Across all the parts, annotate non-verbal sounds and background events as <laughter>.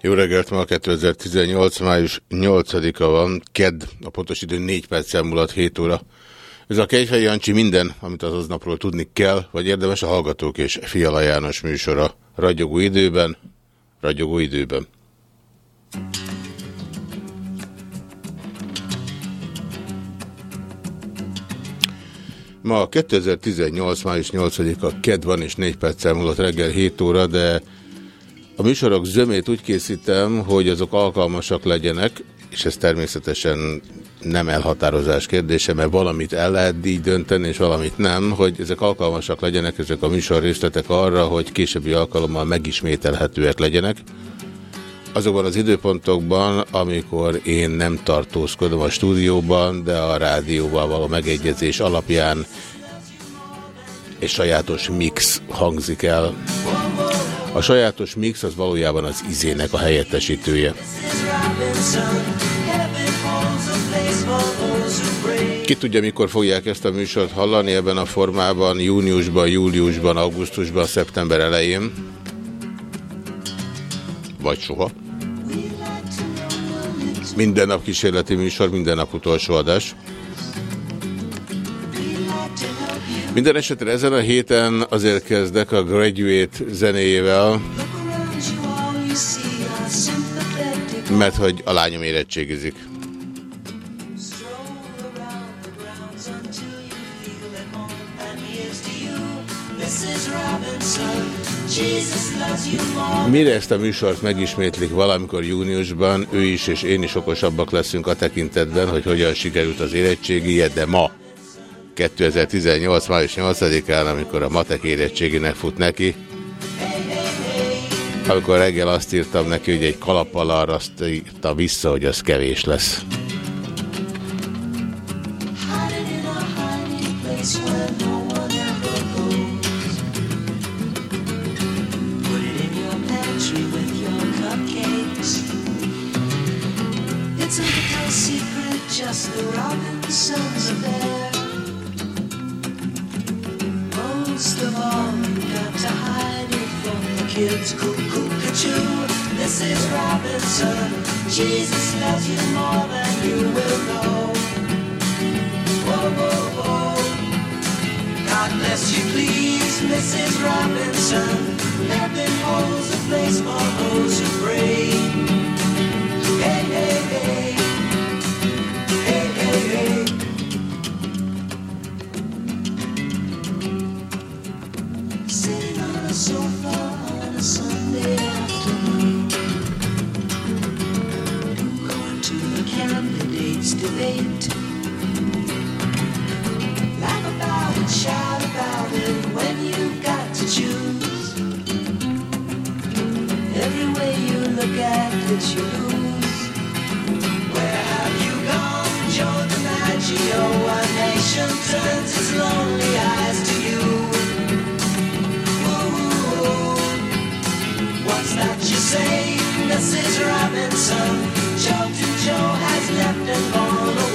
Jó reggelt, ma 2018. május 8-a van, KED, a pontos idő 4 perc múlott 7 óra. Ez a Kejfej Jancsi minden, amit az aznapról tudni kell, vagy érdemes a Hallgatók és Fiala János műsora. Ragyogó időben, ragyogó időben. Ma 2018. május 8-a KED van, és 4 perccel múlott reggel 7 óra, de a műsorok zömét úgy készítem, hogy azok alkalmasak legyenek, és ez természetesen nem elhatározás kérdése, mert valamit el lehet így dönteni, és valamit nem, hogy ezek alkalmasak legyenek, ezek a műsor részletek arra, hogy későbbi alkalommal megismételhetőek legyenek. Azokban az időpontokban, amikor én nem tartózkodom a stúdióban, de a rádióval való megegyezés alapján egy sajátos mix hangzik el. A sajátos mix az valójában az izének a helyettesítője. Ki tudja, mikor fogják ezt a műsort hallani ebben a formában, júniusban, júliusban, augusztusban, szeptember elején? Vagy soha? Minden nap kísérleti műsor, minden nap utolsó adás. Minden esetre ezen a héten azért kezdek a Graduate zenéjével, mert hogy a lányom érettségizik. Mire ezt a műsort megismétlik valamikor júniusban, ő is és én is okosabbak leszünk a tekintetben, hogy hogyan sikerült az érettségije, de ma 2018. május 8-án, amikor a matek érettségének fut neki. Amikor reggel azt írtam neki, hogy egy kalappal arra azt írta vissza, hogy az kevés lesz. Just the Robinsons are Most of all, got to hide it from the kids. Cuckoo, cuckoo, this is Robinson. Jesus loves you more than you will know. Whoa, whoa, whoa. God bless you, please, Mrs. Robinson. Heaven holds a place for those who pray. Hey, hey. Hey, debate. Laugh about it, shout about it when you've got to choose. Every way you look at it, you lose. Where have you gone, Joe DiMaggio? One nation turns its lonely eyes to you. Ooh, What's that you say, Mrs. Robinson? Joe to Joe has left and gone.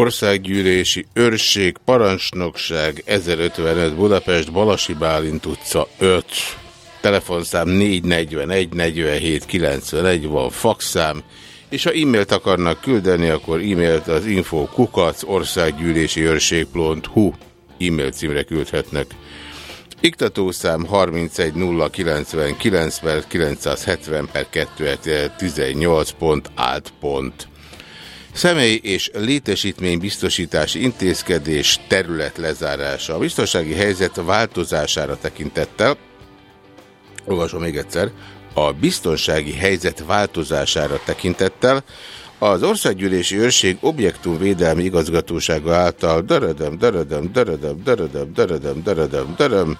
Országgyűlési őrség, parancsnokság 1055 Budapest, Balasi Bálint utca 5. Telefonszám 441 47 91 van faxszám, és ha e-mailt akarnak küldeni, akkor e-mailt az info kukac országgyűlési őrség.hu e-mail címre küldhetnek. Iktatószám 31099 per 970 per 2018 pont alt pont. Személy és létesítmény biztosítási intézkedés terület lezárása. A biztonsági helyzet változására tekintettel, olvasom még egyszer, a biztonsági helyzet változására tekintettel az Országgyűlési Őrség Objektumvédelmi Igazgatósága által dörödöm, dörödöm, dörödöm, dörödöm, dörödöm, dörödöm, döröm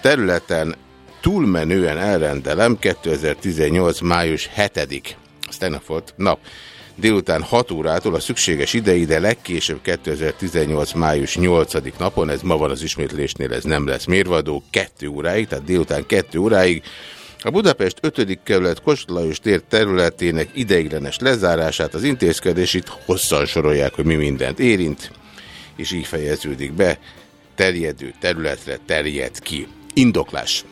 területen túlmenően elrendelem 2018. május 7-ig, az tegnap volt, nap, délután 6 órától a szükséges ideig, de legkésőbb 2018. május 8. napon, ez ma van az ismétlésnél, ez nem lesz mérvadó, 2 óráig, tehát délután 2 óráig, a Budapest 5. kerület Kossuth Lajos tér területének ideiglenes lezárását az intézkedés itt hosszan sorolják, hogy mi mindent érint, és így fejeződik be, terjedő területre terjed ki. Indoklás.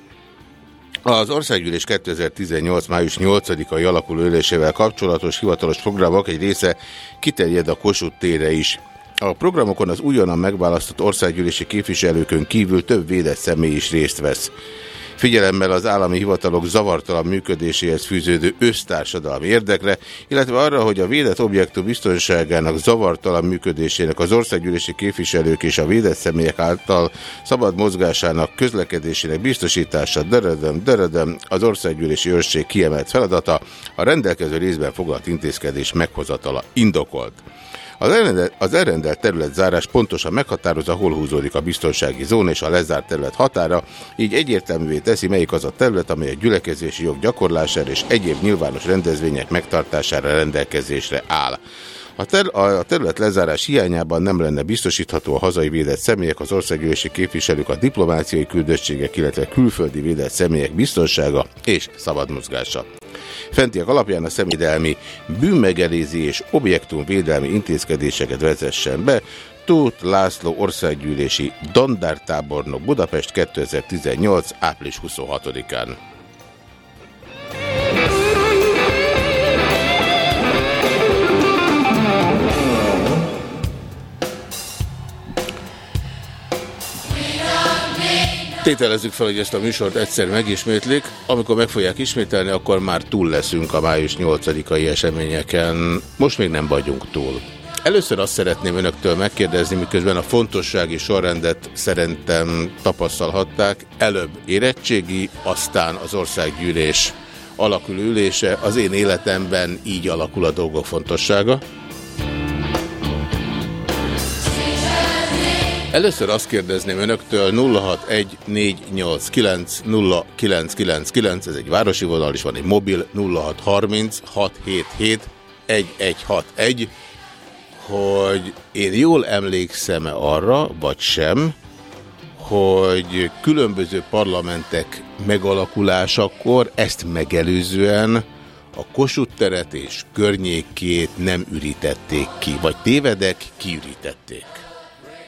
Az Országgyűlés 2018. május 8-ai alakuló ülésével kapcsolatos hivatalos programok egy része kiterjed a Kossuth térre is. A programokon az újonnan megválasztott országgyűlési képviselőkön kívül több védett személy is részt vesz. Figyelemmel az állami hivatalok zavartalan működéséhez fűződő össztársadalmi érdekre, illetve arra, hogy a védett objektum biztonságának zavartalan működésének az országgyűlési képviselők és a védett személyek által szabad mozgásának közlekedésének biztosítása deredem, deredem az országgyűlési őrség kiemelt feladata, a rendelkező részben foglalt intézkedés meghozatala indokolt. Az elrendelt, az elrendelt területzárás pontosan meghatározza, hol húzódik a biztonsági zóna és a lezárt terület határa, így egyértelművé teszi, melyik az a terület, amely a gyülekezési jog gyakorlására és egyéb nyilvános rendezvények megtartására rendelkezésre áll. A, ter a terület lezárás hiányában nem lenne biztosítható a hazai védett személyek, az országgyűlési képviselők, a diplomáciai küldöttségek, illetve külföldi védett személyek biztonsága és szabad mozgása. Fentiek alapján a személydelmi bűnmegelézi és objektumvédelmi intézkedéseket vezessen be, Tóth László országgyűlési dandártábornok Budapest 2018. április 26-án. Tételezzük fel, hogy ezt a műsort egyszer megismétlik. Amikor meg fogják ismételni, akkor már túl leszünk a május 8-ai eseményeken. Most még nem vagyunk túl. Először azt szeretném önöktől megkérdezni, miközben a fontossági sorrendet szerintem tapasztalhatták. Előbb érettségi, aztán az országgyűlés alakuló ülése. Az én életemben így alakul a dolgok fontossága. Először azt kérdezném önöktől 0614890999, ez egy városi vonal, és van egy mobil 0636771161, hogy én jól emlékszem-e arra, vagy sem, hogy különböző parlamentek megalakulásakor ezt megelőzően a Kossuth teret és környékét nem ürítették ki, vagy tévedek, kiürítették.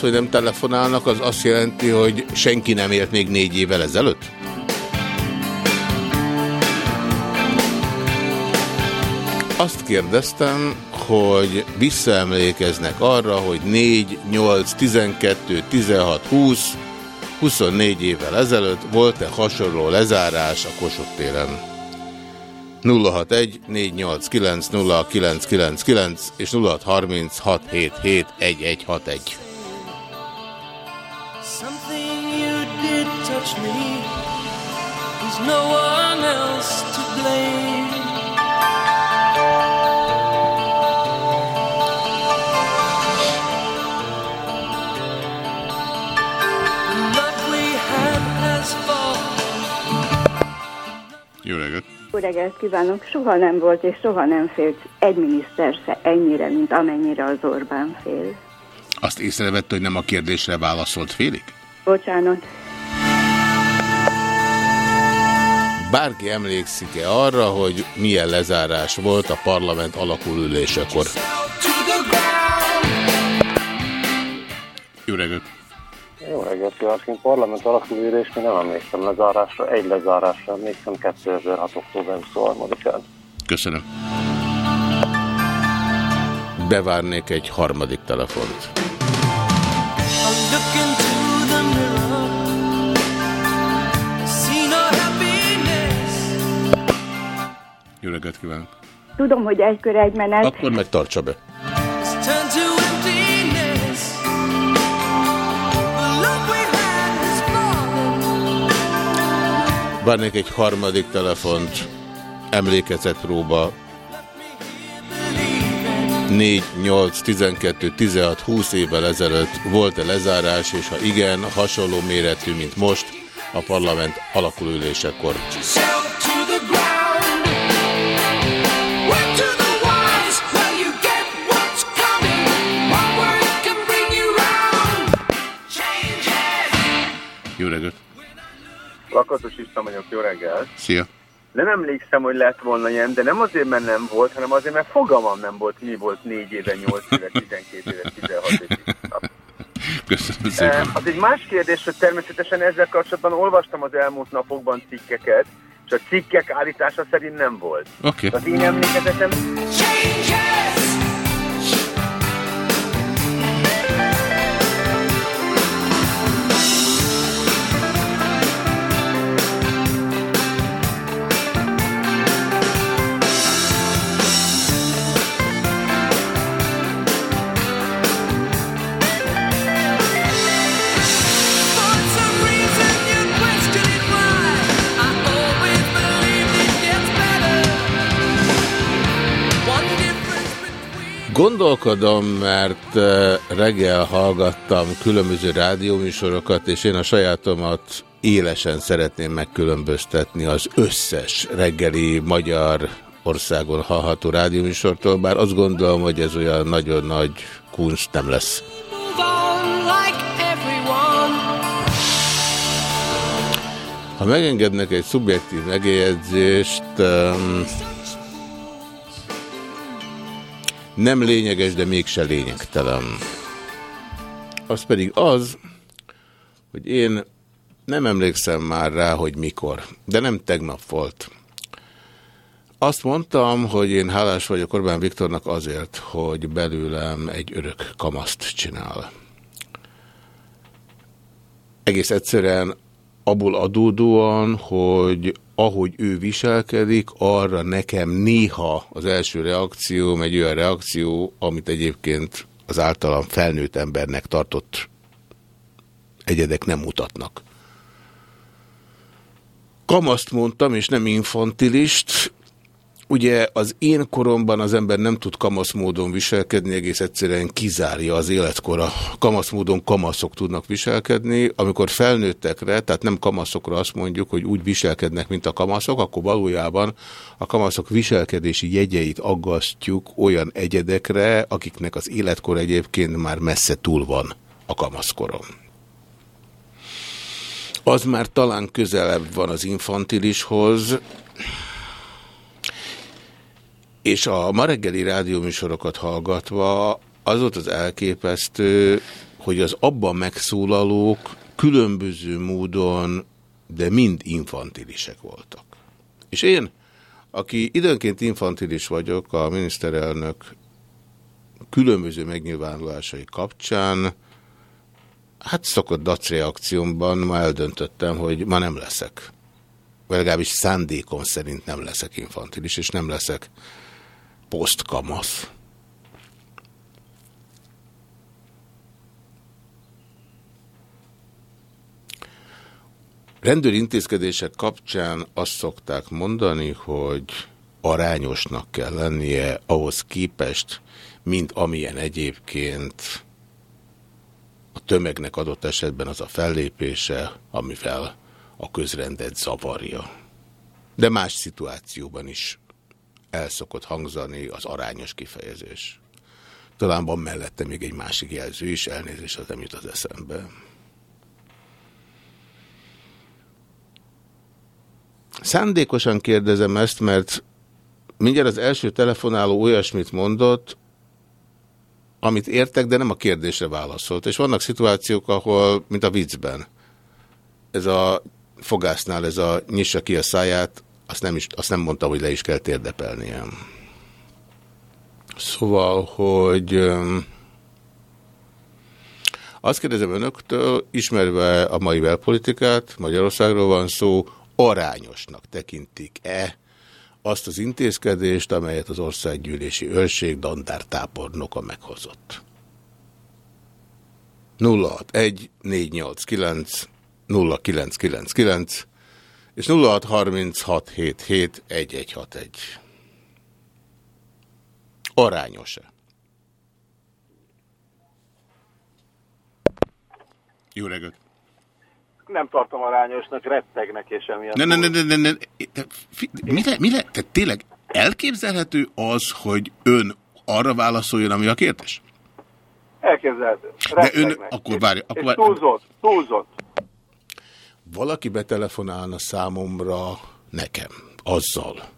Az, hogy nem telefonálnak, az azt jelenti, hogy senki nem élt még négy évvel ezelőtt? Azt kérdeztem, hogy visszaemlékeznek arra, hogy 4, 8, 12, 16, 20, 24 évvel ezelőtt volt-e hasonló lezárás a Kossuth téren? 061 489 0999 és 0630 touch me. There's no one else to blame. The love we had has fallen. Jó reggelt! Jó reggelt kívánok! Soha nem volt és soha nem félt egy miniszter se ennyire, mint amennyire az Orbán fél. Azt észrevette, hogy nem a kérdésre válaszolt félig? Bocsánat. Bárki emlékszik-e arra, hogy milyen lezárás volt a parlament alakulülésekor? Jó reggelt! Jó reggelt kívánok, én parlament alakulülés, mi nem emlékszem lezárásra, egy lezárásra emlékszem 2006. október 23-án. Köszönöm. Bevárnék egy harmadik telefont. I look into Jó reggelt kívánok! Tudom, hogy egy kör egy menet. Akkor meg tartsa be. Várnék egy harmadik telefont. Emlékezetpróba 4, 8, 12, 16, 20 évvel ezelőtt volt-e lezárás, és ha igen, hasonló méretű, mint most, a parlament alakulülésekor. Reggelt! Lakatos István vagyok, jó reggel. Szia! Nem emlékszem, hogy lett volna ilyen, de nem azért, mert nem volt, hanem azért, mert fogalmam nem volt, mi volt 4 éve, 8 éve, 12 éve, 16 éve. Köszönöm szépen! Az egy más kérdés, hogy természetesen ezzel kapcsolatban olvastam az elmúlt napokban cikkeket, és a cikkek állítása szerint nem volt. Oké. Az én emlékezetem Gondolkodom, mert reggel hallgattam különböző rádióműsorokat, és én a sajátomat élesen szeretném megkülönböztetni az összes reggeli magyar országon hallható rádióműsortól, bár azt gondolom, hogy ez olyan nagyon nagy kunst nem lesz. Ha megengednek egy szubjektív megjegyzést, um, nem lényeges, de mégse lényegtelen. Az pedig az, hogy én nem emlékszem már rá, hogy mikor, de nem tegnap volt. Azt mondtam, hogy én hálás vagyok Orbán Viktornak azért, hogy belőlem egy örök kamaszt csinál. Egész egyszerűen abból adódóan, hogy ahogy ő viselkedik, arra nekem néha az első reakcióm egy olyan reakció, amit egyébként az általam felnőtt embernek tartott egyedek nem mutatnak. Kamaszt mondtam, és nem infantilist. Ugye az én koromban az ember nem tud kamasz módon viselkedni, egész egyszerűen kizárja az életkora. Kamasz módon kamaszok tudnak viselkedni. Amikor felnőttekre, tehát nem kamaszokra azt mondjuk, hogy úgy viselkednek, mint a kamaszok, akkor valójában a kamaszok viselkedési jegyeit aggasztjuk olyan egyedekre, akiknek az életkor egyébként már messze túl van a kamaszkoron az már talán közelebb van az infantilishoz, és a ma reggeli rádióműsorokat hallgatva az volt az elképesztő, hogy az abban megszólalók különböző módon, de mind infantilisek voltak. És én, aki időnként infantilis vagyok a miniszterelnök különböző megnyilvánulásai kapcsán, hát szokott dac reakciómban ma eldöntöttem, hogy ma nem leszek. Legalábbis szándékom szerint nem leszek infantilis, és nem leszek posztkamasz. Rendőri intézkedések kapcsán azt szokták mondani, hogy arányosnak kell lennie ahhoz képest, mint amilyen egyébként a tömegnek adott esetben az a fellépése, amivel a közrendet zavarja. De más szituációban is el szokott hangzani az arányos kifejezés. Talán van mellette még egy másik jelző is, elnézést az nem jut az eszembe. Szándékosan kérdezem ezt, mert mindjárt az első telefonáló olyasmit mondott, amit értek, de nem a kérdésre válaszolt. És vannak szituációk, ahol, mint a viccben, ez a fogásznál ez a nyissa ki a száját, azt nem, is, azt nem mondta, hogy le is kell térdepelnie. Szóval, hogy azt kérdezem önöktől, ismerve a mai belpolitikát, Magyarországról van szó, arányosnak tekintik-e azt az intézkedést, amelyet az országgyűlési őrség dandártábornoka meghozott. 061 489 0999 és 0636771161. Arányos-e? Jó reggelt! Nem tartom arányosnak, rettegnek és emiatt. Ne, ne, ne, ne, ne, ne. Te, fi, mi, le, mi le, te tényleg elképzelhető az, hogy ön arra válaszoljon, ami a kérdés? Elképzelhető. De ön, akkor várja. Akkor várja. túlzott, túlzott. Valaki betelefonálna számomra nekem azzal,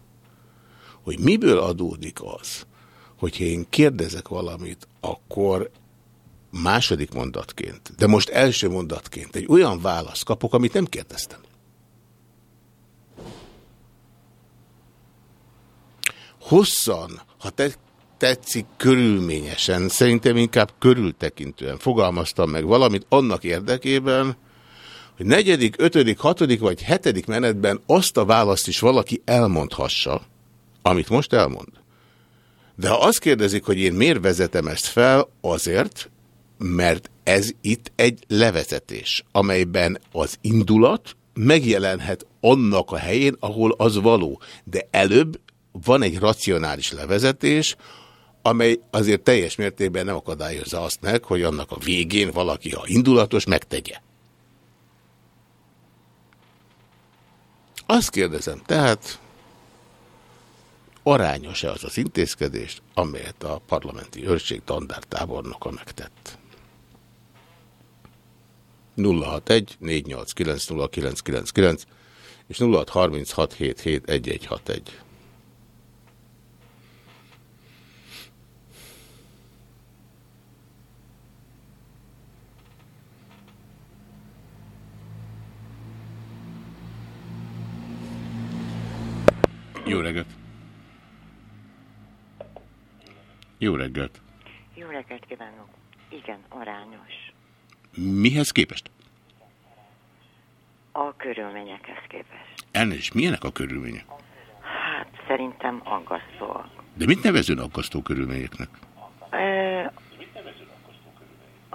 hogy miből adódik az, hogyha én kérdezek valamit, akkor második mondatként, de most első mondatként egy olyan választ kapok, amit nem kérdeztem. Hosszan, ha te tetszik körülményesen, szerintem inkább körültekintően fogalmaztam meg valamit annak érdekében, hogy negyedik, ötödik, hatodik vagy hetedik menetben azt a választ is valaki elmondhassa, amit most elmond. De ha azt kérdezik, hogy én miért vezetem ezt fel, azért, mert ez itt egy levezetés, amelyben az indulat megjelenhet annak a helyén, ahol az való. De előbb van egy racionális levezetés, amely azért teljes mértékben nem akadályozza azt meg, hogy annak a végén valaki, ha indulatos, megtegye. Azt kérdezem, tehát arányos-e az az intézkedést, amelyet a parlamenti őrség dandártábornoka megtett? 061 489 0999 és 0636771161. Jó reggelt! Jó reggelt! Jó reggelt kívánok! Igen, arányos. Mihez képest? A körülményekhez képest. Elnézést, milyenek a körülmények? Hát szerintem aggasztóak. De mit nevezőn aggasztó körülményeknek?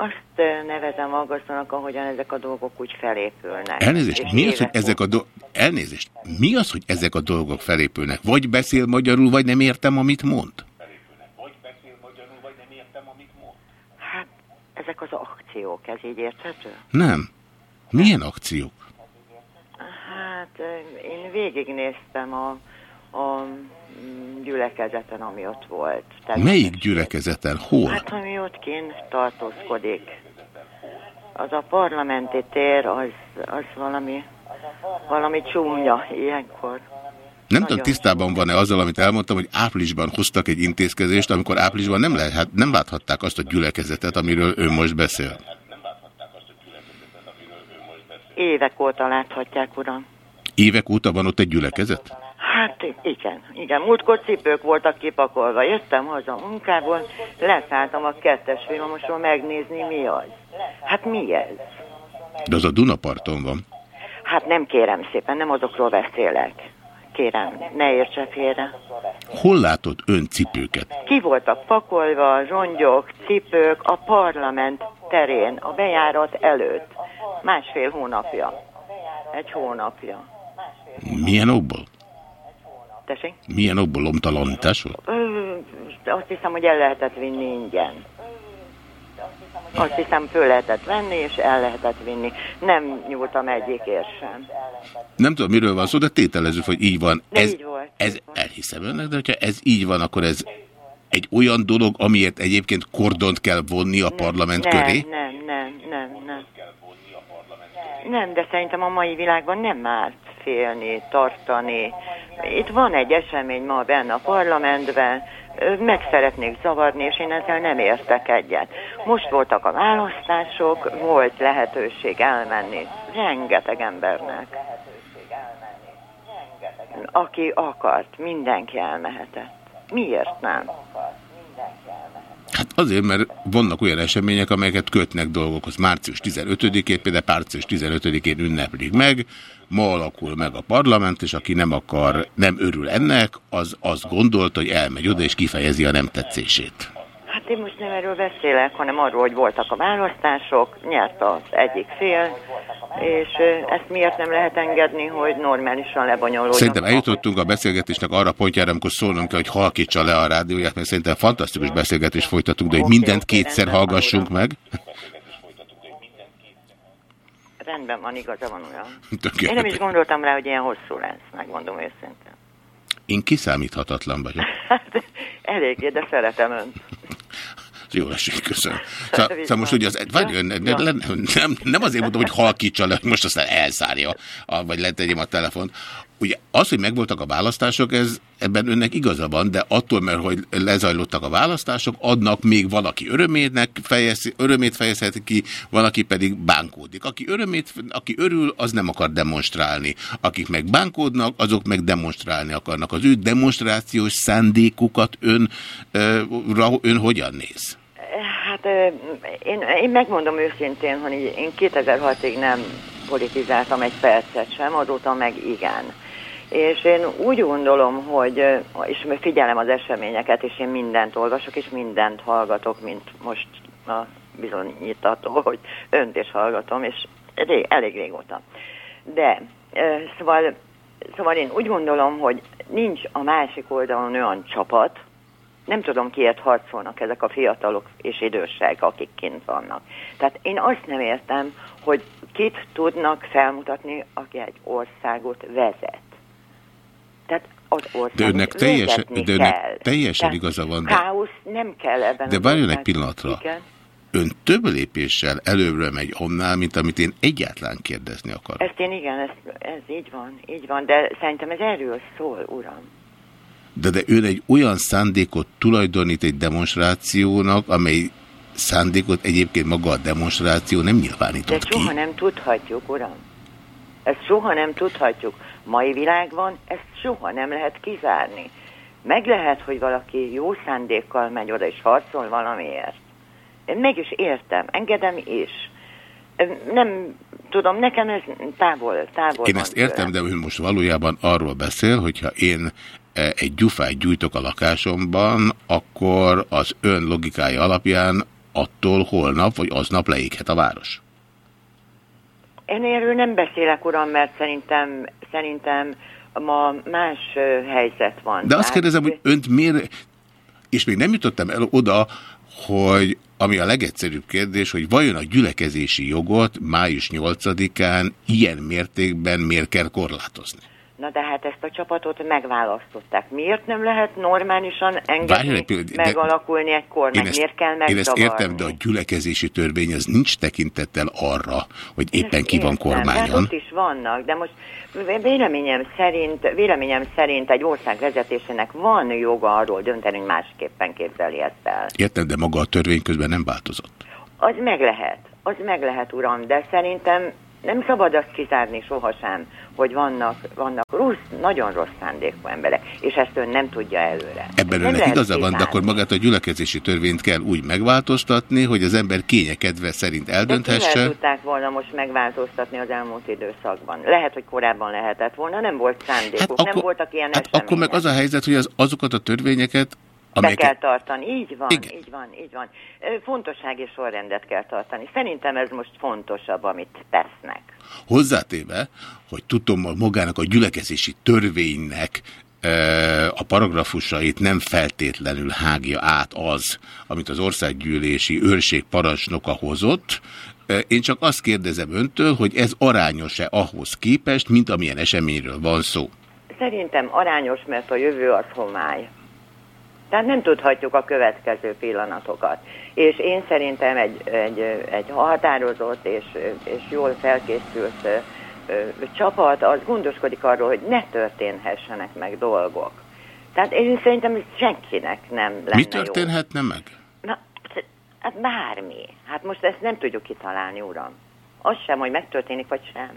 Azt nevezem aggasztónak, ahogyan ezek a dolgok úgy felépülnek. Elnézést, És mi az, hogy ezek a do... Elnézést, mi az, hogy ezek a dolgok felépülnek? Vagy beszél magyarul, vagy nem értem, amit mond? Hát, ezek az akciók, ez így érthető? Nem. Milyen akciók? Hát, én végignéztem a, a mm, gyülekezeten, ami ott volt. Tehát- Melyik gyülekezeten? Hol? Hát, ami ott kint tartózkodik. Az a parlamenti tér, az, az valami, valami csúnya ilyenkor. Nem tudom, tisztában van-e azzal, amit elmondtam, hogy áprilisban hoztak egy intézkedést, amikor áprilisban nem, lehet, nem láthatták azt a gyülekezetet, amiről ön most beszél. Évek óta láthatják, uram. Évek óta van ott egy gyülekezet? Hát igen, igen. Múltkor cipők voltak kipakolva. Jöttem haza a munkából, leszálltam a kettes villamosról megnézni, mi az. Hát mi ez? De az a Dunaparton van. Hát nem kérem szépen, nem azokról beszélek. Kérem, ne értse félre. Hol látod ön cipőket? Ki voltak pakolva, rongyok, cipők a parlament terén, a bejárat előtt. Másfél hónapja. Egy hónapja. Milyen okból? Tessék? Milyen okból lomtalanítás volt? Ö, azt hiszem, hogy el lehetett vinni ingyen. Azt hiszem, föl lehetett venni, és el lehetett vinni. Nem nyúltam egyikért sem. Nem tudom, miről van szó, de tételezzük, hogy így van. De ez, így volt. ez elhiszem önnek, de hogyha ez így van, akkor ez egy olyan dolog, amiért egyébként kordont kell vonni a parlament nem, köré? Nem, nem, nem, nem. Nem, de szerintem a mai világban nem árt félni, tartani. Itt van egy esemény ma benne a parlamentben, meg szeretnék zavarni, és én ezzel nem értek egyet. Most voltak a választások, volt lehetőség elmenni rengeteg embernek. Aki akart, mindenki elmehetett. Miért nem? Hát azért, mert vannak olyan események, amelyeket kötnek dolgokhoz. Március 15-ét, például március 15-én ünneplik meg, ma alakul meg a parlament, és aki nem akar, nem örül ennek, az azt gondolta, hogy elmegy oda, és kifejezi a nem tetszését. Hát én most nem erről beszélek, hanem arról, hogy voltak a választások, nyert az egyik fél, és ezt miért nem lehet engedni, hogy normálisan lebonyolódjon. Szerintem eljutottunk a beszélgetésnek arra pontjára, amikor szólnom kell, hogy halkítsa le a rádióját, mert szerintem fantasztikus beszélgetést folytatunk, de hogy mindent kétszer hallgassunk meg. Rendben van, igaza van olyan. Tökéletes. Én nem is gondoltam rá, hogy ilyen hosszú lesz, megmondom őszintén. Én kiszámíthatatlan vagyok. <laughs> Hát eléggé, de szeretem önt. <laughs> Jó esik, köszönöm. Szóval, szóval most ugye az, vagy, nem, nem, nem, azért mondom, hogy halkítsa le, most aztán elszárja, a- vagy letegyem a telefont. Ugye az, hogy megvoltak a választások, ez ebben önnek igaza van, de attól, mert hogy lezajlottak a választások, adnak még valaki örömének fejez, örömét fejezheti ki, valaki pedig bánkódik. Aki, örömét, aki örül, az nem akar demonstrálni. Akik meg bánkódnak, azok meg demonstrálni akarnak. Az ő demonstrációs szándékukat ön, ön hogyan néz? Hát én, én megmondom őszintén, hogy én 2006-ig nem politizáltam egy percet sem, azóta meg igen. És én úgy gondolom, hogy, és figyelem az eseményeket, és én mindent olvasok, és mindent hallgatok, mint most a bizonyítató, hogy önt is hallgatom, és ré, elég régóta. De, szóval, szóval én úgy gondolom, hogy nincs a másik oldalon olyan csapat, nem tudom, kiért harcolnak ezek a fiatalok és idősek, akik kint vannak. Tehát én azt nem értem, hogy kit tudnak felmutatni, aki egy országot vezet. Tehát az országot De önnek teljesen, de önnek kell. teljesen igaza van, de, Káosz nem kell ebben de várjon egy pillanatra. Igen. Ön több lépéssel előbbre megy annál, mint amit én egyáltalán kérdezni akarok. Ezt én igen, ez, ez így van, így van, de szerintem ez erről szól, uram. De, de ön egy olyan szándékot tulajdonít egy demonstrációnak, amely szándékot egyébként maga a demonstráció nem De nyilvánított ki. soha nem tudhatjuk, uram. Ezt soha nem tudhatjuk. Mai világban ezt soha nem lehet kizárni. Meg lehet, hogy valaki jó szándékkal megy oda és harcol valamiért. Én meg is értem, engedem is. Nem tudom, nekem ez távol, távol Én ezt értem, tőlem. de ön most valójában arról beszél, hogyha én eh, egy gyufát gyújtok a lakásomban, akkor az ön logikája alapján attól holnap vagy aznap leéghet a város. Én erről nem beszélek, uram, mert szerintem, szerintem ma más helyzet van. De azt kérdezem, hogy önt miért, és még nem jutottam el oda, hogy ami a legegyszerűbb kérdés, hogy vajon a gyülekezési jogot május 8-án ilyen mértékben miért kell korlátozni? Na de hát ezt a csapatot megválasztották. Miért nem lehet normálisan engedni, pillanat, megalakulni egy kormány? Miért kell én ezt megzavarni? értem, de a gyülekezési törvény az nincs tekintettel arra, hogy éppen ki van hát kormányon. ott is vannak, de most véleményem szerint, véleményem szerint egy ország vezetésének van joga arról dönteni, hogy másképpen képzeli ezt el. Értem, de maga a törvény közben nem változott. Az meg lehet, az meg lehet, uram, de szerintem nem szabad azt kizárni sohasem, hogy vannak, vannak rossz, nagyon rossz szándékú emberek, és ezt ön nem tudja előre. Ebben önnek igaza van, de akkor magát a gyülekezési törvényt kell úgy megváltoztatni, hogy az ember kényekedve szerint De eldönthesse. tudták volna most megváltoztatni az elmúlt időszakban? Lehet, hogy korábban lehetett volna, nem volt szándékuk, hát nem voltak ilyen hát események. akkor meg az a helyzet, hogy az, azokat a törvényeket, Be kell tartani, így van, Igen. így van, így van. Fontossági sorrendet kell tartani. Szerintem ez most fontosabb, amit tesznek. Hozzátéve, hogy tudom, magának a gyülekezési törvénynek a paragrafusait nem feltétlenül hágja át az, amit az országgyűlési őrség parancsnoka hozott. Én csak azt kérdezem öntől, hogy ez arányos-e ahhoz képest, mint amilyen eseményről van szó. Szerintem arányos, mert a jövő az homály. Tehát nem tudhatjuk a következő pillanatokat. És én szerintem egy, egy, egy határozott és, és jól felkészült ö, ö, csapat az gondoskodik arról, hogy ne történhessenek meg dolgok. Tehát én szerintem senkinek nem lenne Mi jó. történhetne meg? Na, hát bármi. Hát most ezt nem tudjuk kitalálni, uram. Az sem, hogy megtörténik, vagy sem.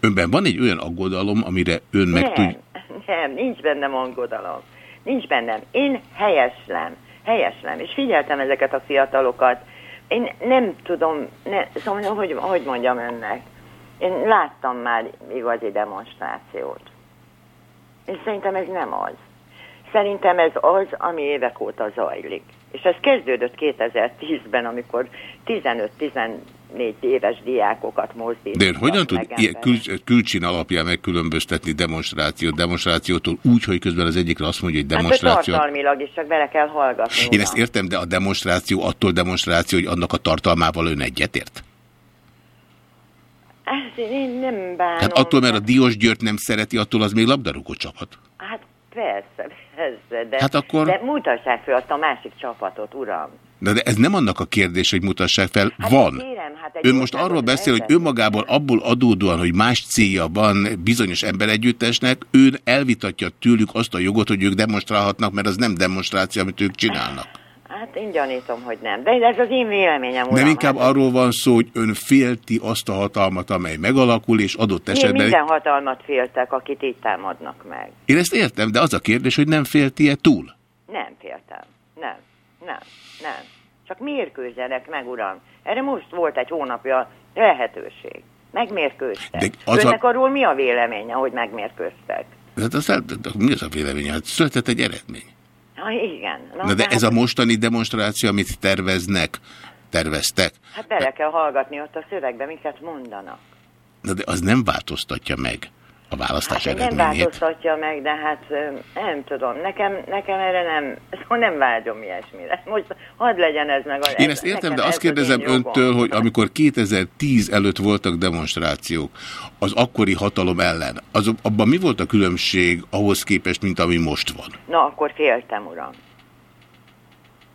Önben van egy olyan aggodalom, amire ön meg nem, tud... nem, nincs bennem angodalom. Nincs bennem. Én helyeslem, helyeslem, és figyeltem ezeket a fiatalokat. Én nem tudom, ne, szóval, hogy, hogy mondjam önnek, én láttam már igazi demonstrációt. És szerintem ez nem az. Szerintem ez az, ami évek óta zajlik. És ez kezdődött 2010-ben, amikor 15-14 éves diákokat mozdítottak De ön hogyan tud ilyen kül, külcsin alapján megkülönböztetni demonstrációt demonstrációtól úgy, hogy közben az egyikre azt mondja, hogy Hát demonstráció... hogy tartalmilag is csak bele kell hallgatni. Én ezt értem, de a demonstráció attól demonstráció, hogy annak a tartalmával ön egyetért? Hát én nem bánom. Hát attól, mert a Diós Győrt nem szereti, attól az még labdarúgó csapat. Hát persze, de, Hát akkor- de mutassák fel azt a másik csapatot, uram. De, de ez nem annak a kérdés, hogy mutassák fel. Hát van. kérem, hát Ön most arról beszél, hogy önmagából abból adódóan, hogy más célja van bizonyos emberegyüttesnek, ön elvitatja tőlük azt a jogot, hogy ők demonstrálhatnak, mert az nem demonstráció, amit ők csinálnak. Hát én gyanítom, hogy nem. De ez az én véleményem, uram. Nem inkább hát, arról van szó, hogy ön félti azt a hatalmat, amely megalakul, és adott Én esetben... minden hatalmat féltek, akit így támadnak meg. Én ezt értem, de az a kérdés, hogy nem félti-e túl? Nem féltem. Nem, nem, nem. Csak mérkőzzenek meg, uram. Erre most volt egy hónapja lehetőség. Megmérkőztek. De az a- Önnek arról mi a véleménye, hogy megmérkőztek? Hát az, mi az a vélemény? Hát született egy eredmény. Na igen. Na, Na de hát- ez a mostani demonstráció, amit terveznek, terveztek, Hát bele kell hallgatni ott a szövegbe, miket mondanak. na de az nem változtatja meg a választás Hát nem eredményét. változtatja meg, de hát nem tudom, nekem, nekem erre nem, szóval <laughs> nem vágyom ilyesmire. Most hadd legyen ez meg. A, Én ez- ezt értem, de azt az kérdezem jogom. öntől, hogy amikor 2010 előtt voltak demonstrációk az akkori hatalom ellen, az, abban mi volt a különbség ahhoz képest, mint ami most van? Na, akkor féltem, uram.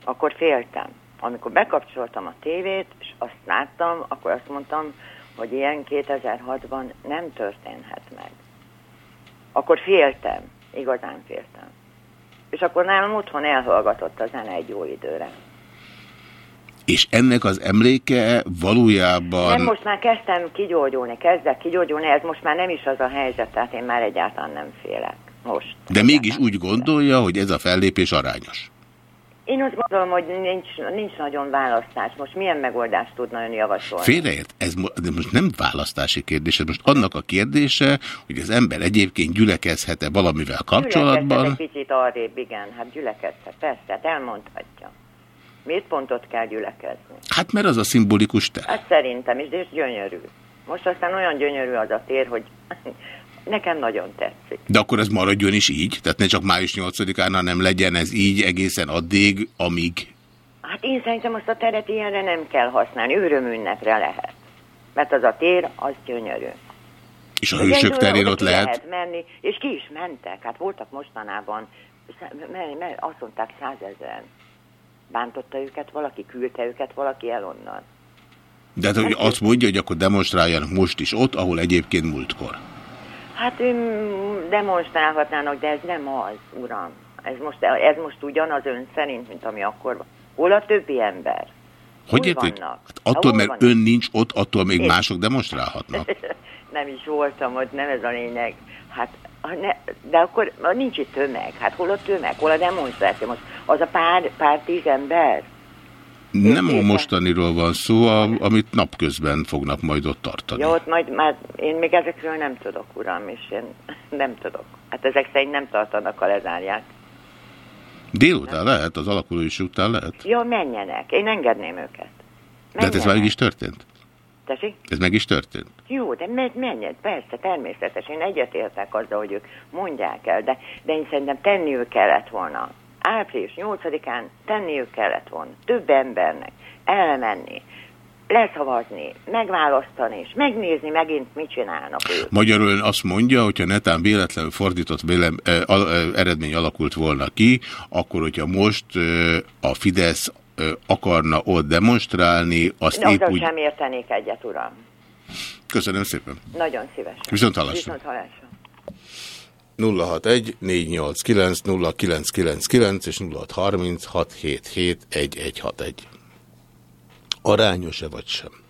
Akkor féltem. Amikor bekapcsoltam a tévét, és azt láttam, akkor azt mondtam, hogy ilyen 2006-ban nem történhet meg. Akkor féltem, igazán féltem. És akkor nálam otthon elhallgatott a zene egy jó időre. És ennek az emléke valójában... Nem, most már kezdtem kigyógyulni, kezdek kigyógyulni, ez most már nem is az a helyzet, tehát én már egyáltalán nem félek. Most. De mégis úgy gondolja, hogy ez a fellépés arányos. Én azt gondolom, hogy nincs, nincs nagyon választás. Most milyen megoldást tudna ön javasolni? Félreért, ez mo- de most nem választási kérdés, ez most annak a kérdése, hogy az ember egyébként gyülekezhet-e valamivel Gyülekezhet kapcsolatban. egy kicsit arrébb, igen, hát gyülekezhet, persze, hát elmondhatja. Miért pont ott kell gyülekezni? Hát mert az a szimbolikus te. Hát szerintem is, és gyönyörű. Most aztán olyan gyönyörű az a tér, hogy nekem nagyon tetszik. De akkor ez maradjon is így, tehát ne csak május 8-án, hanem legyen ez így egészen addig, amíg. Hát én szerintem azt a teret ilyenre nem kell használni, örömünnepre lehet. Mert az a tér, az gyönyörű. És a hősök terén ott ki lehet. menni, és ki is mentek. Hát voltak mostanában, mert, mert azt mondták százezeren. Bántotta őket valaki, küldte őket valaki el onnan. De hát, hogy azt mondja, hogy akkor demonstráljanak most is ott, ahol egyébként múltkor. Hát öm, demonstrálhatnának, de ez nem az, uram. Ez most, ez most ugyanaz ön szerint, mint ami akkor van. Hol a többi ember? Hogy értik? vannak? Hát attól, Hol mert vannak? ön nincs ott, attól még Én- mások demonstrálhatnak. <laughs> nem is voltam ott, nem ez a lényeg. Hát, ne, de akkor nincs itt tömeg. Hát hol a tömeg, hol a demonstráció? Most az a pár, pár tíz ember? Nem a mostaniról van szó, a, amit napközben fognak majd ott tartani. Ja, ott majd már én még ezekről nem tudok, uram, és én <laughs> nem tudok. Hát ezek szerint nem tartanak, ha lezárják. Délután lehet, az alakulás után lehet. Jó, menjenek, én engedném őket. De hát ez már meg is történt? Tessék? Ez meg is történt? Jó, de me- menjen, persze, természetes. Én egyetértek azzal, hogy ők mondják el, de, de én szerintem tenniük kellett volna. Április 8-án tenniük kellett volna több embernek elmenni, leszavazni, megválasztani, és megnézni megint, mit csinálnak ők. Magyarul ön azt mondja, hogyha netán véletlenül fordított vélem, eh, eredmény alakult volna ki, akkor hogyha most eh, a Fidesz eh, akarna ott demonstrálni, azt De épp úgy... sem értenék egyet, uram. Köszönöm szépen. Nagyon szívesen. Viszont hallásra. Viszont hallásra. 061 489 0999 és 0630 677 1161. Arányos-e vagy sem?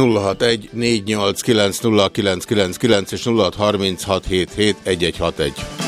061 és 0636771161.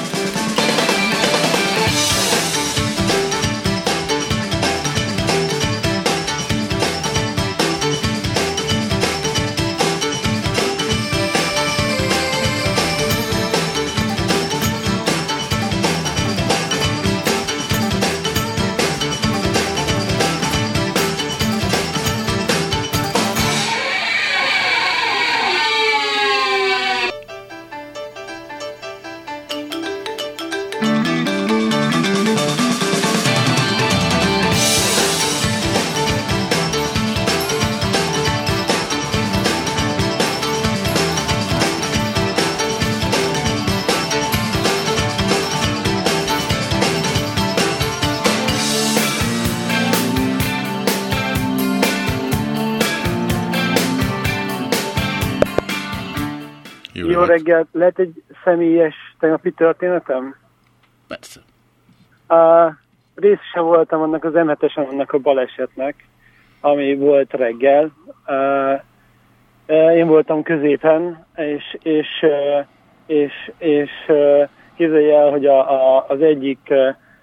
lehet egy személyes tegnapi történetem? Persze. Uh, részese voltam annak az m annak a balesetnek, ami volt reggel. Uh, én voltam középen, és, és, uh, és, és uh, képzelj el, hogy a, a, az egyik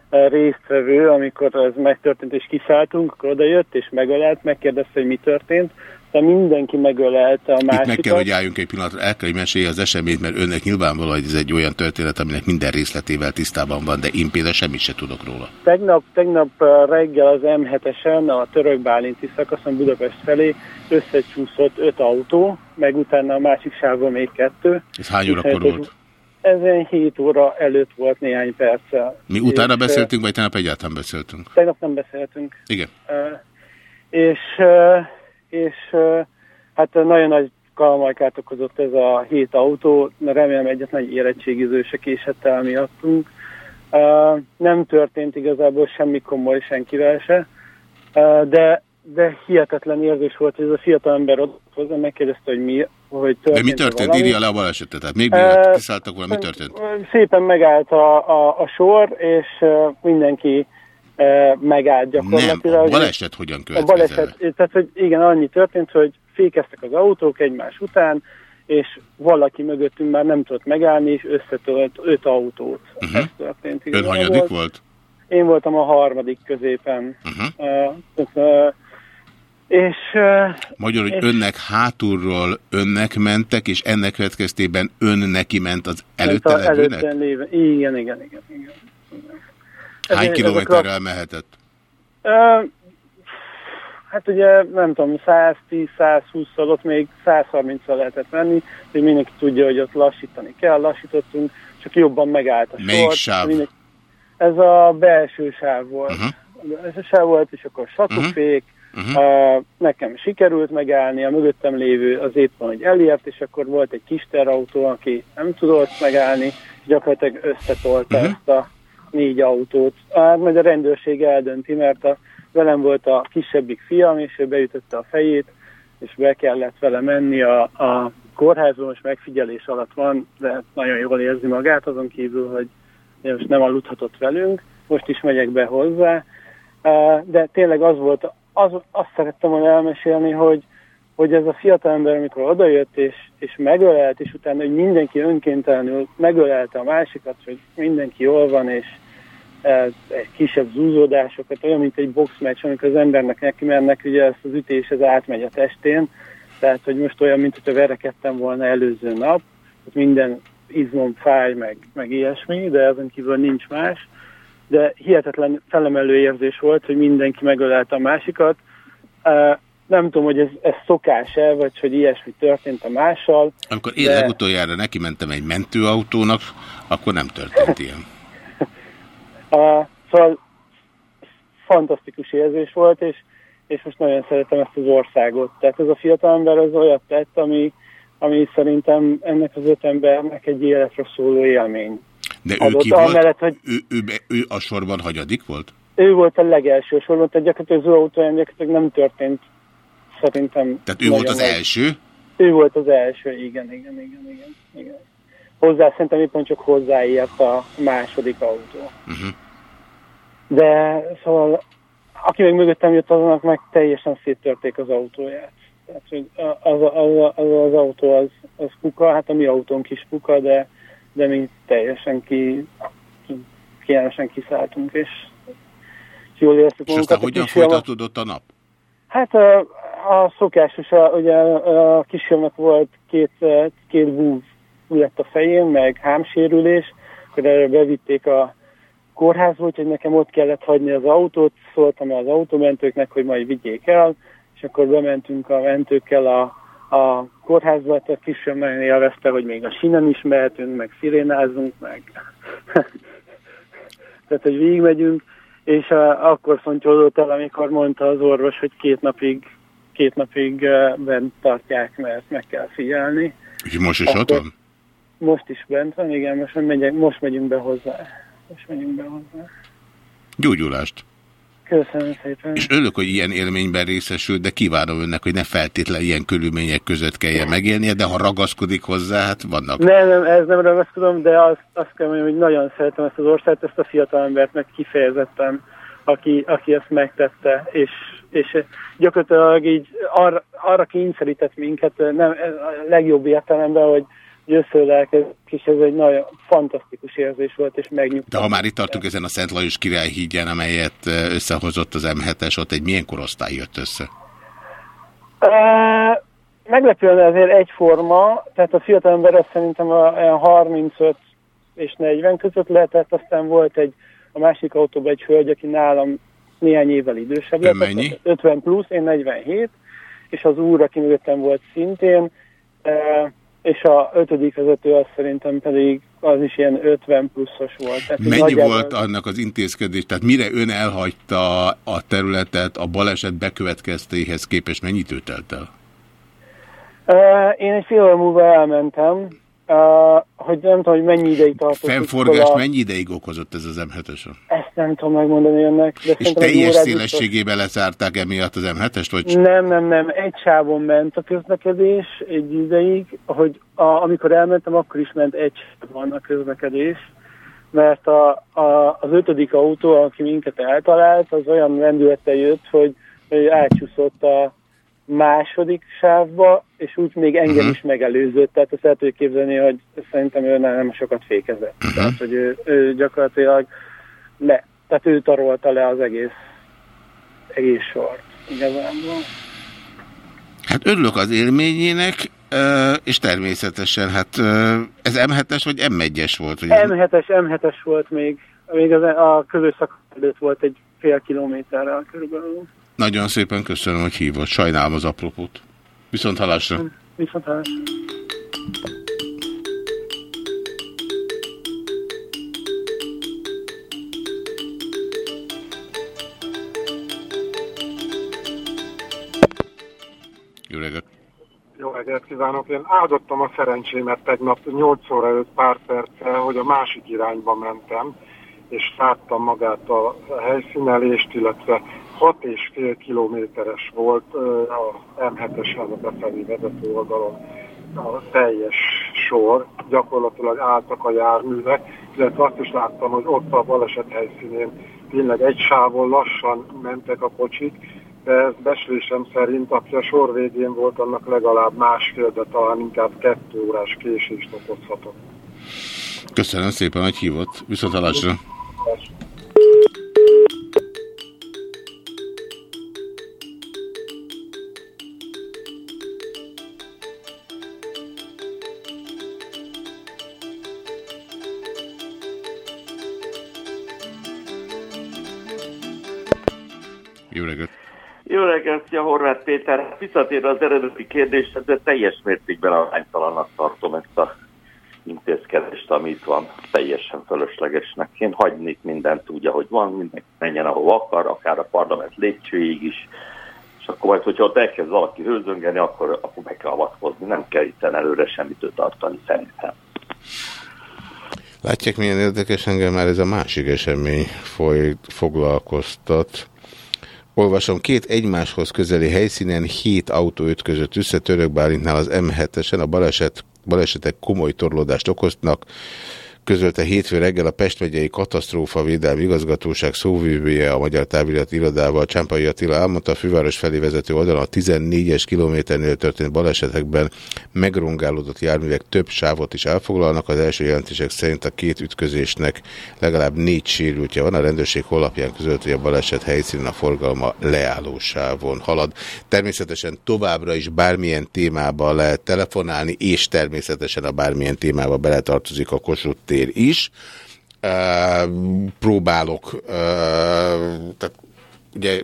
résztvevő, amikor ez megtörtént és kiszálltunk, akkor odajött és megölelt, megkérdezte, hogy mi történt. De mindenki megölelte a Itt másikat. meg kell, hogy álljunk egy pillanatra, el kell, hogy mesélje az eseményt, mert önnek nyilvánvaló, hogy ez egy olyan történet, aminek minden részletével tisztában van, de én például semmit se tudok róla. Tegnap, tegnap uh, reggel az M7-esen, a Török-Bálinti szakaszon Budapest felé összecsúszott öt autó, meg utána a másik sávban még kettő. Ez hány órakor volt? Ez olyan 7 óra előtt volt néhány perccel. Mi utána És, beszéltünk, vagy tegnap egyáltalán beszéltünk? uh, Tegnap nem beszéltünk. Igen. Uh, és uh, és hát nagyon nagy kalamajkát okozott ez a hét autó, remélem egyetlen egy érettségiző se késett el miattunk. Uh, nem történt igazából semmi komoly senkivel se, uh, de, de hihetetlen érzés volt, hogy ez a fiatal ember ott hozzá megkérdezte, hogy mi, hogy történt De mi történt? valami. Írja le a balesetet. Tehát még mielőtt kiszálltak volna, mi történt? Szépen megállt a, a, a sor, és mindenki uh, megállt Nem, gyakorlatilag. a baleset hogyan A következett? baleset, tehát hogy igen, annyi történt, hogy fékeztek az autók egymás után, és valaki mögöttünk már nem tudott megállni, és összetölt öt autót. Uh-huh. Ez történt. Ön hanyadik volt? Én voltam a harmadik középen. Uh, tehát, uh, és... Uh, Magyarul, hogy és- önnek hátulról önnek mentek, és ennek következtében ön neki ment az előtte előtte léve. Igen, igen, igen. igen. Hány ez a kilométerrel mehetett? Ö, Hát ugye nem tudom, 110-120-szal, ott még 130-szal lehetett menni, hogy mindenki tudja, hogy ott lassítani kell, lassítottunk, csak jobban megállt a sor. Melyik sáv? Mindenki- ez a belső sáv volt. Uh-huh. A belső sáv volt, és akkor satufék, uh-huh. uh, nekem sikerült megállni, a mögöttem lévő az épp van, hogy elért, és akkor volt egy kis terautó, aki nem tudott megállni, gyakorlatilag összetolta uh-huh. ezt a négy autót. Hát majd a rendőrség eldönti, mert a, velem volt a kisebbik fiam, és ő beütötte a fejét, és be kellett vele menni a, a kórházba, most megfigyelés alatt van, de nagyon jól érzi magát, azon kívül, hogy most nem aludhatott velünk, most is megyek be hozzá, de tényleg az volt, az, azt szerettem volna elmesélni, hogy, hogy ez a fiatalember, amikor odajött és, és megölelt, és utána, hogy mindenki önkéntelenül megölelte a másikat, hogy mindenki jól van, és e, egy kisebb zúzódásokat, olyan, mint egy boxmeccs, amikor az embernek neki mennek, ugye ezt az ütés ez átmegy a testén, tehát, hogy most olyan, mint hogyha verekedtem volna előző nap, hogy minden izmom fáj, meg, meg ilyesmi, de ezen kívül nincs más. De hihetetlen felemelő érzés volt, hogy mindenki megölelte a másikat. Nem tudom, hogy ez, ez szokás-e, vagy hogy ilyesmi történt a mással. Amikor én de... legutoljára neki mentem egy mentőautónak, akkor nem történt <laughs> ilyen. Uh, szóval fantasztikus érzés volt, és, és most nagyon szeretem ezt az országot. Tehát ez a fiatalember az olyat tett, ami, ami szerintem ennek az öt embernek egy életre szóló élmény. De ő ki volt? Amellett, hogy ő, ő, ő a sorban hagyadik volt? Ő volt a legelső sorban, tehát gyakorlatilag az autóján gyakorlatilag nem történt szerintem. Tehát ő volt az első? Ő volt az első, igen, igen, igen, igen. igen. Hozzá szerintem éppen csak hozzáért a második autó. Uh-huh. De szóval aki meg mögöttem jött, azonnak meg teljesen széttörték az autóját. Tehát, hogy az, az, az, az autó az, az kuka, hát a mi autónk is kuka, de, de mi teljesen ki, kielmesen kiszálltunk, és jól éreztük És aztán hogyan folytatódott a nap? Hát a, a szokásos, a, ugye a kisfilmnek volt két, két búv lett a fején, meg hámsérülés, akkor erre bevitték a kórházba, úgyhogy nekem ott kellett hagyni az autót, szóltam az autómentőknek, hogy majd vigyék el, és akkor bementünk a mentőkkel a, a kórházba, a kisfilm nagyon élvezte, hogy még a sinen is mehetünk, meg szirénázunk, meg <laughs> tehát, hogy végigmegyünk, és uh, akkor fontyolódott el, amikor mondta az orvos, hogy két napig, két napig bent tartják, mert meg kell figyelni. És most is akkor, ott van? Most is bent van, igen, most, megyek, most megyünk be hozzá. Most megyünk be hozzá. Gyógyulást! Köszönöm szépen. És örülök, hogy ilyen élményben részesül, de kívánom önnek, hogy ne feltétlen ilyen körülmények között kelljen megélnie, de ha ragaszkodik hozzá, hát vannak. Nem, nem, ez nem ragaszkodom, de azt, azt kell mondjam, hogy nagyon szeretem ezt az országot, ezt a fiatal embert meg kifejezetten, aki, aki ezt megtette, és, és gyakorlatilag így arra, arra kényszerített minket, nem, a legjobb értelemben, hogy összölelkezik, és ez egy nagyon fantasztikus érzés volt, és megnyugtató. De ha már itt tartunk ezen a Szent Lajos király hídjen, amelyet összehozott az M7-es, ott egy milyen korosztály jött össze? Uh, meglepően ezért egyforma, tehát a fiatal ember szerintem a 35 és 40 között lehetett, aztán volt egy, a másik autóban egy hölgy, aki nálam néhány évvel idősebb lett, mennyi? 50 plusz, én 47, és az úr, aki mögöttem volt szintén, uh, és a ötödik vezető az szerintem pedig az is ilyen 50 pluszos volt. Tehát Mennyi volt annak az intézkedés, tehát mire ön elhagyta a területet a baleset bekövetkeztéhez képest, mennyi időt telt el? Uh, én egy fél óra múlva elmentem, Uh, hogy nem tudom, hogy mennyi ideig tartott. Fennforgást mennyi ideig okozott ez az m 7 Ezt nem tudom megmondani önnek. De És teljes szélességében lezárták emiatt az M7-est? Vagy... Nem, nem, nem. Egy sávon ment a közlekedés egy ideig, hogy a, amikor elmentem, akkor is ment egy sávon a közlekedés, mert a, a, az ötödik autó, aki minket eltalált, az olyan rendülettel jött, hogy, hogy átcsúszott a második sávba, és úgy még engem uh-huh. is megelőzött, tehát azt el tudjuk képzelni, hogy szerintem ő nem sokat fékezett. Uh-huh. Tehát, hogy ő, ő gyakorlatilag le, tehát ő tarolta le az egész, egész sort igazából. Hát örülök az élményének, és természetesen, hát ez M7-es vagy M1-es volt? Ugye? M7-es, M7-es volt még, még az, a közös előtt volt egy fél kilométerrel körülbelül. Nagyon szépen köszönöm, hogy hívott. Sajnálom az apropót. Viszont halásra. Viszont halásra. Jó reggelt! Jó reggelt kívánok! Én áldottam a szerencsémet tegnap 8 óra előtt pár perccel, hogy a másik irányba mentem, és láttam magát a helyszínelést, illetve 6,5 kilométeres volt a M7-esen a befelé vezető oldalon a teljes sor, gyakorlatilag álltak a járművek, illetve azt is láttam, hogy ott a baleset helyszínén tényleg egy sávon lassan mentek a kocsik, de ez beszélésem szerint, aki a sor végén volt, annak legalább másfél, de talán inkább kettő órás késést okozhatott. Köszönöm szépen, hogy hívott. Viszont hallásra. Jó Péter. Visszatérve az eredeti kérdésre, de teljes mértékben aránytalannak tartom ezt a intézkedést, ami itt van. Teljesen fölöslegesnek. Én hagynék mindent úgy, ahogy van, mindenki menjen, ahova akar, akár a parlament lépcsőig is. És akkor majd, hogyha ott elkezd valaki hőzöngeni, akkor, akkor meg kell avatkozni. Nem kell itt előre semmit tartani szerintem. Látják, milyen érdekes engem már ez a másik esemény foglalkoztat. Olvasom, két egymáshoz közeli helyszínen hét autó ütközött össze Török Bálintnál az M7-esen. A baleset, balesetek komoly torlódást okoznak. Közölte hétfő reggel a Pest megyei katasztrófa védelmi igazgatóság szóvívője a Magyar Távirat irodával. Csámpai Attila elmondta, a főváros felé vezető oldalon a 14-es kilométernél történt balesetekben megrongálódott járművek több sávot is elfoglalnak. Az első jelentések szerint a két ütközésnek legalább négy sérültje van. A rendőrség honlapján közölt, hogy a baleset helyszínen a forgalma leálló sávon halad. Természetesen továbbra is bármilyen témába lehet telefonálni, és természetesen a bármilyen témába beletartozik a Kossuth tér is. Próbálok, tehát ugye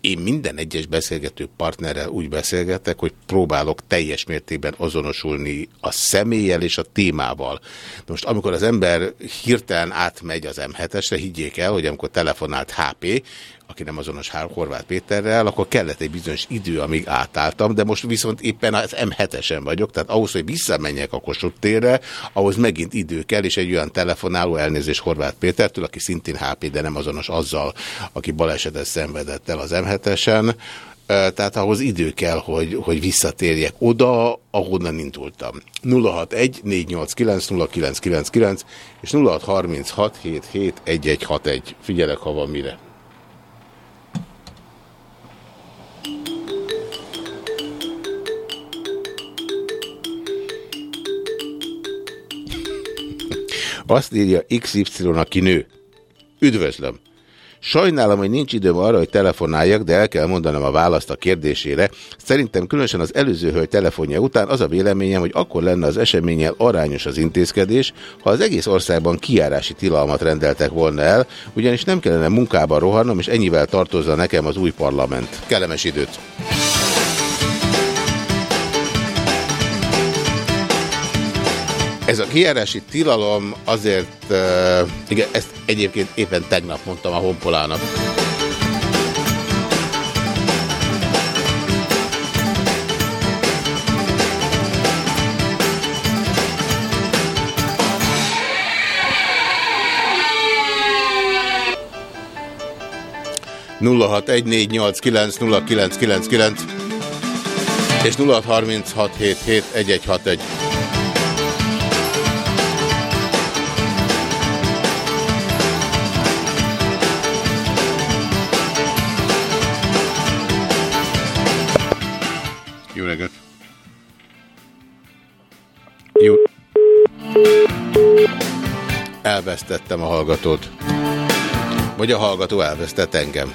én minden egyes beszélgető partnerrel úgy beszélgetek, hogy próbálok teljes mértékben azonosulni a személlyel és a témával. De most amikor az ember hirtelen átmegy az M7-esre, higgyék el, hogy amikor telefonált HP, aki nem azonos Horváth Péterrel, akkor kellett egy bizonyos idő, amíg átálltam, de most viszont éppen az M7-esen vagyok, tehát ahhoz, hogy visszamenjek a Kossuth térre, ahhoz megint idő kell, és egy olyan telefonáló elnézés Horváth Pétertől, aki szintén HP, de nem azonos azzal, aki balesetet szenvedett el az M7-esen, tehát ahhoz idő kell, hogy, hogy visszatérjek oda, ahonnan indultam. 061 489 0999 és 0636 77 1161. Figyelek, ha van mire. Azt írja XY, aki nő. Üdvözlöm! Sajnálom, hogy nincs időm arra, hogy telefonáljak, de el kell mondanom a választ a kérdésére. Szerintem különösen az előző hölgy telefonja után az a véleményem, hogy akkor lenne az eseménnyel arányos az intézkedés, ha az egész országban kiárási tilalmat rendeltek volna el, ugyanis nem kellene munkába rohannom, és ennyivel tartozza nekem az új parlament. Kellemes időt! Ez a kijárási tilalom azért, uh, igen, ezt egyébként éppen tegnap mondtam a honpolának. nulla hat egy négy nyolc kilenc nulla kilenc kilenc kilenc és nulla harminc hat hét hét egy egy hat egy. Jó. Elvesztettem a hallgatót. Vagy a hallgató elvesztett engem.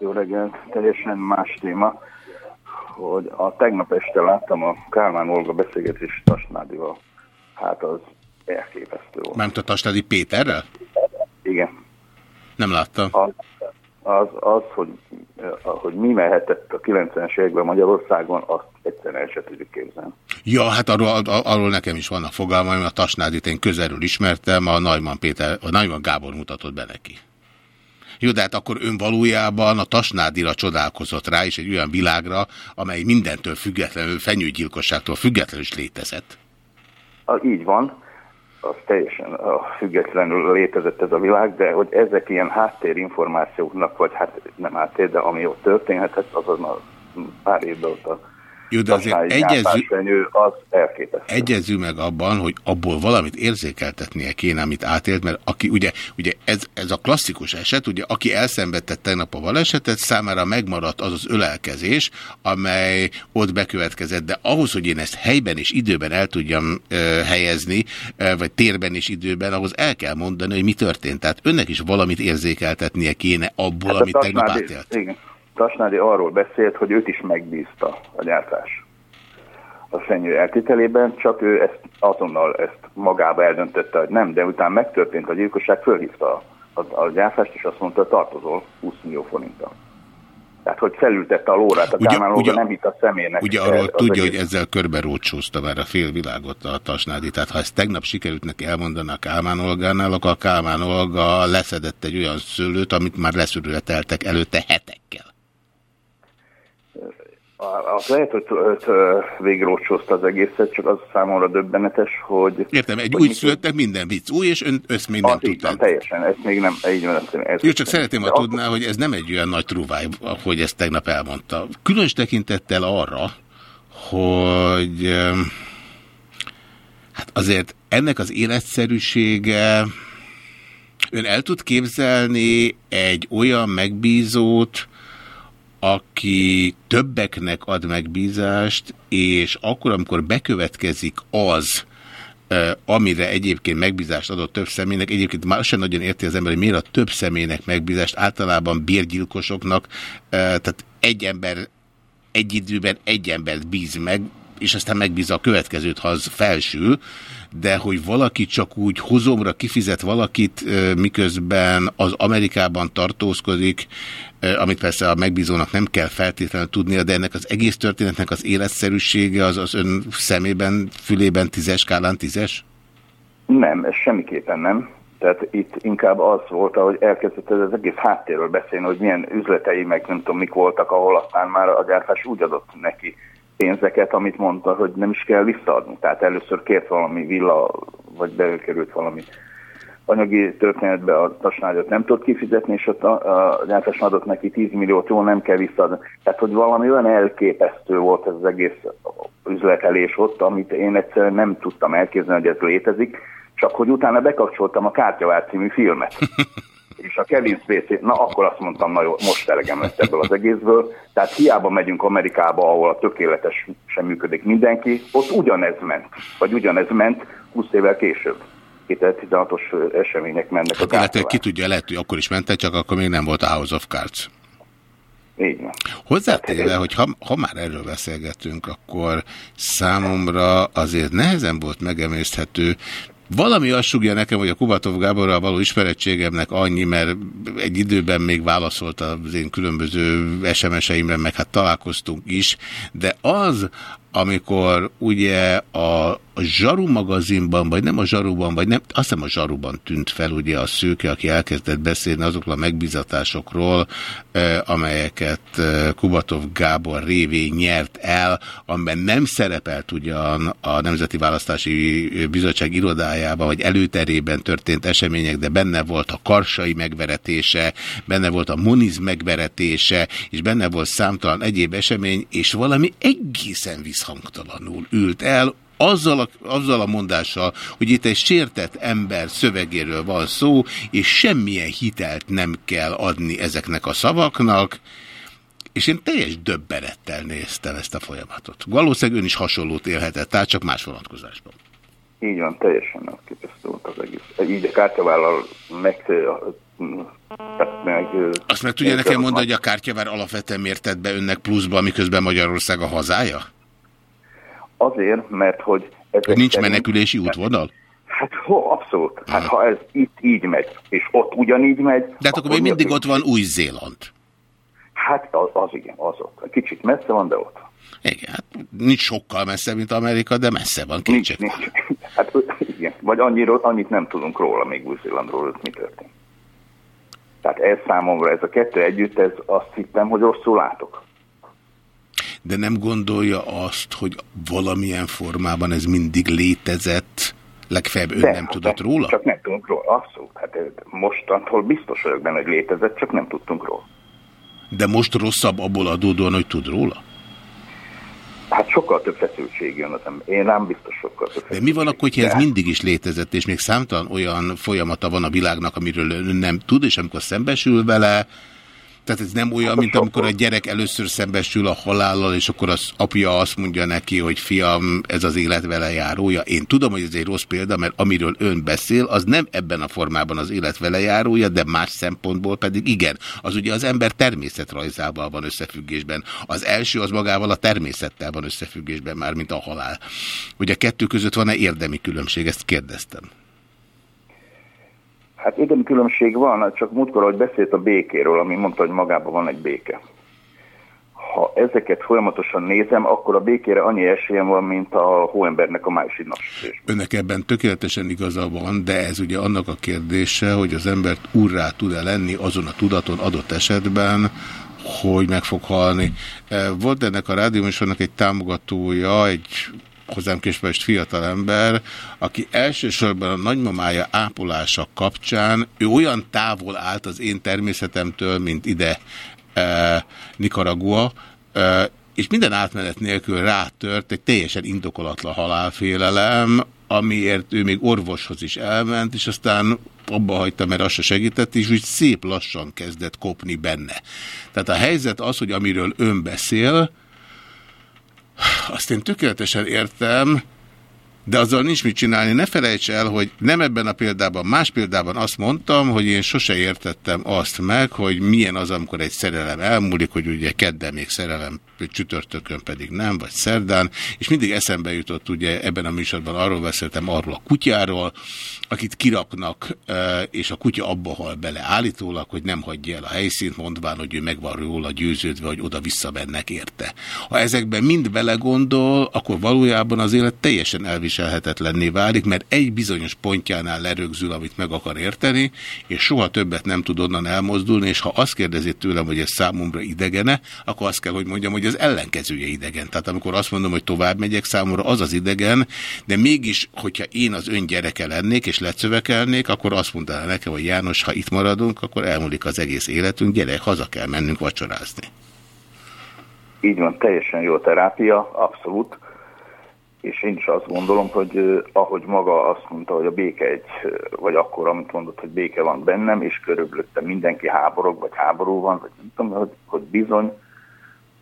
Jó reggelt, teljesen más téma, hogy a tegnap este láttam a Kálmán Olga beszélgetést Tasnádival. Hát az elképesztő volt. Mármint a Tasnádi Péterrel? Igen. Nem láttam. Az, az, az hogy, eh, hogy mi mehetett a 90-es években Magyarországon, azt egyszerűen el se tudjuk képzelni. Ja, hát arról, ar- arról nekem is vannak fogalmaim, a Tasnádit én közelről ismertem, a Najman, Péter, a Najman Gábor mutatott be neki. Jó, de hát akkor ön valójában a Tasnádira csodálkozott rá, és egy olyan világra, amely mindentől függetlenül, fenyőgyilkosságtól függetlenül is létezett. A, így van, az teljesen a, függetlenül létezett ez a világ, de hogy ezek ilyen háttérinformációknak, vagy hát nem háttér, de ami ott történhetett, azon a pár évben ott a Jó, de azért egyező- az elképesztő. Egyezünk meg abban, hogy abból valamit érzékeltetnie kéne, amit átélt, mert aki ugye, ugye ez, ez a klasszikus eset, ugye aki elszenvedte tegnap a balesetet, számára megmaradt az az ölelkezés, amely ott bekövetkezett, de ahhoz, hogy én ezt helyben és időben el tudjam ö, helyezni, ö, vagy térben és időben, ahhoz el kell mondani, hogy mi történt. Tehát önnek is valamit érzékeltetnie kéne abból, Hát amit tegnap átélt. igen, Tasnádi arról beszélt, hogy őt is megbízta a gyártás a fenyő eltételében, csak ő ezt azonnal ezt magába eldöntötte, hogy nem, de utána megtörtént a gyilkosság, fölhívta a, a, a gyártást, és azt mondta, hogy tartozol 20 millió forinttal. Tehát, hogy felültette a lórát, a Ugye- Kálmán ugye- nem hitt a személynek. Ugye arról az tudja, hogy ezzel körbe rócsózta már a félvilágot a Tasnádi. Tehát ha ezt tegnap sikerült neki elmondani a Kálmán Olgánál, akkor a Kálmán Olga leszedett egy olyan szőlőt, amit már leszürületeltek előtte hetekkel. Az lehet, hogy végrócsózta az egészet, csak az számomra döbbenetes, hogy... Értem, egy hogy úgy mi- születtek, minden vicc új, és ön ezt még nem tudta. teljesen, ezt még nem, így van, ezt, ezt Jó, csak szeretném, ha tudná, hogy ez nem egy olyan nagy truváj, hogy ezt tegnap elmondta. Különös tekintettel arra, hogy hát azért ennek az életszerűsége ön el tud képzelni egy olyan megbízót, aki többeknek ad megbízást, és akkor, amikor bekövetkezik az, amire egyébként megbízást adott több személynek, egyébként már sem nagyon érti az ember, hogy miért a több személynek megbízást, általában bérgyilkosoknak, eh, tehát egy ember egy időben egy embert bíz meg, és aztán megbízza a következőt, ha az felsül, de hogy valaki csak úgy hozomra kifizet valakit, miközben az Amerikában tartózkodik, amit persze a megbízónak nem kell feltétlenül tudnia, de ennek az egész történetnek az életszerűsége az az ön szemében, fülében tízes skálán tízes? Nem, ez semmiképpen nem. Tehát itt inkább az volt, hogy elkezdett ez az egész háttérről beszélni, hogy milyen üzletei, meg nem tudom mik voltak, ahol aztán már a gyártás úgy adott neki pénzeket, amit mondta, hogy nem is kell visszaadni. Tehát először kért valami villa, vagy bekerült valami anyagi történetbe a tasnágyat nem tudott kifizetni, és ott a, a adott neki 10 milliót, jó, nem kell visszaadni. Tehát, hogy valami olyan elképesztő volt ez az egész üzletelés ott, amit én egyszerűen nem tudtam elképzelni, hogy ez létezik, csak hogy utána bekapcsoltam a Kártyavár című filmet. <laughs> és a Kevin Spacey, na akkor azt mondtam, na jó, most elegem lett ebből az egészből. Tehát hiába megyünk Amerikába, ahol a tökéletes sem működik mindenki, ott ugyanez ment, vagy ugyanez ment 20 évvel később. 2016-os események mennek a Hát illetve Kártyavár. ki tudja, lehet, hogy akkor is mentek, csak akkor még nem volt a House of Cards. Így van. Hozzátéve, hogy ha, ha már erről beszélgetünk, akkor számomra azért nehezen volt megemészthető. Valami azt sugja nekem, hogy a Kubatov Gáborral való ismerettségemnek annyi, mert egy időben még válaszolt az én különböző SMS-eimre, meg hát találkoztunk is, de az, amikor ugye a a Zsaru magazinban, vagy nem a Zsaruban, vagy nem, azt hiszem a Zsaruban tűnt fel ugye a szőke, aki elkezdett beszélni azokról a megbizatásokról, amelyeket Kubatov Gábor révén nyert el, amiben nem szerepelt ugyan a Nemzeti Választási Bizottság irodájában, vagy előterében történt események, de benne volt a karsai megveretése, benne volt a Moniz megveretése, és benne volt számtalan egyéb esemény, és valami egészen visszhangtalanul ült el, azzal a, azzal a mondással, hogy itt egy sértett ember szövegéről van szó, és semmilyen hitelt nem kell adni ezeknek a szavaknak, és én teljes döbbenettel néztem ezt a folyamatot. Valószínűleg ön is hasonlót élhetett, tehát csak más vonatkozásban. Így van, teljesen elképesztő volt az egész. Így a kártyavállal meg... tehát meg Azt meg tudja nekem mondani, hogy a kártyavár alapvetően miért tett be önnek pluszba, miközben Magyarország a hazája? Azért, mert hogy... ezek nincs szerint- menekülési útvonal? Hát ho, abszolút. Hát ha ez itt így megy, és ott ugyanígy megy... De hát akkor még mindig ott van Új-Zéland. Hát az, az igen, az ott. Kicsit messze van, de ott. Igen, hát nincs sokkal messze, mint Amerika, de messze van. Nincs, nincs. <laughs> Hát igen, vagy annyiról, annyit nem tudunk róla, még Új-Zélandról, hogy mi történt. Tehát ez számomra, ez a kettő együtt, ez azt hittem, hogy rosszul látok. De nem gondolja azt, hogy valamilyen formában ez mindig létezett, legfeljebb ön De, nem hát tudott róla? Csak nem tudunk róla, abszolút. Hát mostantól biztos vagyok benne, hogy létezett, csak nem tudtunk róla. De most rosszabb abból adódóan, hogy tud róla? Hát sokkal több feszültség jön az ember. Én nem biztos sokkal több De mi van akkor, hogyha ez mindig is létezett, és még számtalan olyan folyamata van a világnak, amiről ön nem tud, és amikor szembesül vele, tehát ez nem olyan, mint amikor a gyerek először szembesül a halállal, és akkor az apja azt mondja neki, hogy fiam, ez az élet vele járója. Én tudom, hogy ez egy rossz példa, mert amiről ön beszél, az nem ebben a formában az élet vele járója, de más szempontból pedig igen. Az ugye az ember természetrajzával van összefüggésben. Az első az magával a természettel van összefüggésben, már mint a halál. Ugye a kettő között van-e érdemi különbség? Ezt kérdeztem. Hát érdemi különbség van, csak múltkor, hogy beszélt a békéről, ami mondta, hogy magában van egy béke. Ha ezeket folyamatosan nézem, akkor a békére annyi esélyem van, mint a hóembernek a májusi napsütés. Önnek ebben tökéletesen igaza van, de ez ugye annak a kérdése, hogy az embert úrrá tud-e lenni azon a tudaton adott esetben, hogy meg fog halni. Eh, Volt ennek a rádióműsornak egy támogatója, egy hozzám képest fiatal ember, aki elsősorban a nagymamája ápolása kapcsán, ő olyan távol állt az én természetemtől, mint ide e, Nicaragua, e, és minden átmenet nélkül rátört egy teljesen indokolatlan halálfélelem, amiért ő még orvoshoz is elment, és aztán abba hagyta, mert az se segített, és úgy szép lassan kezdett kopni benne. Tehát a helyzet az, hogy amiről ön beszél, azt én tökéletesen értem, de azzal nincs mit csinálni. Ne felejts el, hogy nem ebben a példában, más példában azt mondtam, hogy én sose értettem azt meg, hogy milyen az, amikor egy szerelem elmúlik, hogy ugye kedden még szerelem, csütörtökön pedig nem, vagy szerdán, és mindig eszembe jutott, ugye ebben a műsorban arról beszéltem, arról a kutyáról, akit kiraknak, és a kutya abba hal bele állítólag, hogy nem hagyja el a helyszínt, mondván, hogy ő meg van róla győződve, hogy oda visszamennek érte. Ha ezekben mind belegondol, akkor valójában az élet teljesen elviselhetetlenné válik, mert egy bizonyos pontjánál lerögzül, amit meg akar érteni, és soha többet nem tud onnan elmozdulni, és ha azt kérdezi tőlem, hogy ez számomra idegene, akkor azt kell, hogy mondjam, hogy az ellenkezője idegen. Tehát amikor azt mondom, hogy tovább megyek, számomra az az idegen, de mégis, hogyha én az ön gyereke lennék, és lecövekelnék, akkor azt mondaná nekem, hogy János, ha itt maradunk, akkor elmúlik az egész életünk, gyere, haza kell mennünk vacsorázni. Így van, teljesen jó terápia, abszolút. És én is azt gondolom, hogy ahogy maga azt mondta, hogy a béke egy, vagy akkor, amit mondott, hogy béke van bennem, és körülöttem mindenki háborog, vagy háború van, vagy nem tudom, hogy, hogy bizony,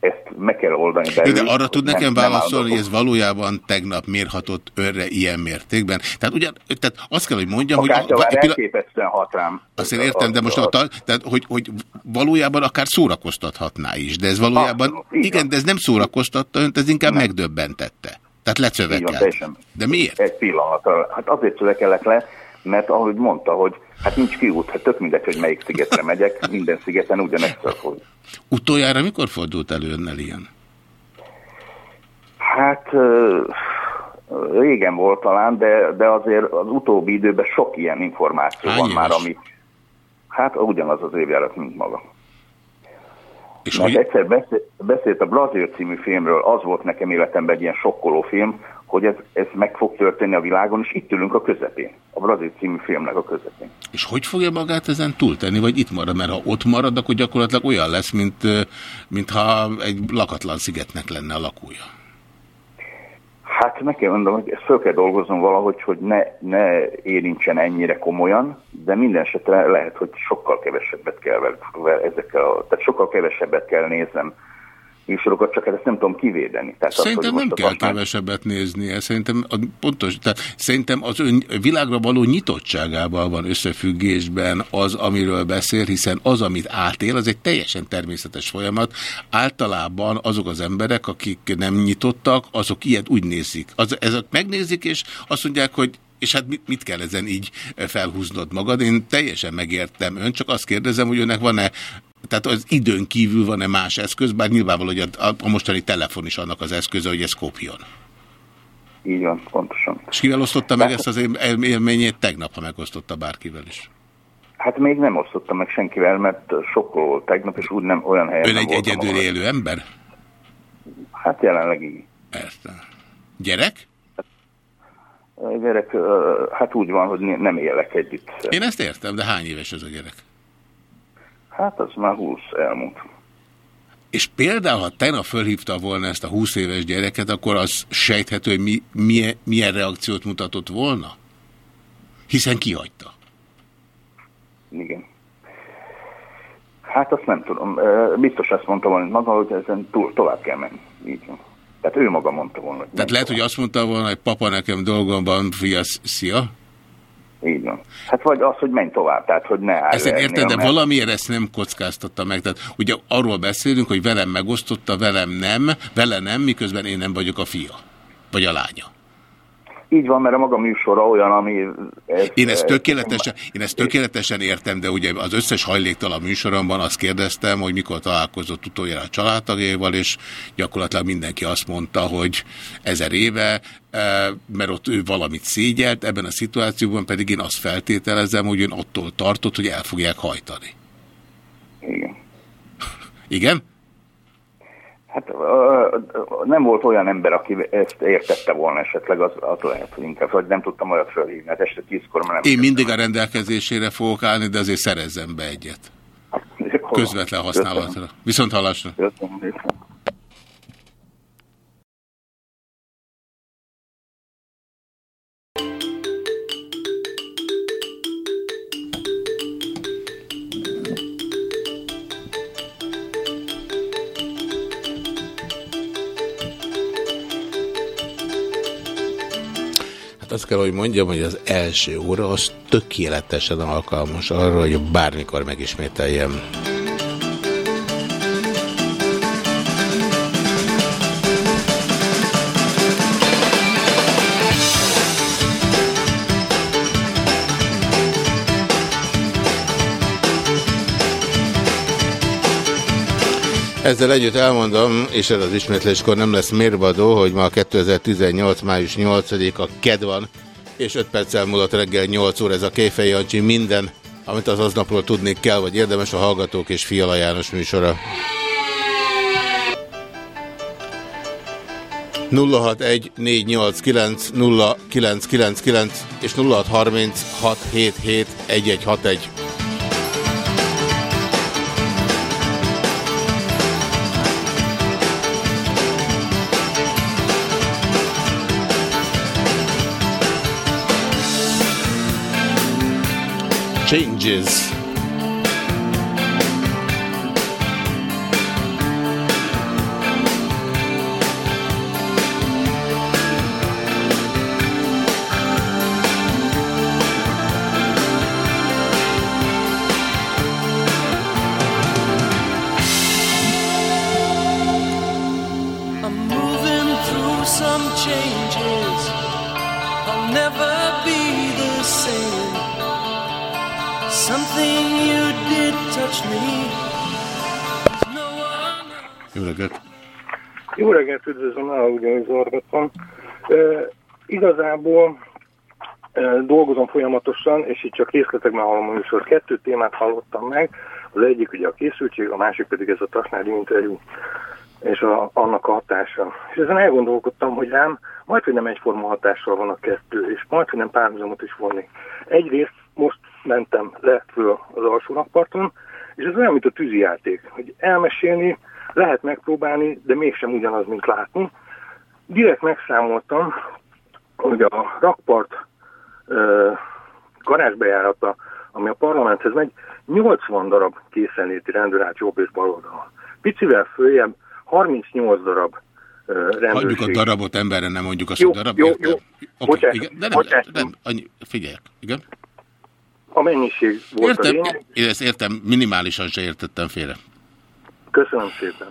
ezt meg kell oldani belül. de arra tud nekem nem- nem válaszolni, hogy ez valójában tegnap mérhatott önre ilyen mértékben. Tehát, ugyan, tehát azt kell, hogy mondjam, A hogy... pillanat- elképesztően hat rám. Azt én értem, de most a, a, tehát, hogy, hogy valójában akár szórakoztathatná is, de ez valójában, igen, de ez nem szórakoztatta önt, ez inkább megdöbbentette. Tehát van, lecövekelt. De miért? Egy pillanatra. Hát azért szövekelek le, mert ahogy mondta, hogy hát nincs kiút, hát tök mindegy, hogy melyik szigetre megyek, minden szigeten ugyanezt fog. Utoljára mikor fordult elő önnel ilyen? Hát régen volt talán, de, de azért az utóbbi időben sok ilyen információ Hány van már, ami hát ugyanaz az évjárat, mint maga. És Mert hogy- egyszer beszélt, beszélt a Brazil című filmről, az volt nekem életemben egy ilyen sokkoló film, hogy ez, ez meg fog történni a világon, és itt ülünk a közepén. A Brazil című filmnek a közepén. És hogy fogja magát ezen túltenni, vagy itt marad? Mert ha ott marad, akkor gyakorlatilag olyan lesz, mint, ö, mintha egy lakatlan szigetnek lenne a lakója. Hát meg kell mondanom, hogy ezt föl kell dolgoznom valahogy, hogy ne, ne érintsen ennyire komolyan, de minden esetre lehet, hogy sokkal kevesebbet kell ezekkel, a, tehát sokkal kevesebbet kell néznem műsorokat, csak hát ezt nem tudom kivédeni. Tehát Szerintem hogy nem kell azt már- kevesebbet néznie. Szerintem a, pontos, tehát szerintem az ön világra való nyitottságával van összefüggésben az, amiről beszél, hiszen az, amit átél, az egy teljesen természetes folyamat. Általában azok az emberek, akik nem nyitottak, azok ilyet úgy nézik. Az, ezek megnézik, és azt mondják, hogy És hát mit, mit kell ezen így felhúznod magad? Én teljesen megértem ön, csak azt kérdezem, hogy önnek van-e tehát az időn kívül van-e más eszköz, bár nyilvánvaló, hogy a, a mostani telefon is annak az eszköze, hogy ez kopjon. Így van, pontosan. És kivel osztotta meg ezt az él- élményét tegnap, ha megosztotta bárkivel is? Hát még nem osztottam meg senkivel, mert sokkal volt tegnap, és úgy nem olyan helyen Ön egy egyedül ahol- élő ember? Hát jelenleg így. Értem. Gyerek? A Gyerek, hát úgy van, hogy ne- nem élek együtt. Én ezt értem, de hány éves ez a gyerek? Hát az már 20 elmúlt. És például, ha tegnap fölhívta volna ezt a 20 éves gyereket, akkor az sejthető, hogy mi, milyen, milyen reakciót mutatott volna? Hiszen kihagyta. Igen. Hát azt nem tudom. Biztos azt mondta volna maga, hogy ezen túl, tovább kell menni. Így van. Tehát ő maga mondta volna, hogy Tehát lehet, hogy azt mondta volna, hogy papa, nekem dolgom van, fia, szia. Így van. Hát vagy az, hogy menj tovább, tehát hogy ne állj Ezt érted, de mert- valamiért ezt nem kockáztatta meg. Tehát ugye arról beszélünk, hogy velem megosztotta, velem nem, vele nem, miközben én nem vagyok a fia. Vagy a lánya. Így van, mert a maga műsora olyan, ami... Ez, Én ezt ez- tökéletesen, én ezt tökéletesen értem, de ugye az összes hajléktalan műsoromban azt kérdeztem, hogy mikor találkozott utoljára a családtagjaival, és gyakorlatilag mindenki azt mondta, hogy ezer éve, eh, mert ott ő valamit szégyelt, ebben a szituációban pedig én azt feltételezem, hogy ön attól tartott, hogy el fogják hajtani. Igen. Igen? Hát nem volt olyan ember, aki ezt értette volna esetleg, az, az lehet, hogy inkább, hogy nem tudtam olyat felhívni. Hát este tízkor már nem Én mindig a rendelkezésére fogok állni, de azért szerezzem be egyet. Közvetlen használatra. Viszont hallásra. Hát kell, hogy mondjam, hogy az első óra az tökéletesen alkalmas arra, hogy bármikor megismételjem. Ezzel együtt elmondom, és ez az ismétléskor nem lesz mérvadó, hogy ma 2018. május 8-a KED van, és 5 perccel múlott reggel 8 óra ez a Kéfej Jancsi minden, amit az aznapról tudni kell, vagy érdemes a Hallgatók és Fiala János műsora. 061 489 0999 és 0630 Changes. Igazából dolgozom folyamatosan, és itt csak részletekben hallom a műsor. Kettő témát hallottam meg, az egyik ugye a készültség, a másik pedig ez a Tasnádi interjú és a, annak a hatása. És ezen elgondolkodtam, hogy rám majd, hogy nem egyforma hatással van a kettő, és majd, hogy nem párhuzamot is vonni. Egyrészt most mentem le föl az alsó rakparton, és ez olyan, mint a tűzijáték, hogy elmesélni, lehet megpróbálni, de mégsem ugyanaz, mint látni. Direkt megszámoltam, hogy a rakpart ö, garázsbejárata, ami a parlamenthez megy, 80 darab készenléti rendőr állt jobb és bal oldalon. Picivel följebb 38 darab ö, rendőrség. Hagyjuk a darabot emberre, nem mondjuk azt, Jó, hogy darab. jó, értem. jó. Oké, Bocsánat, igen, de nem, nem, annyi, figyelj, igen. A mennyiség volt a Értem, lényeg. én ezt értem, minimálisan se értettem félre. Köszönöm szépen.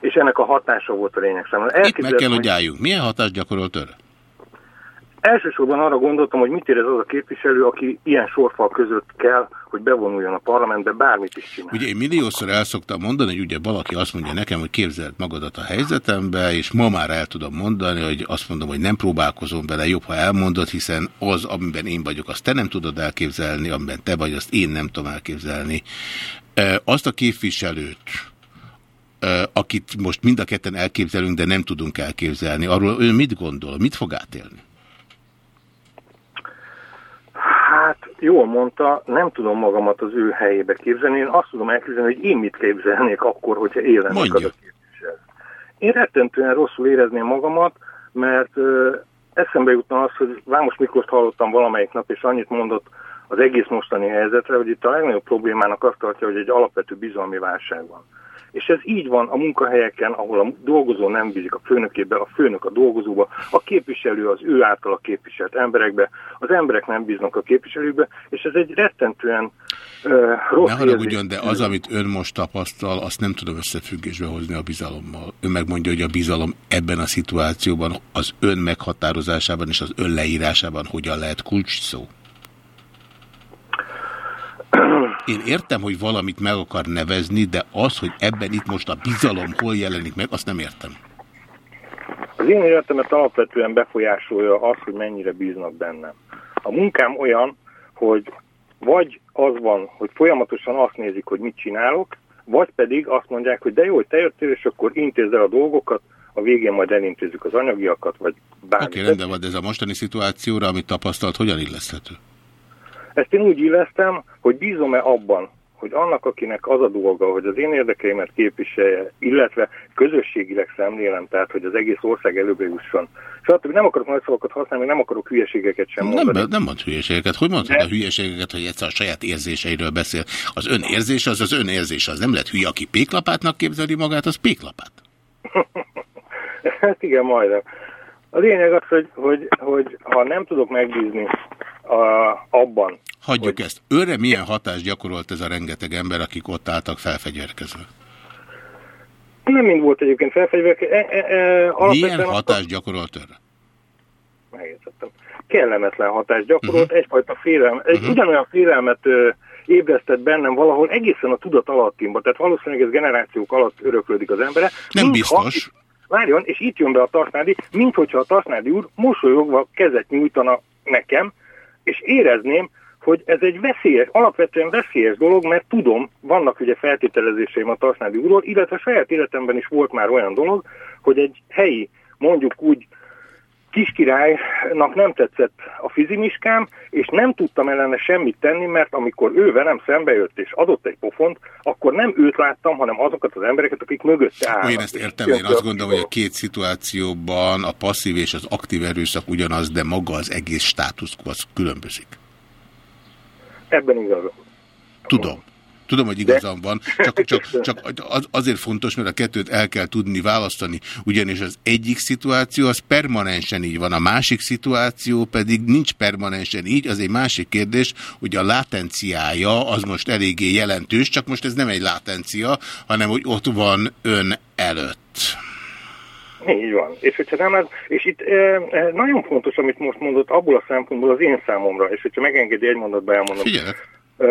És ennek a hatása volt a lényeg számomra. Itt meg kell, hogy álljunk. Milyen hatást gyakorolt önre? Elsősorban arra gondoltam, hogy mit érez az a képviselő, aki ilyen sorfal között kell, hogy bevonuljon a parlamentbe, bármit is csinál. Ugye én milliószor el szoktam mondani, hogy ugye valaki azt mondja nekem, hogy képzeld magadat a helyzetembe, és ma már el tudom mondani, hogy azt mondom, hogy nem próbálkozom vele, jobb, ha elmondod, hiszen az, amiben én vagyok, azt te nem tudod elképzelni, amiben te vagy, azt én nem tudom elképzelni. Azt a képviselőt, akit most mind a ketten elképzelünk, de nem tudunk elképzelni, arról ő mit gondol, mit fog átélni? Hát jól mondta, nem tudom magamat az ő helyébe képzelni. Én azt tudom elképzelni, hogy én mit képzelnék akkor, hogyha élennék az a képviselő. Én rettentően rosszul érezném magamat, mert ö, eszembe jutna az, hogy Vámos Miklóst hallottam valamelyik nap, és annyit mondott az egész mostani helyzetre, hogy itt a legnagyobb problémának azt tartja, hogy egy alapvető bizalmi válság van. És ez így van a munkahelyeken, ahol a dolgozó nem bízik a főnökébe, a főnök a dolgozóba, a képviselő az ő által a képviselt emberekbe, az emberek nem bíznak a képviselőkbe, és ez egy rettentően uh, rossz Ne haragudjon, de az, amit ön most tapasztal, azt nem tudom összefüggésbe hozni a bizalommal. Ön megmondja, hogy a bizalom ebben a szituációban, az ön meghatározásában és az ön leírásában hogyan lehet kulcs szó? Én értem, hogy valamit meg akar nevezni, de az, hogy ebben itt most a bizalom hol jelenik meg, azt nem értem. Az én életemet alapvetően befolyásolja az, hogy mennyire bíznak bennem. A munkám olyan, hogy vagy az van, hogy folyamatosan azt nézik, hogy mit csinálok, vagy pedig azt mondják, hogy de jó, hogy te jöttél, és akkor intézd el a dolgokat, a végén majd elintézzük az anyagiakat, vagy bármit. Oké, rendben van, de ez a mostani szituációra, amit tapasztalt, hogyan illeszthető? Ezt én úgy illesztem, hogy bízom-e abban, hogy annak, akinek az a dolga, hogy az én érdekeimet képviselje, illetve közösségileg szemlélem, tehát hogy az egész ország előbbre jusson. Stb. Nem akarok nagy szavakat használni, nem akarok hülyeségeket sem Nem, mondani. nem mond hülyeségeket. Hogy mondhatod a hülyeségeket, hogy egyszer a saját érzéseiről beszél? Az ön érzése az az ön érzése. Az nem lehet hülye, aki péklapátnak képzeli magát, az péklapát. <laughs> Hát igen, majdnem. A lényeg az, hogy, hogy, hogy ha nem tudok megbízni abban, Hagyjuk ezt. Őre milyen hatást gyakorolt ez a rengeteg ember, akik ott álltak felfegyverkezve? nem mind volt egyébként felfegyverke, e, e, e, Milyen hatást gyakorolt őre? megértettem. Kellemetlen hatást gyakorolt, Mhm. egyfajta félelmet, egy ugyanolyan félelmet ö, ébresztett bennem valahol egészen a tudat alattimba, tehát valószínűleg ez generációk alatt öröklődik az embere. Nem mintha- biztos. Várjon, és itt jön be a Tasnádi, mint hogyha a Tasnádi úr mosolyogva kezet nyújtana nekem, és érezném, hogy ez egy veszélyes, alapvetően veszélyes dolog, mert tudom, vannak ugye feltételezéseim a Tasnádi úrról, illetve saját életemben is volt már olyan dolog, hogy egy helyi, mondjuk úgy kiskirálynak nem tetszett a fizimiskám, és nem tudtam ellene semmit tenni, mert amikor ő velem szembe jött és adott egy pofont, akkor nem őt láttam, hanem azokat az embereket, akik mögötte állnak. Én ezt értem, én azt gondolom, hogy a két szituációban a passzív és az aktív erőszak ugyanaz, de maga az egész státusz az különbözik. Ebben igazam. Tudom. Tudom, hogy igazam van, csak, <laughs> csak, csak az, azért fontos, mert a kettőt el kell tudni választani, ugyanis az egyik szituáció az permanensen így van, a másik szituáció pedig nincs permanensen így, az egy másik kérdés, hogy a látenciája az most eléggé jelentős, csak most ez nem egy látencia, hanem hogy ott van ön előtt. Így van. És hogyha nem ez, és itt e, e, nagyon fontos, amit most mondott, abból a szempontból az én számomra, és hogyha megengedi egy mondatba elmondom. Figyelek. E,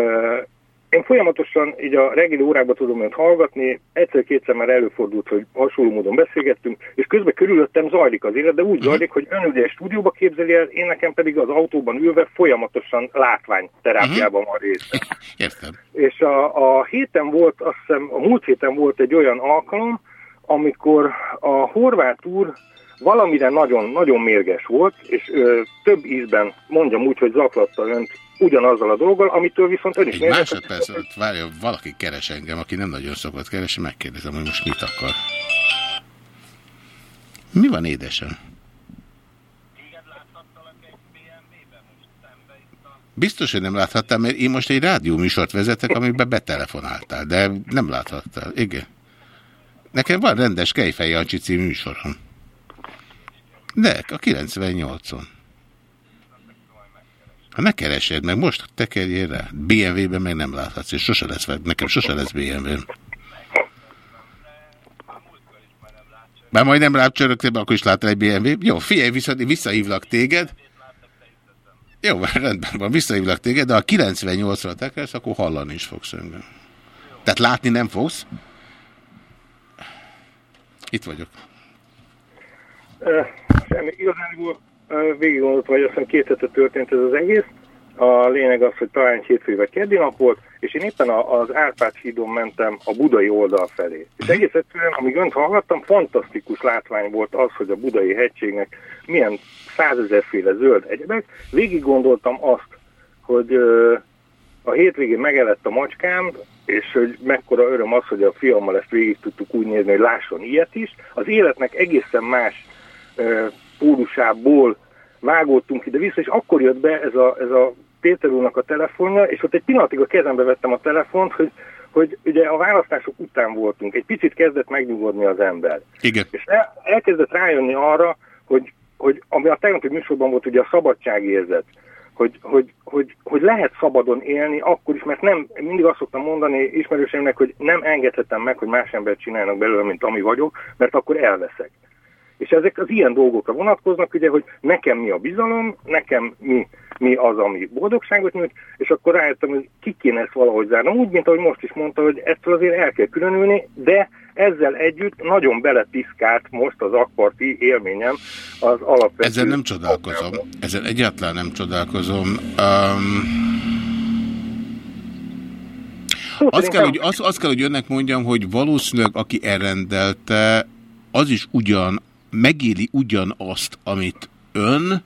én folyamatosan így a reggeli órákban tudom önt hallgatni, egyszer-kétszer már előfordult, hogy hasonló módon beszélgettünk, és közben körülöttem zajlik az élet, de úgy zajlik, hogy ön ugye stúdióba képzeli el, én nekem pedig az autóban ülve folyamatosan látványterápiában van részem. <laughs> Értem. És a, a héten volt, azt hiszem, a múlt héten volt egy olyan alkalom, amikor a horvát úr valamire nagyon-nagyon mérges volt, és ö, több ízben mondjam úgy, hogy zaklatta önt ugyanazzal a dolggal, amitől viszont ön is Egy másodperc, ott várja, valaki keres engem, aki nem nagyon szokott keresni, megkérdezem, hogy most mit akar. Mi van, édesem? Biztos, hogy nem láthattál, mert én most egy rádióműsort vezetek, amiben betelefonáltál, de nem láthattál. Igen. Nekem van rendes Kejfej Jancsi című műsorom. De, a 98-on. Ha ne keresed meg, most tekerjél rá. BMW-ben meg nem láthatsz, és sose lesz, nekem sose lesz BMW-m. Már majd nem rácsörögtél be, akkor is láttál egy BMW. Jó, figyelj, vissza, visszahívlak téged. Jó, <laughs> rendben van, visszahívlak téged, de ha 98-ra tekersz, akkor hallani is fogsz engem. Tehát látni nem fogsz? Itt vagyok. Ö, Semmi. Igazából ö, végig gondoltam, hogy azt hiszem két hete történt ez az egész. A lényeg az, hogy talán hétfő vagy keddi nap volt, és én éppen az Árpád hídon mentem a budai oldal felé. És egész egyszerűen, amíg önt hallgattam, fantasztikus látvány volt az, hogy a budai hegységnek milyen százezerféle zöld egyebek. Végig gondoltam azt, hogy a hétvégén megelett a macskám, és hogy mekkora öröm az, hogy a fiammal ezt végig tudtuk úgy nézni, hogy lásson ilyet is. Az életnek egészen más pólusából vágódtunk ide vissza, és akkor jött be ez a, ez a Péter úrnak a telefonja, és ott egy pillanatig a kezembe vettem a telefont, hogy, hogy ugye a választások után voltunk, egy picit kezdett megnyugodni az ember. Igen. És el, elkezdett rájönni arra, hogy, hogy ami a tegnapi műsorban volt ugye a szabadságérzet, hogy, hogy, hogy, hogy lehet szabadon élni akkor is, mert nem, mindig azt szoktam mondani ismerőseimnek, hogy nem engedhetem meg, hogy más embert csinálnak belőle, mint ami vagyok, mert akkor elveszek. És ezek az ilyen dolgokra vonatkoznak, ugye, hogy nekem mi a bizalom, nekem mi, mi az, ami boldogságot nyújt, és akkor rájöttem, hogy ki kéne ezt valahogy zárnom. Úgy, mint ahogy most is mondta, hogy ettől azért el kell különülni, de ezzel együtt nagyon belepiszkált most az akparti élményem az alapvető... Ezzel nem csodálkozom. Ezzel egyáltalán nem csodálkozom. Um, azt, kell, hogy, azt, azt kell, hogy önnek mondjam, hogy valószínűleg aki elrendelte, az is ugyan, megéli ugyanazt, amit ön,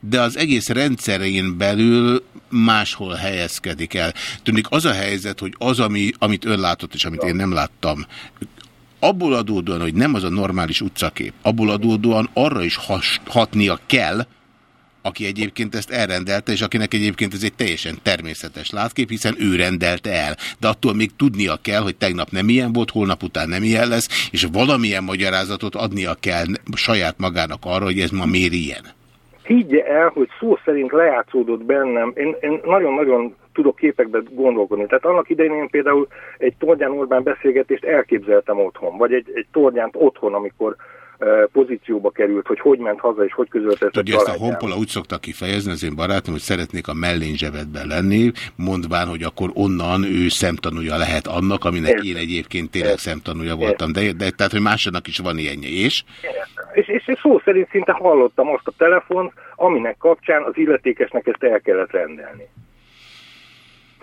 de az egész rendszerén belül máshol helyezkedik el. Tűnik az a helyzet, hogy az, ami, amit ön látott, és amit én nem láttam, abból adódóan, hogy nem az a normális utcakép, abból adódóan arra is has, hatnia kell, aki egyébként ezt elrendelte, és akinek egyébként ez egy teljesen természetes látkép, hiszen ő rendelte el. De attól még tudnia kell, hogy tegnap nem ilyen volt, holnap után nem ilyen lesz, és valamilyen magyarázatot adnia kell saját magának arra, hogy ez ma miért ilyen. higgye el, hogy szó szerint lejátszódott bennem, én, nagyon-nagyon tudok képekbe gondolkodni. Tehát annak idején én például egy Tordján Orbán beszélgetést elképzeltem otthon, vagy egy, egy Tordjánt otthon, amikor pozícióba került, hogy hogy ment haza, és hogy közölte ezt a Ugye ezt a honpola úgy szokta kifejezni, az én barátom, hogy szeretnék a mellényzsebedben lenni, mondván, hogy akkor onnan ő szemtanúja lehet annak, aminek én egyébként tényleg szemtanúja voltam. De, de tehát, hogy másodnak is van ilyenje, és? És, és, és szó szerint szinte hallottam azt a telefont, aminek kapcsán az illetékesnek ezt el kellett rendelni.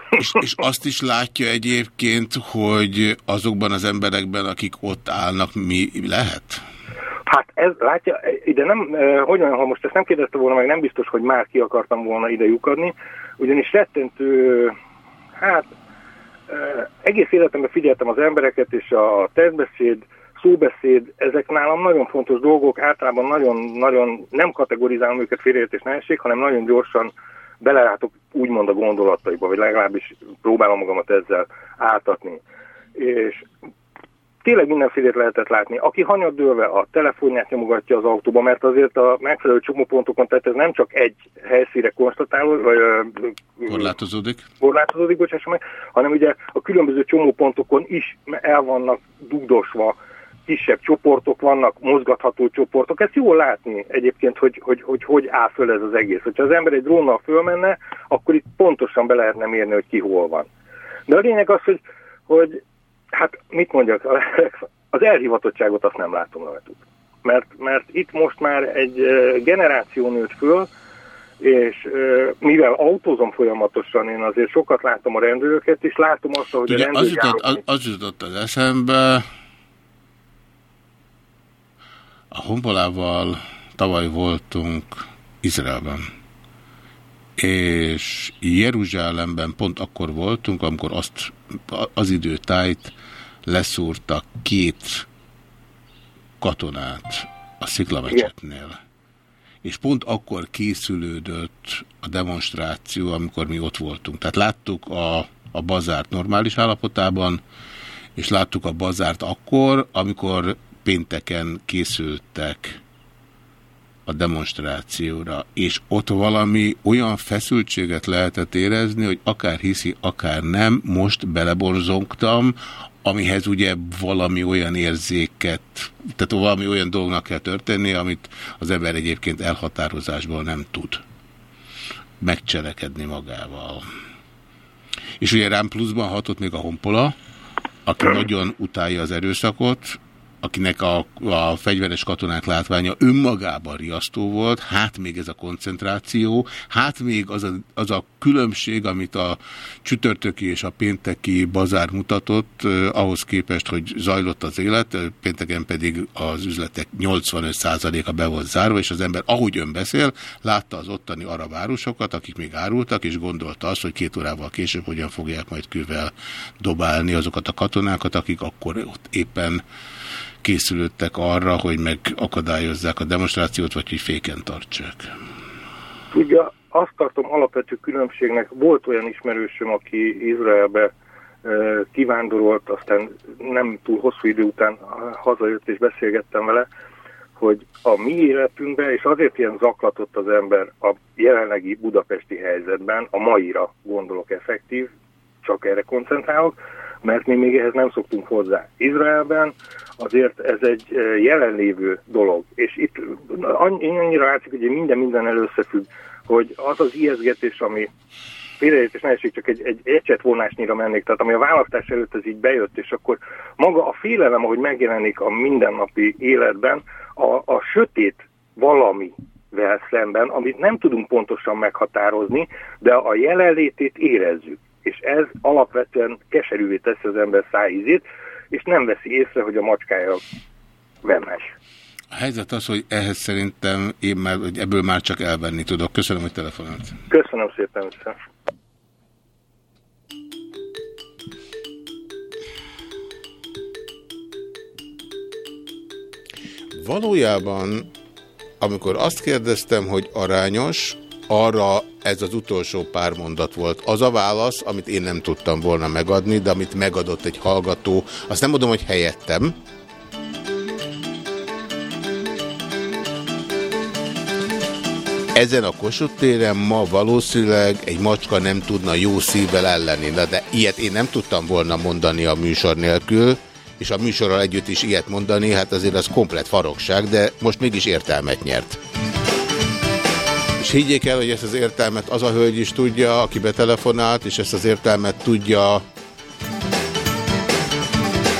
És, és azt is látja egyébként, hogy azokban az emberekben, akik ott állnak, mi lehet? Hát ez, látja, ide nem, eh, hogy mondjam, ha most ezt nem kérdezte volna meg, nem biztos, hogy már ki akartam volna ide lyukadni, ugyanis rettentő, hát eh, egész életemben figyeltem az embereket, és a testbeszéd, szóbeszéd, ezek nálam nagyon fontos dolgok, általában nagyon-nagyon nem kategorizálom őket félreértés ne hanem nagyon gyorsan belelátok úgymond a gondolataiba, vagy legalábbis próbálom magamat ezzel áltatni. És tényleg mindenfélét lehetett látni. Aki hanyaddőlve a telefonját nyomogatja az autóba, mert azért a megfelelő csomópontokon, tehát ez nem csak egy helyszíre konstatáló, vagy Korlátozódik. korlátozódik, bocsássa meg, hanem ugye a különböző csomópontokon is el vannak dugdosva kisebb csoportok vannak, mozgatható csoportok. Ezt jól látni egyébként, hogy hogy, hogy, hogy áll föl ez az egész. Hogyha az ember egy drónnal fölmenne, akkor itt pontosan be lehetne mérni, hogy ki hol van. De a lényeg az, hogy, hogy hát mit mondjak, <laughs> az elhivatottságot azt nem látom rajtuk. Mert, mert itt most már egy generáció nőtt föl, és mivel autózom folyamatosan, én azért sokat látom a rendőröket, és látom azt, hogy a Ugye az rendőrjárok... jutott, az, az jutott az eszembe, a honpolával tavaly voltunk Izraelben. És Jeruzsálemben pont akkor voltunk, amikor azt, az időtájt leszúrtak két katonát a sziklamecsetnél. És pont akkor készülődött a demonstráció, amikor mi ott voltunk. Tehát láttuk a, a bazárt normális állapotában, és láttuk a bazárt akkor, amikor pénteken készültek a demonstrációra, és ott valami olyan feszültséget lehetett érezni, hogy akár hiszi, akár nem, most beleborzongtam, amihez ugye valami olyan érzéket, tehát valami olyan dolognak kell történni, amit az ember egyébként elhatározásból nem tud. megcselekedni magával. És ugye rám pluszban hatott még a honpola, aki <clears throat> nagyon utálja az erőszakot, akinek a, a fegyveres katonák látványa önmagában riasztó volt, hát még ez a koncentráció, hát még az a, az a különbség, amit a csütörtöki és a pénteki bazár mutatott, eh, ahhoz képest, hogy zajlott az élet, pénteken pedig az üzletek 85%-a be volt zárva, és az ember, ahogy ön beszél, látta az ottani arab árusokat, akik még árultak, és gondolta azt, hogy két órával később hogyan fogják majd kővel dobálni azokat a katonákat, akik akkor ott éppen készülődtek arra, hogy megakadályozzák a demonstrációt, vagy hogy féken tartsák. Tudja, azt tartom alapvető különbségnek, volt olyan ismerősöm, aki Izraelbe kivándorolt, aztán nem túl hosszú idő után hazajött és beszélgettem vele, hogy a mi életünkben, és azért ilyen zaklatott az ember a jelenlegi budapesti helyzetben, a maira gondolok effektív, csak erre koncentrálok, mert mi még ehhez nem szoktunk hozzá. Izraelben azért ez egy eh, jelenlévő dolog, és itt annyira látszik, hogy minden minden összefügg, hogy az az ijeszgetés, ami félreértés ne esik, csak egy, egy ecsetvonásnyira mennék, tehát ami a választás előtt ez így bejött, és akkor maga a félelem, ahogy megjelenik a mindennapi életben, a, a sötét valamivel szemben, amit nem tudunk pontosan meghatározni, de a jelenlétét érezzük. És ez alapvetően keserűvé teszi az ember szájízét, és nem veszi észre, hogy a macskája vemes. A helyzet az, hogy ehhez szerintem én már, hogy ebből már csak elvenni tudok. Köszönöm, hogy telefonált. Köszönöm szépen. Valójában, amikor azt kérdeztem, hogy arányos, arra ez az utolsó pár mondat volt. Az a válasz, amit én nem tudtam volna megadni, de amit megadott egy hallgató, azt nem mondom, hogy helyettem, Ezen a Kossuth téren ma valószínűleg egy macska nem tudna jó szívvel ellenni, de ilyet én nem tudtam volna mondani a műsor nélkül, és a műsorral együtt is ilyet mondani, hát azért az komplet farokság, de most mégis értelmet nyert. És higgyék el, hogy ezt az értelmet az a hölgy is tudja, aki betelefonált, és ezt az értelmet tudja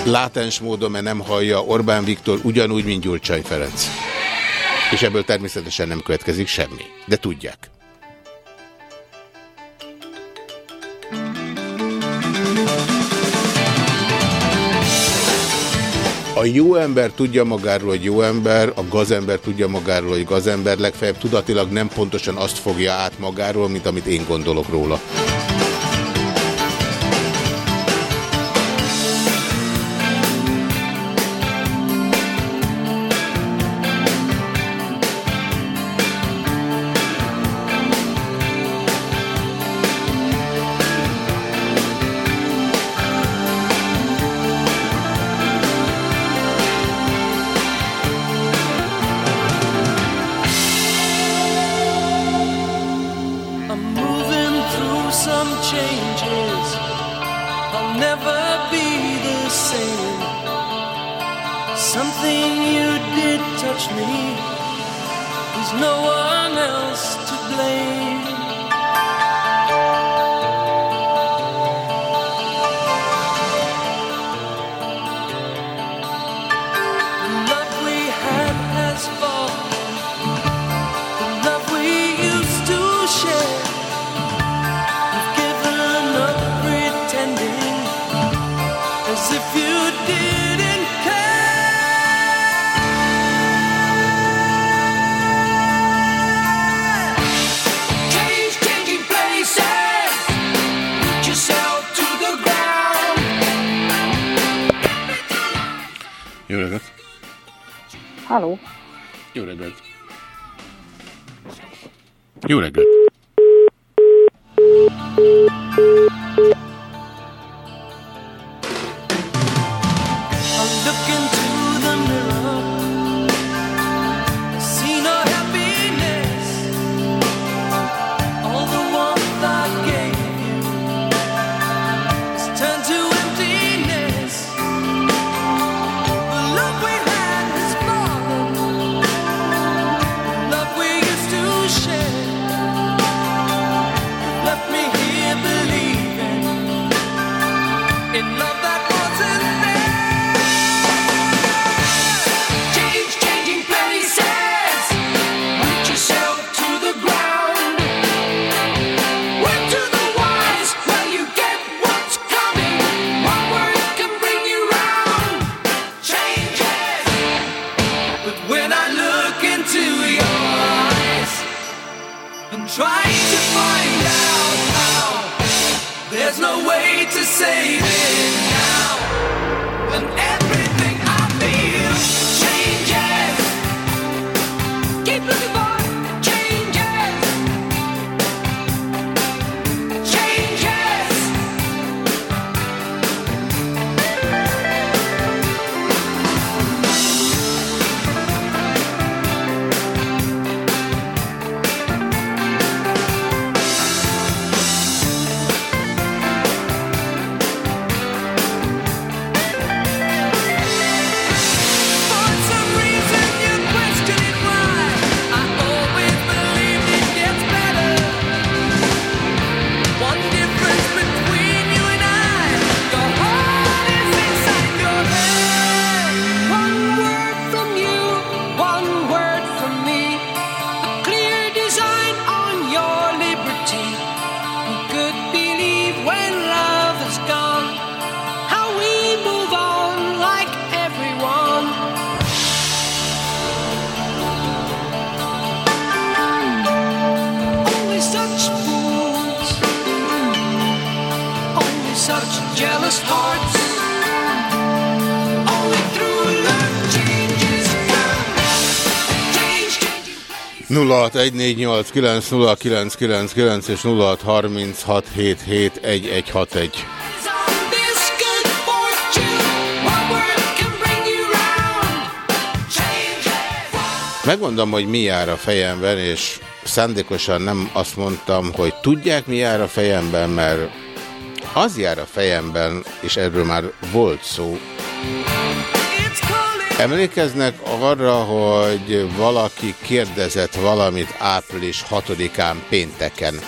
látens módon, mert nem hallja Orbán Viktor ugyanúgy, mint Gyurcsány Ferenc. És ebből természetesen nem következik semmi. De tudják. A jó ember tudja magáról, hogy jó ember, a gazember tudja magáról, hogy gazember, legfeljebb tudatilag nem pontosan azt fogja át magáról, mint amit én gondolok róla. 0614890999 és 0636771161. This good fortune, one word can bring you round. Change Megmondom, hogy mi jár a fejemben, és szándékosan nem azt mondtam, hogy tudják, mi jár a fejemben, mert az jár a fejemben, és erről már volt szó. Emlékeznek arra, hogy valaki kérdezett valamit április 6-án pénteken.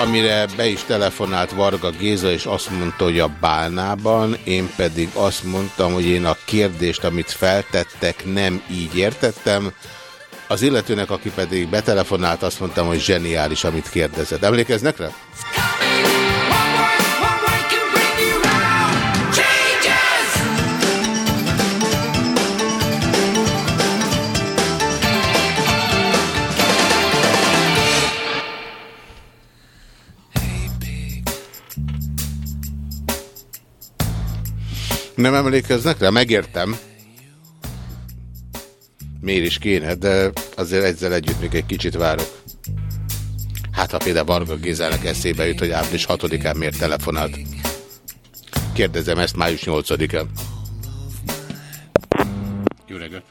Amire be is telefonált Varga Géza, és azt mondta, hogy a bálnában, én pedig azt mondtam, hogy én a kérdést, amit feltettek, nem így értettem. Az illetőnek, aki pedig betelefonált, azt mondtam, hogy zseniális, amit kérdezett. Emlékeznek rá? Nem emlékeznek rá? Megértem. Miért is kéne, de azért ezzel együtt még egy kicsit várok. Hát, ha például Varga Gézának eszébe jut, hogy április 6-án miért telefonált. Kérdezem ezt május 8-án. Jó reggelt!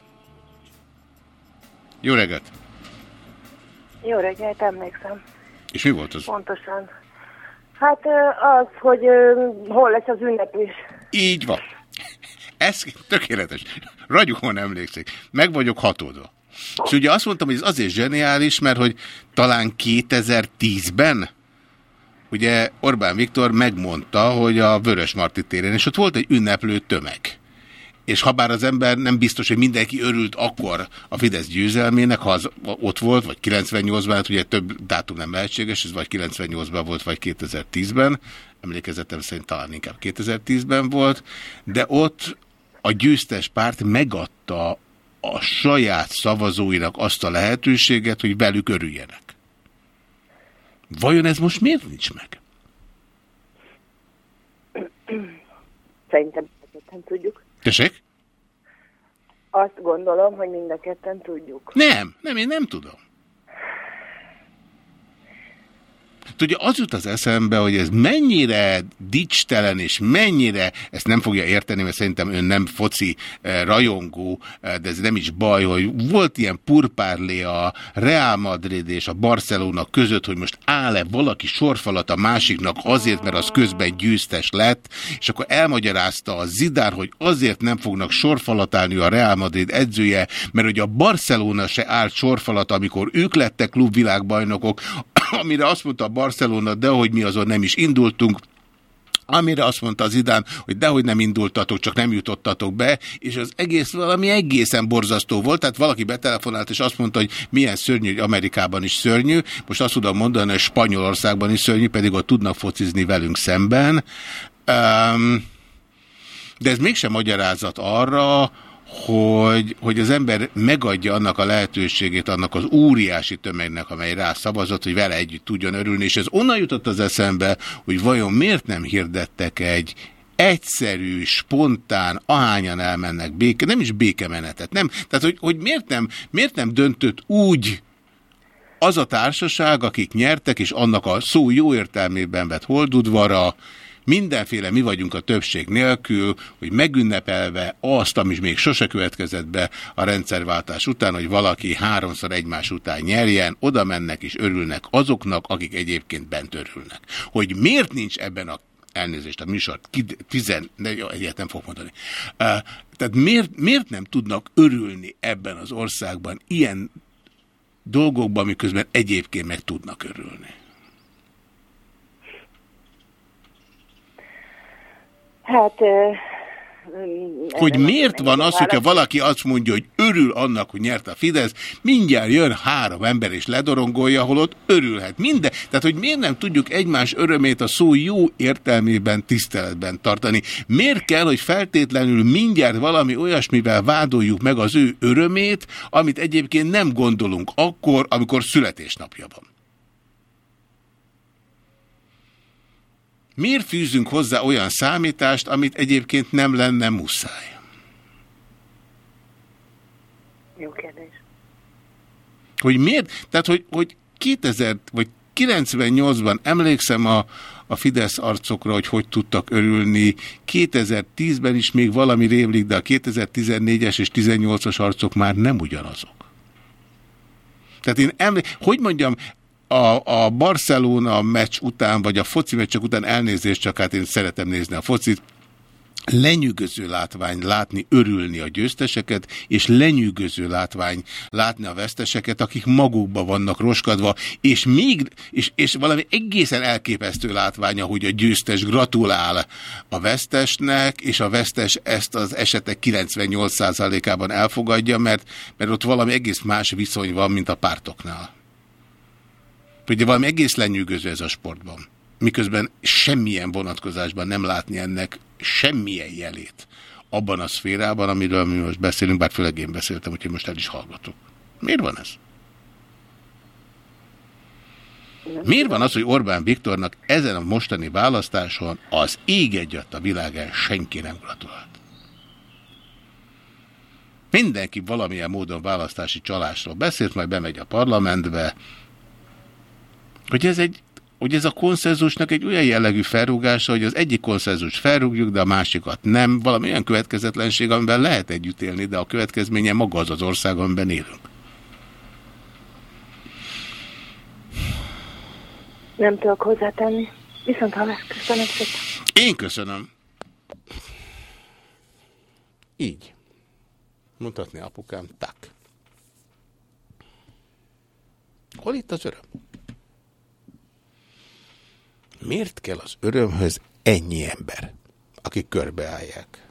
Jó reggelt! Jó reggelt, emlékszem. És mi volt az? Pontosan. Hát az, hogy hol lesz az ünneplés. Így van. Ez tökéletes. Ragyogóan emlékszik. Meg vagyok hatódva. És ugye azt mondtam, hogy ez azért zseniális, mert hogy talán 2010-ben ugye Orbán Viktor megmondta, hogy a Vörös Marti téren, és ott volt egy ünneplő tömeg. És ha bár az ember nem biztos, hogy mindenki örült akkor a Fidesz győzelmének, ha az ott volt, vagy 98-ban, hát ugye több dátum nem lehetséges, ez vagy 98-ban volt, vagy 2010-ben, emlékezetem szerint talán inkább 2010-ben volt, de ott a győztes párt megadta a saját szavazóinak azt a lehetőséget, hogy velük örüljenek. Vajon ez most miért nincs meg? Szerintem ketten tudjuk. Tessék? Azt gondolom, hogy mind a ketten tudjuk. Nem, nem, én nem tudom. Tudja, az jut az eszembe, hogy ez mennyire dicstelen, és mennyire, ezt nem fogja érteni, mert szerintem ön nem foci eh, rajongó, eh, de ez nem is baj, hogy volt ilyen purpárlé a Real Madrid és a Barcelona között, hogy most áll-e valaki sorfalat a másiknak azért, mert az közben győztes lett, és akkor elmagyarázta a Zidár, hogy azért nem fognak sorfalat állni a Real Madrid edzője, mert hogy a Barcelona se állt sorfalat, amikor ők lettek klubvilágbajnokok, amire azt mondta a Barcelona, de hogy mi azon nem is indultunk, Amire azt mondta az idán, hogy dehogy nem indultatok, csak nem jutottatok be, és az egész valami egészen borzasztó volt, tehát valaki betelefonált, és azt mondta, hogy milyen szörnyű, hogy Amerikában is szörnyű, most azt tudom mondani, hogy Spanyolországban is szörnyű, pedig ott tudnak focizni velünk szemben. De ez mégsem magyarázat arra, hogy, hogy az ember megadja annak a lehetőségét, annak az óriási tömegnek, amely rá szavazott, hogy vele együtt tudjon örülni, és ez onnan jutott az eszembe, hogy vajon miért nem hirdettek egy egyszerű, spontán, ahányan elmennek béke, nem is békemenetet, nem, tehát hogy, hogy miért, nem, miért nem döntött úgy az a társaság, akik nyertek, és annak a szó jó értelmében vett holdudvara, mindenféle mi vagyunk a többség nélkül, hogy megünnepelve azt, ami még sose következett be a rendszerváltás után, hogy valaki háromszor egymás után nyerjen, oda mennek és örülnek azoknak, akik egyébként bent örülnek. Hogy miért nincs ebben a elnézést, a műsor tizen, ne, jó, egyet nem fog mondani. Uh, tehát miért, miért nem tudnak örülni ebben az országban ilyen dolgokban, miközben egyébként meg tudnak örülni? Hát... Hogy miért van az, hogyha valaki azt mondja, hogy örül annak, hogy nyert a Fidesz, mindjárt jön három ember és ledorongolja, holott örülhet. Minden. Tehát, hogy miért nem tudjuk egymás örömét a szó jó értelmében tiszteletben tartani? Miért kell, hogy feltétlenül mindjárt valami olyasmivel vádoljuk meg az ő örömét, amit egyébként nem gondolunk akkor, amikor születésnapja van? Miért fűzünk hozzá olyan számítást, amit egyébként nem lenne muszáj? Jó kérdés. Hogy miért? Tehát, hogy, hogy 2000 vagy 98-ban emlékszem a, a Fidesz arcokra, hogy hogy tudtak örülni. 2010-ben is még valami rémlik, de a 2014-es és 18-as arcok már nem ugyanazok. Tehát én emlékszem, hogy mondjam, a, a Barcelona meccs után, vagy a foci meccsek után elnézést, csak hát én szeretem nézni a focit, lenyűgöző látvány látni, örülni a győzteseket, és lenyűgöző látvány látni a veszteseket, akik magukba vannak roskadva, és még, és, és valami egészen elképesztő látványa, hogy a győztes gratulál a vesztesnek, és a vesztes ezt az esetek 98%-ában elfogadja, mert, mert ott valami egész más viszony van, mint a pártoknál. Ugye valami egész lenyűgöző ez a sportban. Miközben semmilyen vonatkozásban nem látni ennek semmilyen jelét abban a szférában, amiről mi most beszélünk, bár főleg én beszéltem, úgyhogy most el is hallgatok. Miért van ez? Miért van az, hogy Orbán Viktornak ezen a mostani választáson az ég egyat a világán senki nem gratulált? Mindenki valamilyen módon választási csalásról beszélt, majd bemegy a parlamentbe, hogy ez egy hogy ez a konszenzusnak egy olyan jellegű felrúgása, hogy az egyik konszenzus felrúgjuk, de a másikat nem. Valami olyan következetlenség, amiben lehet együtt élni, de a következménye maga az az ország, amiben élünk. Nem tudok hozzátenni. Viszont hallás, köszönöm szépen. Én köszönöm. Így. Mutatni apukám, tak. Hol itt az öröm? Miért kell az örömhöz ennyi ember, akik körbeállják?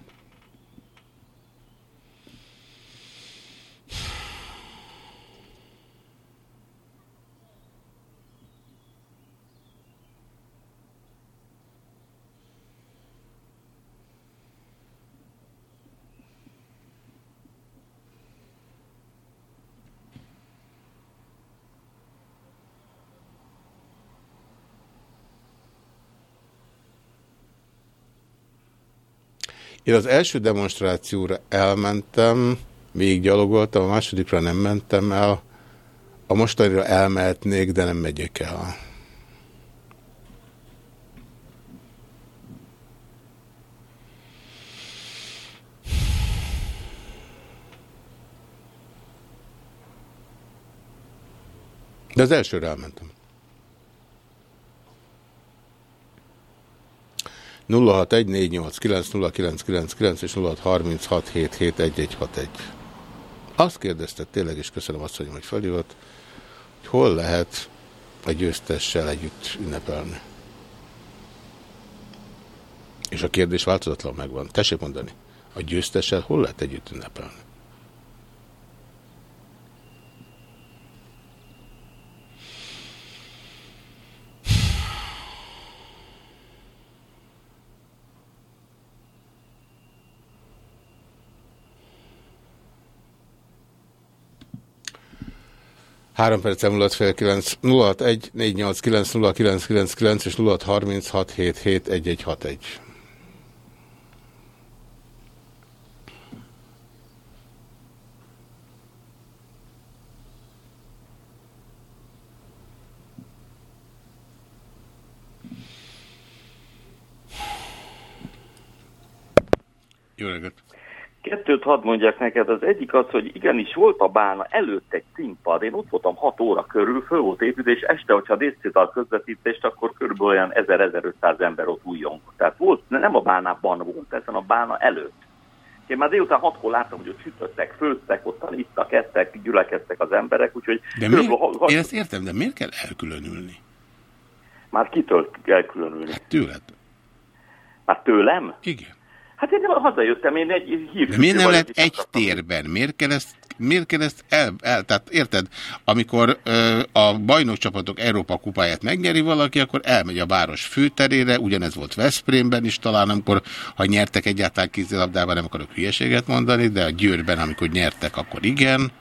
Én az első demonstrációra elmentem, gyalogoltam, a másodikra nem mentem el, a mostanira elmehetnék, de nem megyek el. De az elsőre elmentem. 0614890999 és 0636771161. Azt kérdezte tényleg, és köszönöm azt, hogy felhívott, hogy hol lehet a győztessel együtt ünnepelni. És a kérdés változatlan megvan. Tessék mondani, a győztessel hol lehet együtt ünnepelni? Három percem múlott fél kilenc, 061 489 0999 és 0636771161. Jó reggelt! Kettőt hadd mondjak neked, az egyik az, hogy igenis volt a bána előtt egy színpad, én ott voltam 6 óra körül, föl volt építés, este, hogyha néztél a közvetítést, akkor körülbelül olyan 1000-1500 ember ott újjon. Tehát volt, nem a bánában volt, ezen a bána előtt. Én már délután hatkor láttam, hogy ott sütöttek, főztek, ottan ittak, ettek, gyülekeztek az emberek, úgyhogy... De miért, ha- én ezt értem, de miért kell elkülönülni? Már kitől kell különülni? Hát tőled. Már tőlem? Igen. Hát én hazajöttem, én egy De miért nem lehet egy térben? Miért kell ezt, miért kell ezt el, el... Tehát érted, amikor ö, a bajnokcsapatok Európa kupáját megnyeri valaki, akkor elmegy a város főterére, ugyanez volt Veszprémben is talán, amikor, ha nyertek egyáltalán kézilabdában, nem akarok hülyeséget mondani, de a Győrben, amikor nyertek, akkor igen.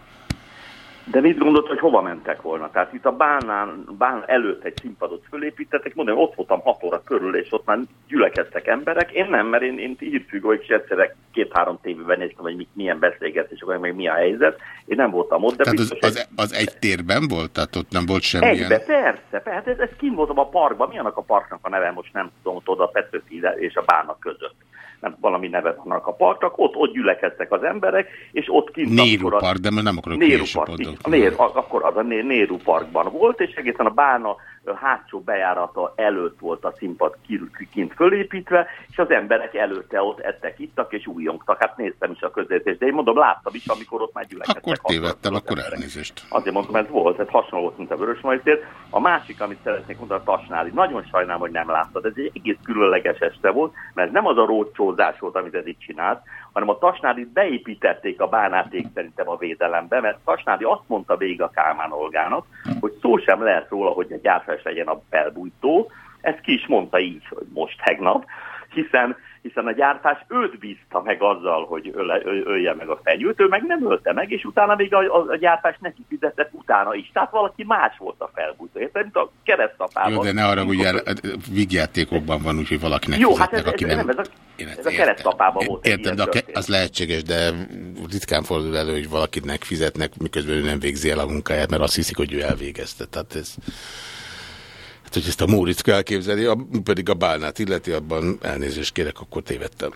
De mit gondolt, hogy hova mentek volna? Tehát itt a bánán, bán előtt egy színpadot fölépítettek, mondom, ott voltam 6 óra körül, és ott már gyülekeztek emberek. Én nem, mert én, én hírfüggő vagyok, és egyszerre két-három tévében néztem, hogy mi- milyen beszélgetések, vagy meg mi a helyzet. Én nem voltam ott, de Tehát az, biztos, az, az egy térben volt? Tehát ott nem volt semmilyen... Egybe, persze, persze, ez, ez kint voltam a parkban, mi annak a parknak a neve, most nem tudom, ott oda a Petőfi és a Bának között. Nem, valami neve van annak a parknak, ott, ott gyülekeztek az emberek, és ott kint... Néru akkor a- Park, de nem akarok Néru Park, így, a Nér, akkor az a Né- Néru Parkban volt, és egészen a Bána hátsó bejárata előtt volt a színpad ki- ki- kint fölépítve, és az emberek előtte ott ettek, ittak és újongtak. Hát néztem is a közvetítést, de én mondom, láttam is, amikor ott már gyülekeztek. Akkor tévedtem, akkor elnézést. Azért mondtam, ez volt, ez hasonló volt, mint a Vörös Majtér. A másik, amit szeretnék mondani, a Tasnádi. Nagyon sajnálom, hogy nem láttad. Ez egy egész különleges este volt, mert nem az a rócsózás volt, amit ez itt csinált, hanem a Tasnádit beépítették a bánáték szerintem a védelembe, mert Tasnádi azt mondta végig a Kálmán Olgának, hogy szó sem lehet róla, hogy egy gyárfás legyen a felbújtó. Ezt ki is mondta így, hogy most tegnap, hiszen hiszen a gyártás őt bízta meg azzal, hogy öle, ölje meg a fenyőt, ő meg nem ölte meg, és utána még a, a, a gyártás neki fizetett utána is. Tehát valaki más volt a felbújtó, érted? Mint a keresztapában. Jó, de ne arra, ugye vígjátékokban van, úgyhogy valakinek Jó, hát ez, aki ez, nem... nem, ez a, Én ez a értem. keresztapában volt. Értem, de a történet. az lehetséges, de ritkán fordul elő, hogy valakinek fizetnek, miközben ő nem végzi el a munkáját, mert azt hiszik, hogy ő elvégezte. Tehát ez... Hát, hogy ezt a Móricz kell elképzelni, a, pedig a bálnát illeti, abban elnézést kérek, akkor tévedtem.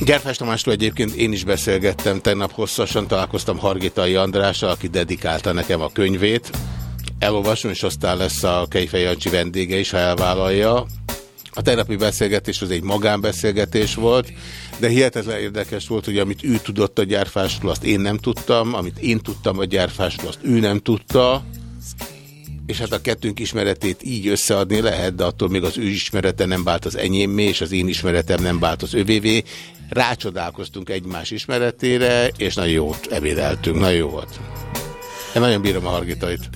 Gerfás Tamástól egyébként én is beszélgettem, tegnap hosszasan találkoztam Hargitai Andrással, aki dedikálta nekem a könyvét. Elolvasom, és aztán lesz a Kejfej Jancsi vendége is, ha elvállalja. A tegnapi beszélgetés az egy magánbeszélgetés volt, de hihetetlen érdekes volt, hogy amit ő tudott a gyárfásról, azt én nem tudtam, amit én tudtam a gyárfásról, azt ő nem tudta, és hát a kettőnk ismeretét így összeadni lehet, de attól még az ő ismerete nem vált az enyémé, és az én ismeretem nem vált az övévé. Rácsodálkoztunk egymás ismeretére, és nagyon jót ebédeltünk, nagyon jó volt. Én nagyon bírom a Hargitait.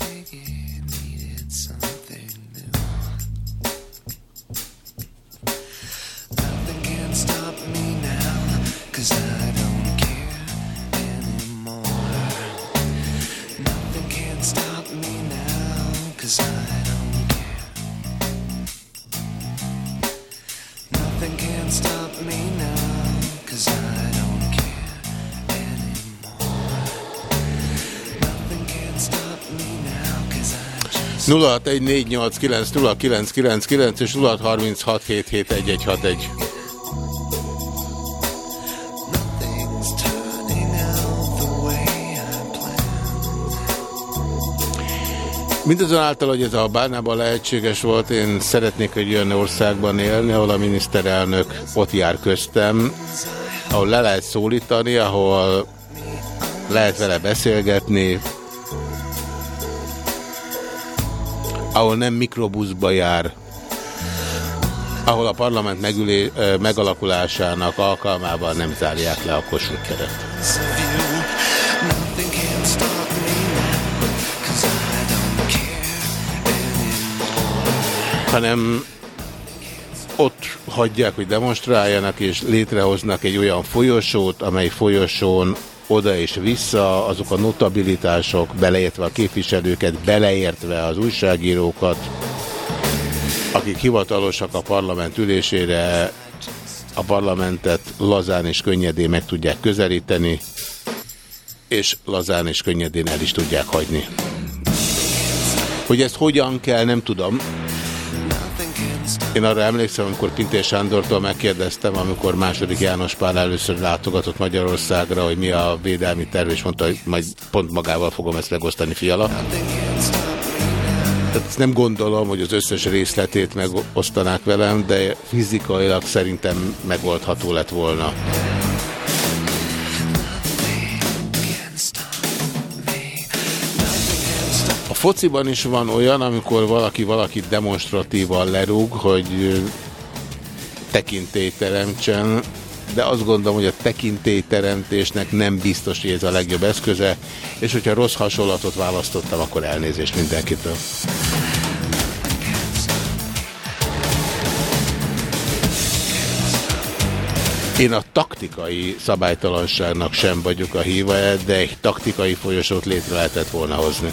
0614890999 és 0636771161. Things turning out the way I Mindazonáltal, hogy ez a bánában lehetséges volt, én szeretnék egy olyan országban élni, ahol a miniszterelnök ott jár köztem, ahol le lehet szólítani, ahol lehet vele beszélgetni, ahol nem mikrobuszba jár, ahol a parlament megülé, megalakulásának alkalmával nem zárják le a Kossuth teret. Hanem ott hagyják, hogy demonstráljanak, és létrehoznak egy olyan folyosót, amely folyosón oda és vissza, azok a notabilitások, beleértve a képviselőket, beleértve az újságírókat, akik hivatalosak a parlament ülésére, a parlamentet lazán és könnyedén meg tudják közelíteni, és lazán és könnyedén el is tudják hagyni. Hogy ezt hogyan kell, nem tudom. Én arra emlékszem, amikor Pintér Sándortól megkérdeztem, amikor második János Pál először látogatott Magyarországra, hogy mi a védelmi terv, és mondta, hogy majd pont magával fogom ezt megosztani, fiala. Tehát nem gondolom, hogy az összes részletét megosztanák velem, de fizikailag szerintem megoldható lett volna. Fociban is van olyan, amikor valaki valakit demonstratívan lerúg, hogy tekintélyt teremtsen, de azt gondolom, hogy a tekintélyteremtésnek nem biztos, hogy ez a legjobb eszköze, és hogyha rossz hasonlatot választottam, akkor elnézést mindenkitől. Én a taktikai szabálytalanságnak sem vagyok a híva, de egy taktikai folyosót létre lehetett volna hozni.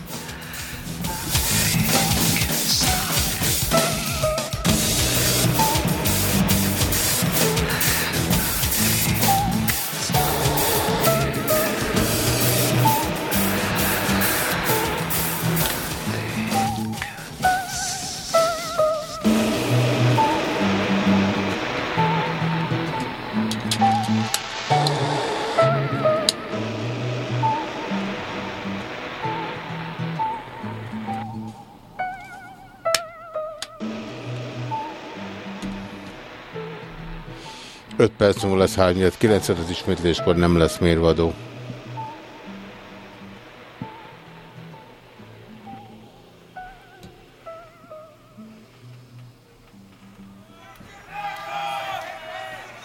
Perc múlva lesz 3 9 az ismétléskor nem lesz mérvadó.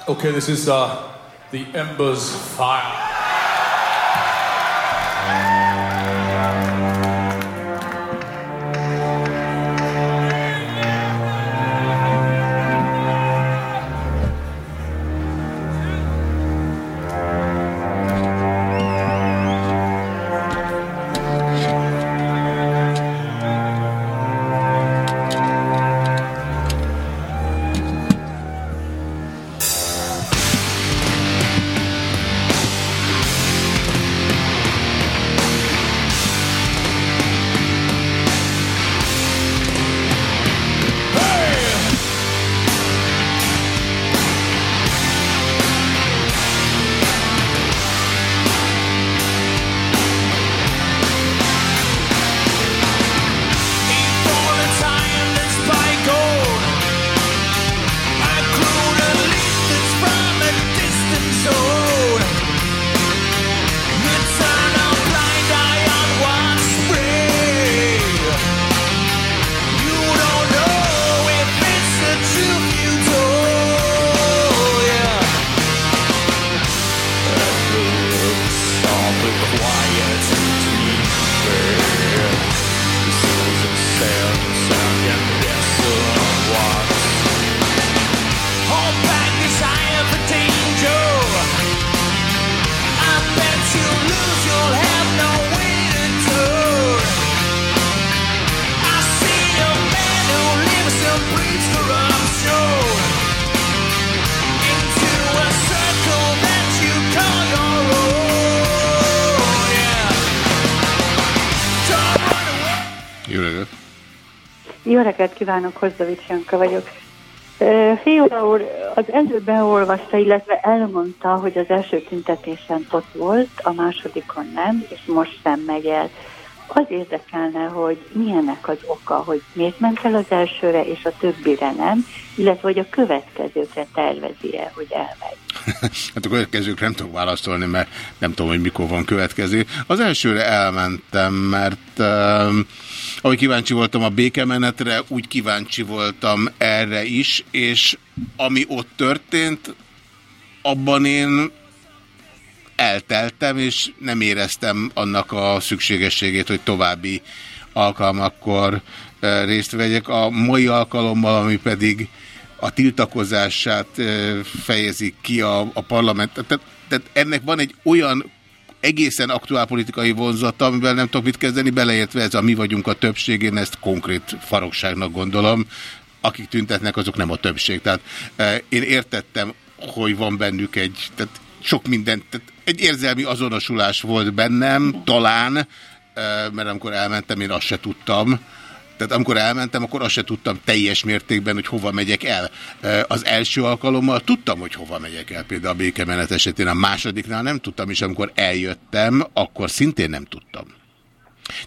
Okay, this is uh, the Embers Fire. Kívánok, Hozdovics Janka vagyok. Ö, Fiala úr az előbb beolvasta, illetve elmondta, hogy az első tüntetésen ott volt, a másodikon nem, és most sem megy el. Az érdekelne, hogy milyennek az oka, hogy miért ment el az elsőre, és a többire nem, illetve hogy a következőkre tervezi-e, hogy elmegy. <laughs> Hát a következőkre nem tudok válaszolni, mert nem tudom, hogy mikor van következő. Az elsőre elmentem, mert um, ahogy kíváncsi voltam a békemenetre, úgy kíváncsi voltam erre is, és ami ott történt, abban én elteltem, és nem éreztem annak a szükségességét, hogy további alkalmakkor részt vegyek. A mai alkalommal, ami pedig a tiltakozását fejezik ki a, a parlament. Tehát, tehát ennek van egy olyan egészen aktuál politikai vonzata, amivel nem tudok mit kezdeni, beleértve ez a mi vagyunk a többség, én ezt konkrét farokságnak gondolom. Akik tüntetnek, azok nem a többség. Tehát e, én értettem, hogy van bennük egy, tehát sok mindent, tehát egy érzelmi azonosulás volt bennem, talán, e, mert amikor elmentem, én azt se tudtam, tehát amikor elmentem, akkor azt se tudtam teljes mértékben, hogy hova megyek el. Az első alkalommal tudtam, hogy hova megyek el, például a békemenet esetén. A másodiknál nem tudtam, és amikor eljöttem, akkor szintén nem tudtam.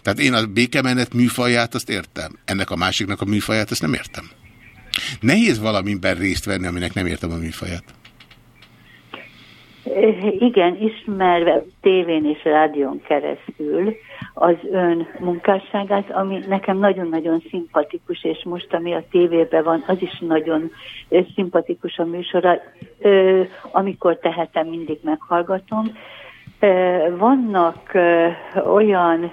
Tehát én a békemenet műfaját azt értem. Ennek a másiknak a műfaját azt nem értem. Nehéz valamiben részt venni, aminek nem értem a műfaját. <laughs> Igen, ismerve tévén és rádión keresztül az ön munkásságát, ami nekem nagyon-nagyon szimpatikus, és most, ami a tévében van, az is nagyon szimpatikus a műsora. Ö, Amikor tehetem, mindig meghallgatom. Vannak olyan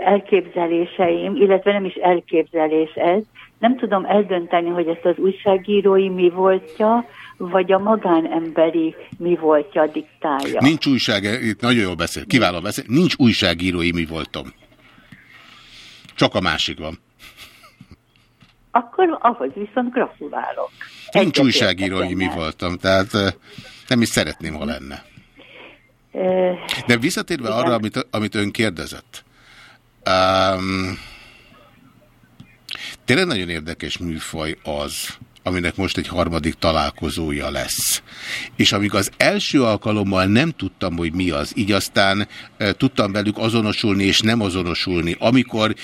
elképzeléseim, illetve nem is elképzelés ez, nem tudom eldönteni, hogy ezt az újságírói mi voltja, vagy a magánemberi mi voltja diktálja. Nincs újság, itt nagyon jól beszél, kiváló beszél, nincs újságírói mi voltam. Csak a másik van. Akkor ahhoz viszont gratulálok. Nincs Egyetértek újságírói mi voltam, tehát eh, nem is szeretném, ha lenne. Ö, De visszatérve Igen. arra, amit, amit ön kérdezett. Um, tényleg nagyon érdekes műfaj az, aminek most egy harmadik találkozója lesz. És amíg az első alkalommal nem tudtam, hogy mi az, így aztán e, tudtam velük azonosulni és nem azonosulni. Amikor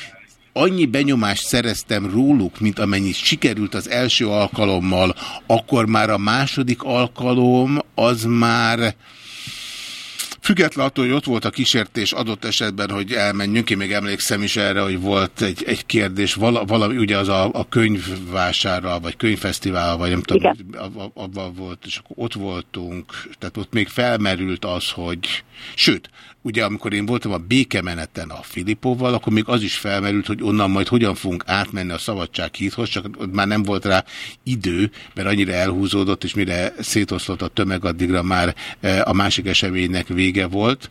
annyi benyomást szereztem róluk, mint amennyit sikerült az első alkalommal, akkor már a második alkalom az már Független attól, hogy ott volt a kísértés adott esetben, hogy elmenjünk, én még emlékszem is erre, hogy volt egy, egy kérdés, vala, valami ugye az a, a könyvvásárral, vagy könyvfesztivál, vagy nem tudom, ab- abban volt, és akkor ott voltunk, tehát ott még felmerült az, hogy, sőt, ugye amikor én voltam a békemeneten a Filipovval, akkor még az is felmerült, hogy onnan majd hogyan fogunk átmenni a Szabadság hídhoz, csak már nem volt rá idő, mert annyira elhúzódott, és mire szétoszlott a tömeg, addigra már eh, a másik eseménynek vége volt.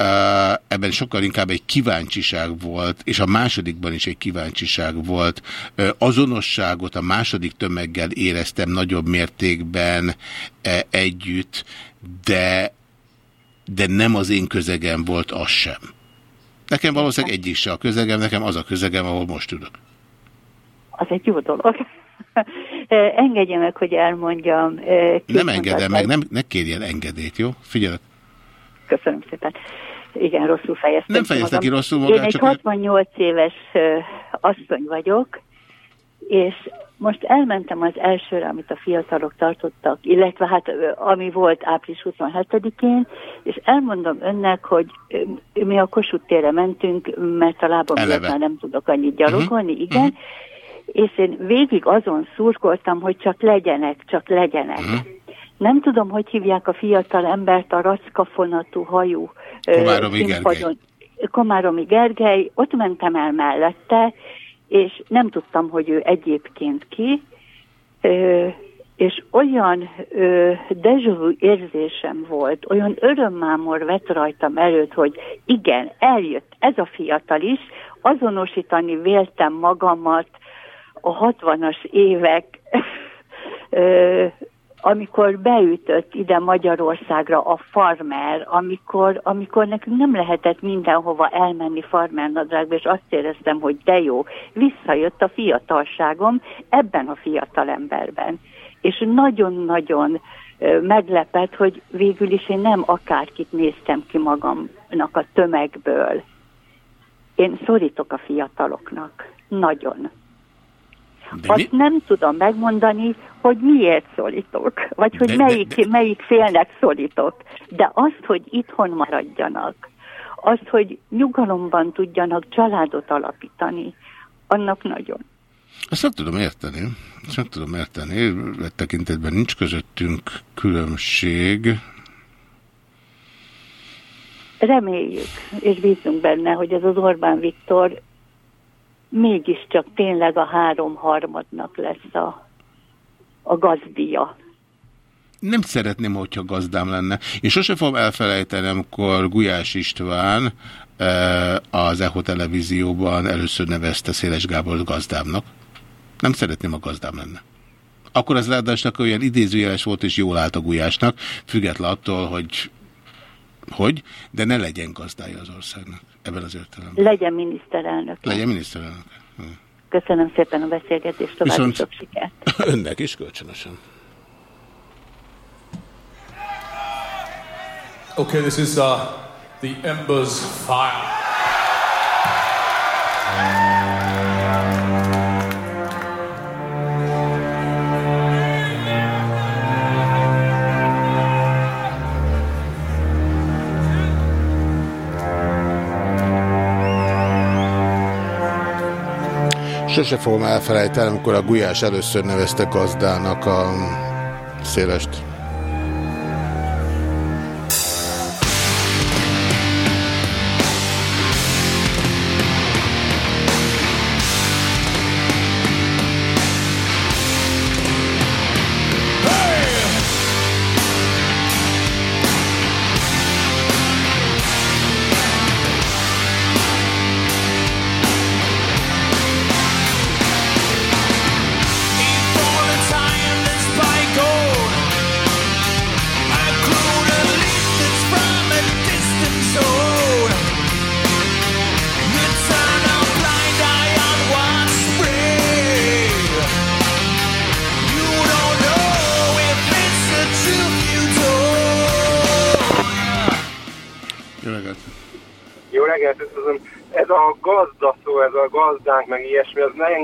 Uh, ebben sokkal inkább egy kíváncsiság volt, és a másodikban is egy kíváncsiság volt. Uh, azonosságot a második tömeggel éreztem nagyobb mértékben együtt, de, de nem az én közegem volt az sem. Nekem valószínűleg egyik se a közegem, nekem az a közegem, ahol most ülök. az egy jó dolog. <laughs> Engedje meg, hogy elmondjam. két Nem engedem meg, nem, ne kérjen engedélyt, jó? Figyelek. Köszönöm szépen. Igen, rosszul fejeztem Nem fejezte ki rosszul magát, Én egy csak- 68 éves ö, asszony vagyok, és most elmentem az elsőre, amit a fiatalok tartottak, illetve hát ami volt április 27-én, és elmondom önnek, hogy mi a Kossuth térre mentünk, mert a lábam miatt már nem tudok annyit gyalogolni, Mhm. igen, és én végig azon szurkoltam, hogy csak legyenek, csak legyenek. Mhm. Nem tudom, hogy hívják a fiatal embert a rackafonatú hajú Komáromi színpadon. Komáromi Gergely, ott mentem el mellette, és nem tudtam, hogy ő egyébként ki, és olyan vu érzésem volt, olyan örömmámor vett rajtam előtt, hogy igen, eljött ez a fiatal is, azonosítani véltem magamat a 60-as évek <laughs> amikor beütött ide Magyarországra a farmer, amikor, amikor nekünk nem lehetett mindenhova elmenni farmernadrágba, és azt éreztem, hogy de jó, visszajött a fiatalságom ebben a fiatal emberben. És nagyon-nagyon meglepett, hogy végül is én nem akárkit néztem ki magamnak a tömegből. Én szorítok a fiataloknak. Nagyon. De Azt nem tudom megmondani, hogy miért szólítok, vagy hogy De- de- melyik, melyik félnek szólítok. De azt, hogy itthon maradjanak, azt, hogy nyugalomban tudjanak családot alapítani, annak nagyon. Ezt nem tudom érteni. Ezt nem tudom érteni. E tekintetben nincs közöttünk különbség. Reméljük, és bízunk benne, hogy ez az Orbán Viktor mégiscsak tényleg a háromharmadnak lesz a, a gazdia. Nem szeretném, hogyha gazdám lenne. És sose fogom elfelejteni, amikor Gulyás István eh, az EHO televízióban először nevezte Széles Gábor gazdámnak. Nem szeretném, a gazdám lenne. Akkor az ráadásnak olyan idézőjeles volt, és jól állt a Gulyásnak, független attól, hogy hogy, de ne legyen gazdája az országnak ebben az értelemben. Legyen miniszterelnök. Legyen miniszterelnök. Köszönöm szépen a beszélgetést, további Viszont- sok sikert. <laughs> Önnek is kölcsönösen. Okay, this is uh, the Embers Fire. Sose fogom elfelejteni, amikor a Gulyás először nevezte gazdának a szélest.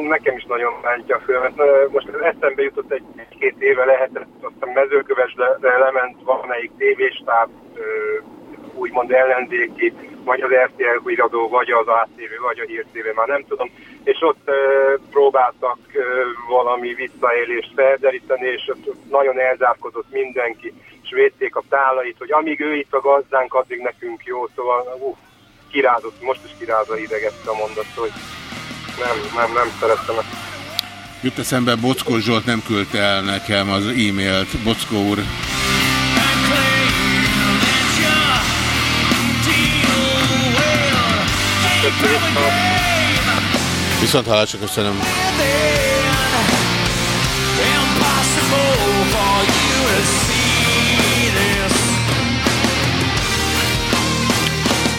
Nekem is nagyon bántja föl, mert most eszembe jutott egy két éve lehetett, aztán mezőkövesre lement valamelyik tévéstáb, úgymond ellenzéki, vagy az RTL híradó, vagy az ATV, vagy a Hír TV, már nem tudom, és ott próbáltak valami visszaélést felderíteni, és ott nagyon elzárkodott mindenki, és védték a tálait, hogy amíg ő itt a gazdánk, addig nekünk jó, szóval uh, kirázott, most is kirázza idegette a mondat, hogy nem, nem, nem szerettem ezt. Jut eszembe, Bockó Zsolt nem küldte el nekem az e-mailt. Bockó úr. Viszont hallásra köszönöm.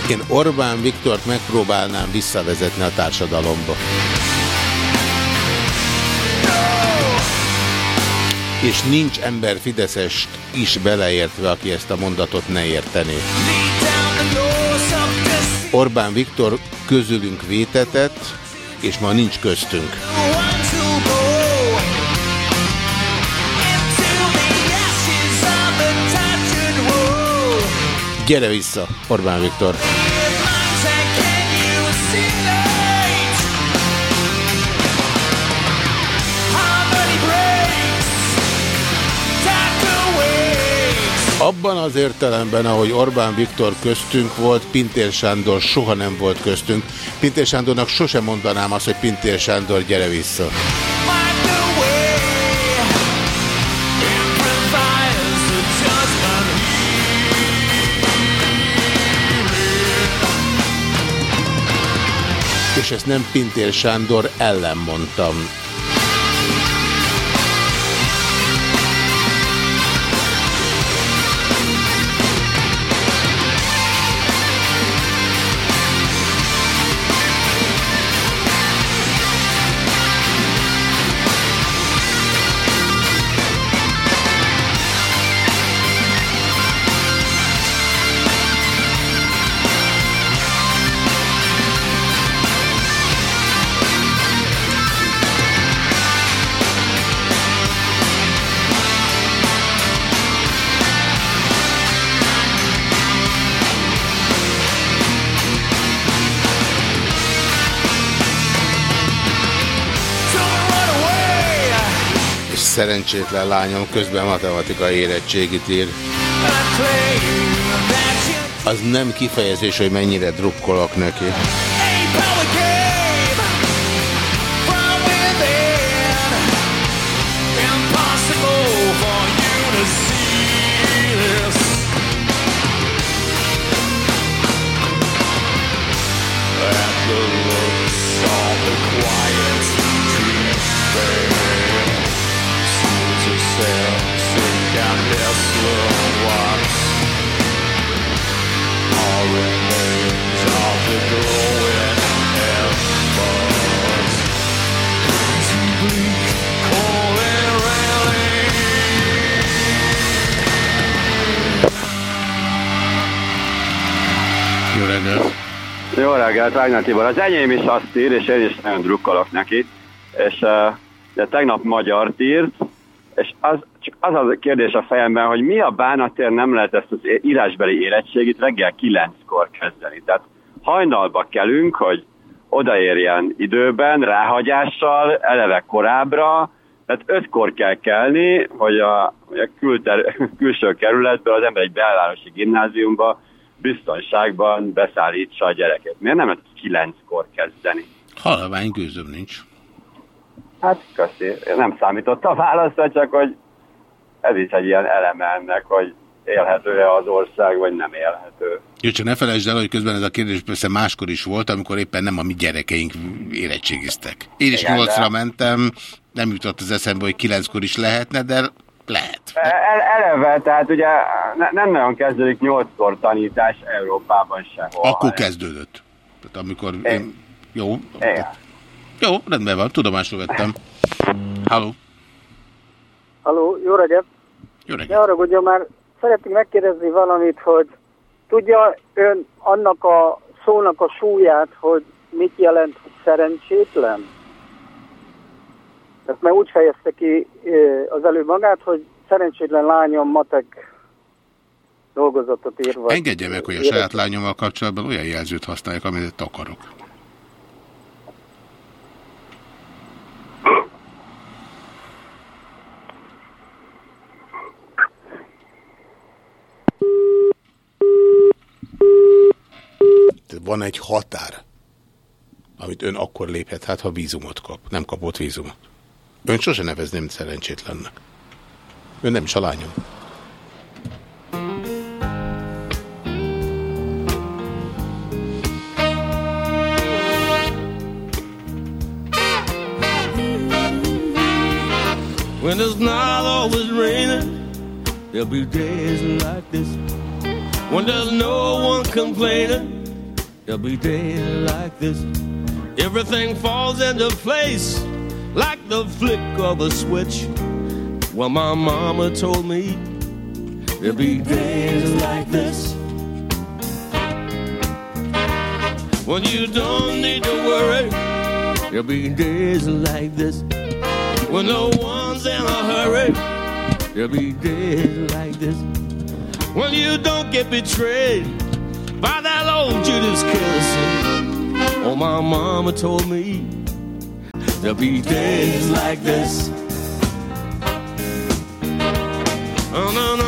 Én Orbán Viktort megpróbálnám visszavezetni a társadalomba. És nincs ember Fideszes is beleértve, aki ezt a mondatot ne értené. Orbán Viktor közülünk vétetett, és ma nincs köztünk. Gyere vissza, Orbán Viktor! Abban az értelemben, ahogy Orbán Viktor köztünk volt, Pintér Sándor soha nem volt köztünk. Pintér Sándornak sosem mondanám azt, hogy Pintér Sándor, gyere vissza. És ezt nem Pintér Sándor ellen mondtam. Szerencsétlen lányom közben matematikai érettségit ír. Az nem kifejezés, hogy mennyire drukkolok neki. Jó reggelt, Wagner Tibor. Az enyém is azt ír, és én is nagyon drukkolok neki. És uh, de tegnap magyar írt, és az, csak az a kérdés a fejemben, hogy mi a bánatért nem lehet ezt az írásbeli érettségit reggel kilenckor kezdeni. Tehát hajnalba kelünk, hogy odaérjen időben, ráhagyással, eleve korábbra, tehát ötkor kell kelni, hogy a, a külter, <laughs> külső kerületből az ember egy belvárosi gimnáziumba biztonságban beszállítsa a gyereket. Miért nem lehet kilenckor kezdeni? Halvány gőzöm nincs. Hát köszi. Nem számított a válaszra, csak hogy ez is egy ilyen eleme ennek, hogy élhető-e az ország, vagy nem élhető. Jó, csak ne felejtsd el, hogy közben ez a kérdés persze máskor is volt, amikor éppen nem a mi gyerekeink érettségiztek. Én is nyolcra mentem, nem jutott az eszembe, hogy kilenckor is lehetne, de lehet. El, eleve, tehát ugye ne, nem nagyon kezdődik nyolckor tanítás Európában sehol. Akkor kezdődött. Tehát amikor én... Jó. Igen. Jó, rendben van, tudomásul vettem. Halló. Halló, jó reggelt! Jó reggelt! Ne haragudjon már, szeretnék megkérdezni valamit, hogy tudja ön annak a szónak a súlyát, hogy mit jelent, hogy szerencsétlen? Tehát mert úgy fejezte ki az előbb magát, hogy szerencsétlen lányom matek dolgozatot ír. vagy- Engedje meg, hogy a saját lányommal kapcsolatban olyan jelzőt használjak, amit akarok. Tehát Van egy határ, amit ön akkor léphet, hát ha vízumot kap. Nem kapott vízumot. Ön sose nevezném szerencsétlennek. Ön nem is a lányom. When it's not always raining, there'll be days like this. When there's no one complaining, there'll be days like this. Everything falls into place like the flick of a switch. Well, my mama told me there'll be days like this. When you don't need to worry, there'll be days like this. When no one's in a hurry, there'll be days like this. When you don't get betrayed by that old Judas kiss. Oh, my mama told me there'll be days like this. Oh, no, no,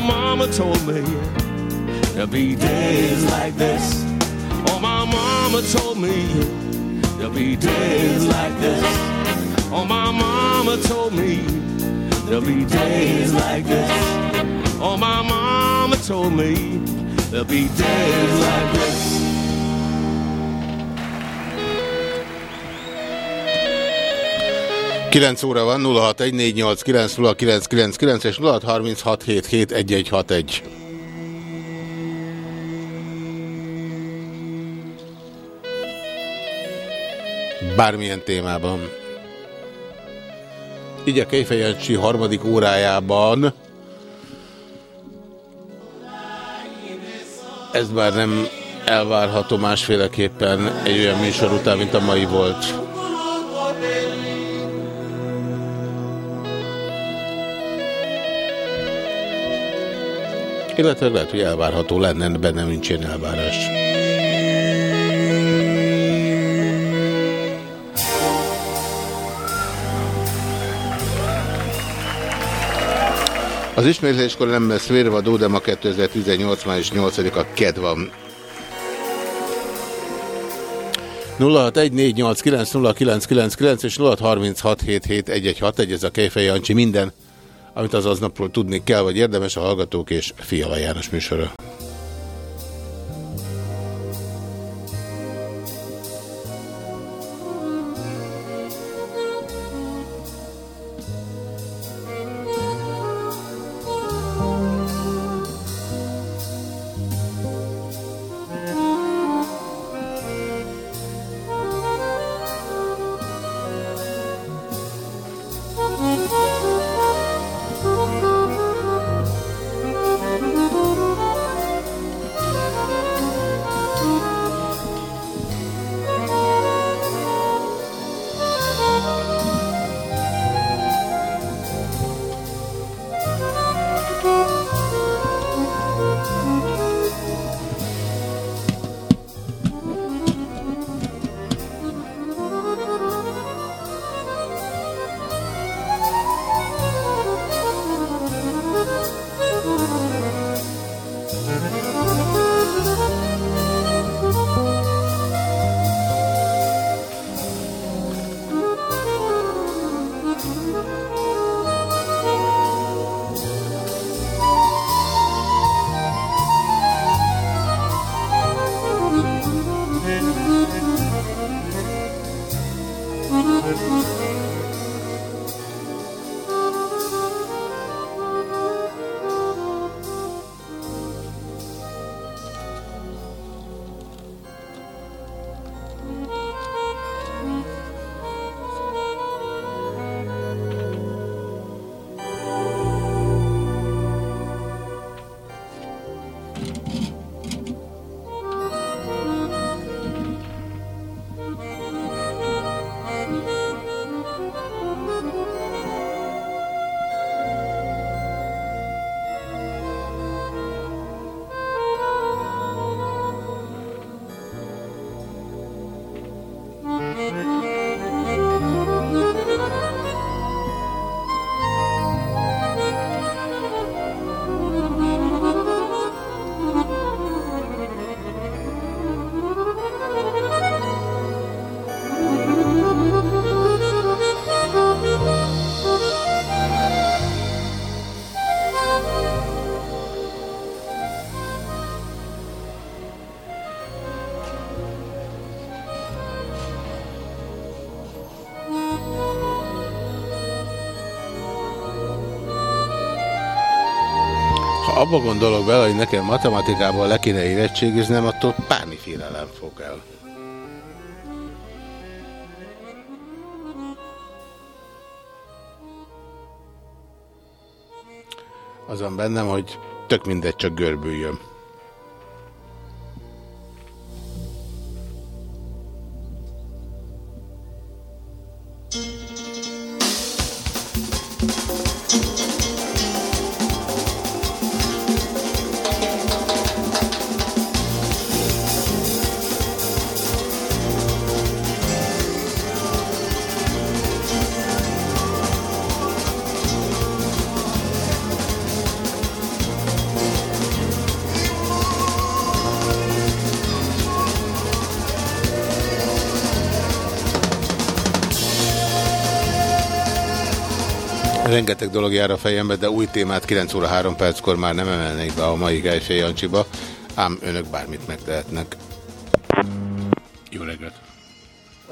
mama told me there'll be days like this. Oh, my mama told me there'll be days like this. Oh, my mama told me there'll be days like this. Oh, my mama told me there'll be days like this. 9 óra van, 0614890999 és 0636771161. Bármilyen témában. Így a Kejfejancsi harmadik órájában ez már nem elvárható másféleképpen egy olyan műsor után, mint a mai volt. Illetve lehet, hogy elvárható lenne, bennem nincs ilyen elvárás. Az ismétléskor nem lesz vérvadó, de ma 2018. május 8-a ked van. 0614890999 és 0636771161, ez a Kejfej Jancsi minden, amit az aznapról tudni kell, vagy érdemes a Hallgatók és Fiala János műsora. Abba gondolok bele, hogy nekem matematikában le kéne érettségiznem, attól páni félelem fog el. Azon bennem, hogy tök mindegy, csak görbüljön. Rengeteg dolog jár a fejembe, de új témát 9 óra 3 perckor már nem emelnék be a mai Gejfej Jancsiba, ám önök bármit megtehetnek. Jó reggelt!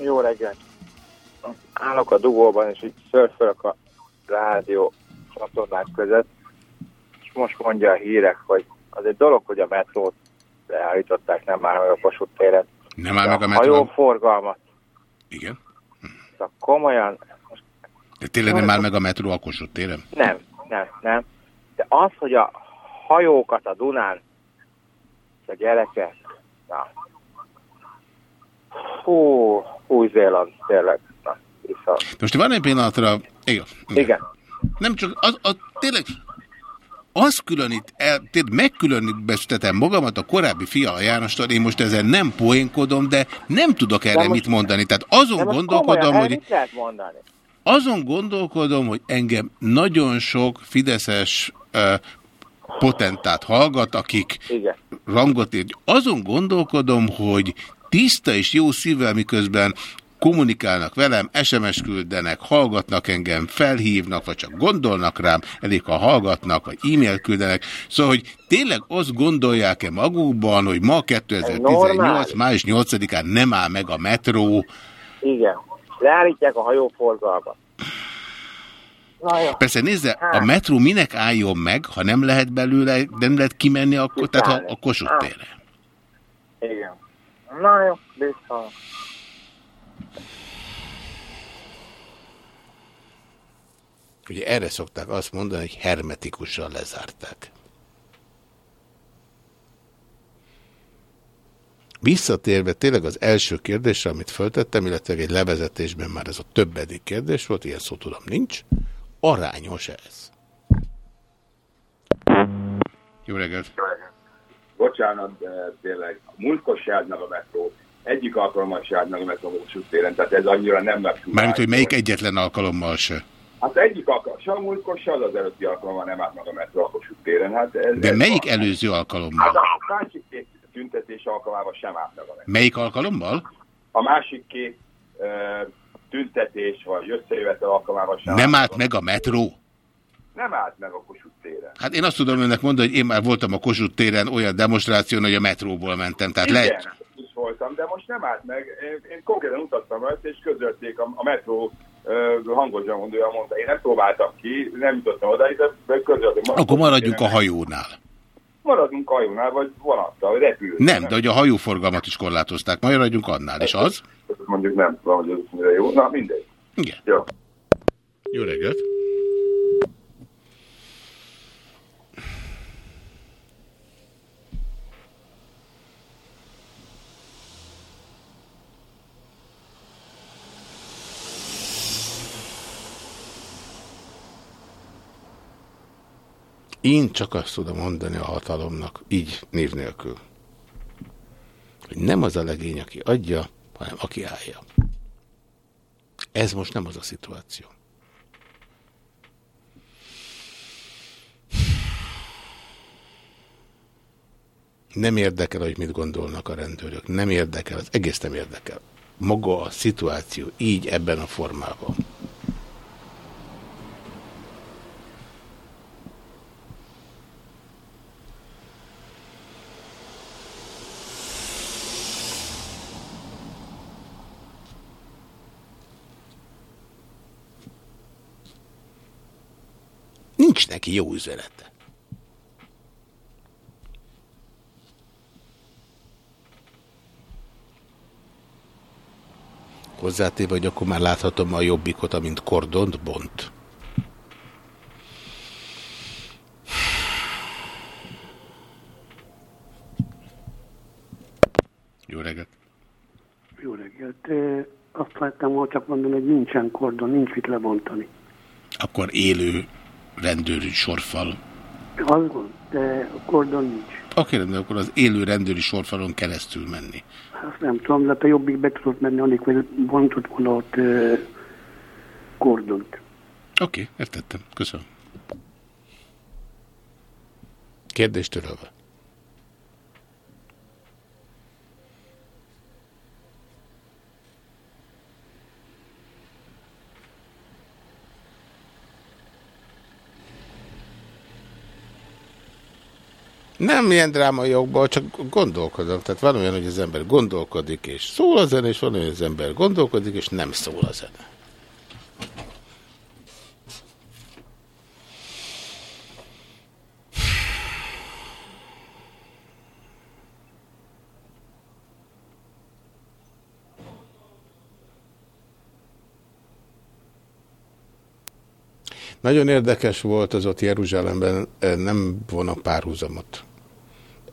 Jó reggelt! Állok a dugóban, és így szörfölök a rádió csatornák között, és most mondja a hírek, hogy az egy dolog, hogy a metrót leállították, nem már meg a Kossuth téren. Nem áll meg a A metró? hajóforgalmat. Igen. Szóval komolyan, tényleg nem áll meg a metró a Kossuth téren? nem, nem, nem. De az, hogy a hajókat a Dunán, és a gyerekek, na. Hú, Új-Zéland, tényleg. Na, vissza. Most van egy pillanatra... Igen. Igen. Nem csak az, az tényleg az különít el, tényleg megkülönböztetem magamat a korábbi Fiala Jánostól, én most ezen nem poénkodom, de nem tudok erre most- mit mondani. Tehát azon gondolkodom, hogy Mit lehet mondani? Azon gondolkodom, hogy engem nagyon sok fideszes potentát hallgat, akik Igen. rangot ír. Azon gondolkodom, hogy tiszta és jó szívvel, miközben kommunikálnak velem, SMS küldenek, hallgatnak engem, felhívnak, vagy csak gondolnak rám, elég ha hallgatnak, vagy e-mail küldenek. Szóval, hogy tényleg azt gondolják-e magukban, hogy ma 2018. Normális. május 8-án nem áll meg a metró, Igen. Leállítják a hajóforgalmat. Na jó. Persze nézze, Hát. a metró minek álljon meg, ha nem lehet belőle, nem lehet kimenni, akkor, tehát a, a Kossuth Ah. térre. Igen. Na jó, vissza. Ugye erre szokták azt mondani, hogy hermetikusan lezárták. Visszatérve tényleg az első kérdésre, amit föltettem, illetve egy levezetésben már ez a többedik kérdés volt, ilyen szó tudom nincs, arányos ez. Jó reggelt! Bocsánat, de tényleg, a múltkor meg a metró. Egyik alkalommal meg a metró a Kossuth téren, tehát ez annyira nem megtudás. Mármint, hogy melyik egyetlen alkalommal se. Hát egyik alkalom, se a múltkor, se az az előtti alkalommal nem állt meg a metró a Kossuth téren. Hát ez, De ez melyik van. előző alkalommal? Hát a másik két tüntetés alkalmával sem állt meg a metró. Melyik alkalommal? A másik két uh, tüntetés vagy összejövetel alkalmával sem Nem állt meg a metró? nem állt meg a Kossuth téren. Hát én azt tudom önnek mondani, hogy én már voltam a Kossuth téren olyan demonstráción, hogy a metróból mentem. Tehát Igen, lehet, is voltam, de most nem állt meg. Én, én konkrétan utattam ezt, és közölték a, a metró hangosan mondója mondta. Én nem próbáltam ki, nem jutottam oda, de közölték. akkor maradjunk a hajónál. Maradunk hajónál, vagy vonattal, vagy repülőn. Nem, de hogy a hajóforgalmat is korlátozták. Maradjunk annál, és az? Mondjuk nem tudom, hogy ez mire jó. Na, mindegy. Igen. Jó. Jó reggelt! Én csak azt tudom mondani a hatalomnak, így név nélkül, hogy nem az a legény, aki adja, hanem aki állja. Ez most nem az a szituáció. Nem érdekel, hogy mit gondolnak a rendőrök. Nem érdekel, az egész nem érdekel. Maga a szituáció így ebben a formában. nincs neki jó üzenete. Hozzátéve, hogy akkor már láthatom a jobbikot, amint kordont bont. Jó reggelt! Jó reggelt! Azt láttam volna csak mondani, hogy nincsen kordon, nincs mit lebontani. Akkor élő rendőri sorfal. Az van, de a kordon nincs. Oké, de akkor az élő rendőri sorfalon keresztül menni. Azt nem tudom, de hát a jobbik be tudott menni, anélkül, hogy bontott volna ott eh, kordont. Oké, értettem. Köszönöm. Kérdést törölve. Nem ilyen drámai jogból, csak gondolkodom. Tehát van olyan, hogy az ember gondolkodik, és szól a zene, és van olyan, hogy az ember gondolkodik, és nem szól a zene. Nagyon érdekes volt az ott Jeruzsálemben, eh, nem von a párhuzamot.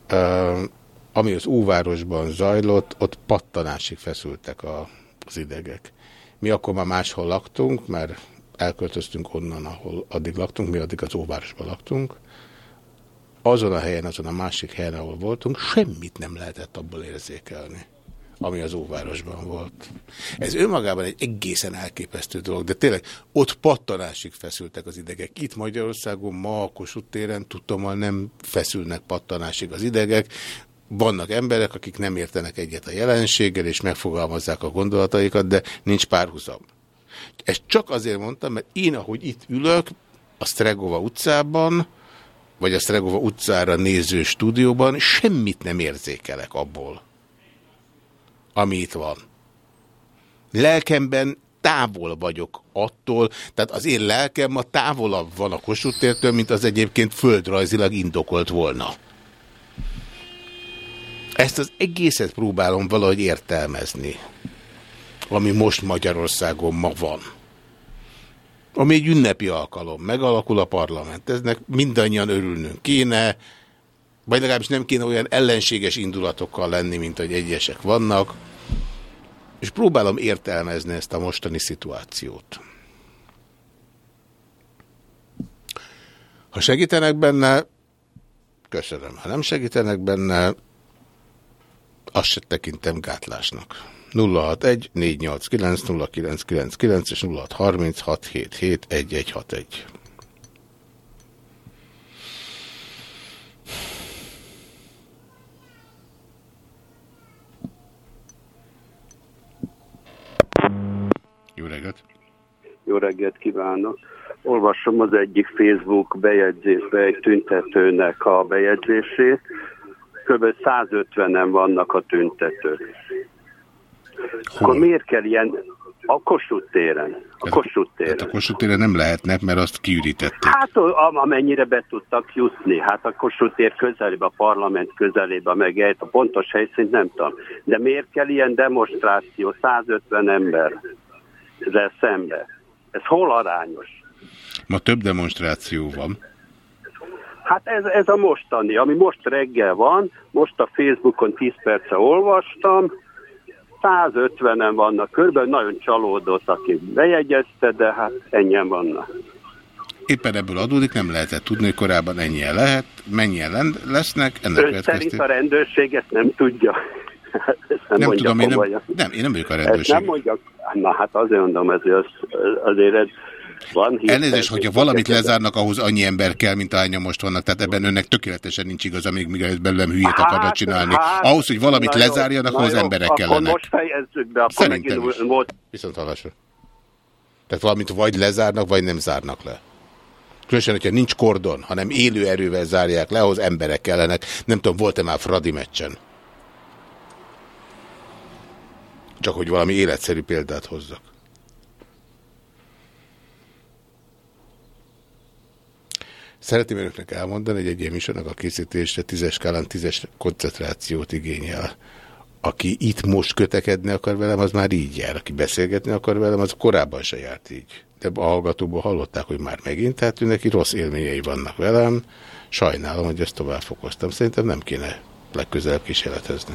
Eh, Ami az Óvárosban zajlott, ott pattanásig feszültek a, az idegek. Mi akkor már máshol laktunk, mert elköltöztünk onnan, ahol addig laktunk, mi addig az Óvárosban laktunk. Azon a helyen, azon a másik helyen, ahol voltunk, semmit nem lehetett abból érzékelni ami az óvárosban volt. Ez önmagában egy egészen elképesztő dolog, de tényleg ott pattanásig feszültek az idegek. Itt Magyarországon ma a Kossuth téren tudtommal nem feszülnek pattanásig az idegek. Vannak emberek, akik nem értenek egyet a jelenséggel, és megfogalmazzák a gondolataikat, de nincs párhuzam. Ezt csak azért mondtam, mert én, ahogy itt ülök, a Stregova utcában, vagy a Stregova utcára néző stúdióban semmit nem érzékelek abból, ami itt van. Lelkemben távol vagyok attól, tehát az én lelkem ma távolabb van a Kossuth mint az egyébként földrajzilag indokolt volna. Ezt az egészet próbálom valahogy értelmezni, ami most Magyarországon ma van. Ami egy ünnepi alkalom, megalakul a parlament, eznek mindannyian örülnünk kéne, vagy legalábbis nem kéne olyan ellenséges indulatokkal lenni, mint hogy egyesek vannak, és próbálom értelmezni ezt a mostani szituációt. Ha segítenek benne, köszönöm. Ha nem segítenek benne, azt se tekintem gátlásnak. 061 489 0999 és 0636 Jó reggelt! Jó reggelt kívánok! Olvasom az egyik Facebook bejegyzésbe egy tüntetőnek a bejegyzését. Kb. 150-en vannak a tüntetők. Akkor miért kell ilyen a Kossuth téren? A Kossuth téren. Hát a Kossuth téren nem lehetnek, mert azt kiürítették. Hát amennyire be tudtak jutni. Hát a Kossuth tér közelébe, a parlament közelébe, meg egy, a pontos helyszínt nem tudom. De miért kell ilyen demonstráció 150 ember szembe? Ez hol arányos? Ma több demonstráció van. Hát ez, ez a mostani, ami most reggel van, most a Facebookon 10 perce olvastam, 150-en vannak körben, nagyon csalódott, aki bejegyezte, de hát ennyien vannak. Éppen ebből adódik, nem lehetett tudni, hogy korábban ennyien lehet, mennyien lesznek, ennek Ön szerint a rendőrség ezt nem tudja. Nem, Nem tudom, én nem, nem, én nem vagyok a Ezt rendőrség. nem mondja, na hát azért mondom, ezért az, azért ez van hír- Elnézést, hogyha valamit lezárnak, ahhoz annyi ember kell, mint ahányan most vannak. Tehát ebben önnek tökéletesen nincs igaza, még mielőtt belőlem hülyét akarna csinálni. Ahhoz, hogy valamit Hát, na jó, lezárjanak, na ahhoz jó, emberek akkor kellenek. most fejezzük be, akkor Szerintem megint is. volt Viszont hallásra. Tehát valamit vagy lezárnak, vagy nem zárnak le. Különösen, hogyha nincs kordon, hanem élő erővel zárják le, ahhoz emberek kellenek. Nem tudom, volt-e már Fradi meccsen? Csak hogy valami életszerű példát hozzak. Szeretném önöknek elmondani, hogy egy ilyen műsornak a készítése tízes skálán tízes koncentrációt igényel. aki itt most kötekedni akar velem, az már így jár. Aki beszélgetni akar velem, az korábban se járt így. De a hallgatóból hallották, hogy már megint, tehát neki rossz élményei vannak velem. Sajnálom, hogy ezt tovább fokoztam. Szerintem nem kéne legközelebb kísérletezni.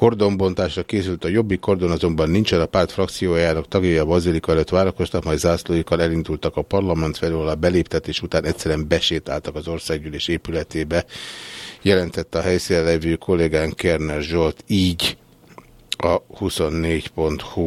Kordonbontásra készült a jobbik kordon, azonban nincsen a párt frakciójának tagjai a bazilika előtt várakoztak, majd zászlóikkal elindultak a parlament felől a beléptetés után egyszerűen besétáltak az országgyűlés épületébe, jelentette a helyszínen levő kollégán Kerner Zsolt, így a 24.hu.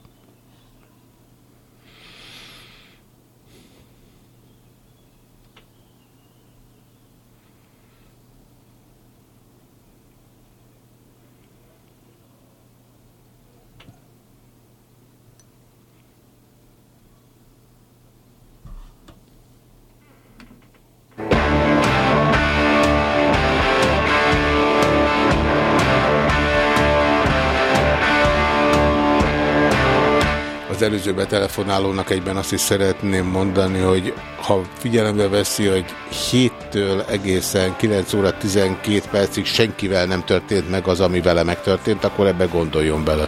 az előző betelefonálónak egyben azt is szeretném mondani, hogy ha figyelembe veszi, hogy 7-től egészen 9 óra 12 percig senkivel nem történt meg az, ami vele megtörtént, akkor ebbe gondoljon bele.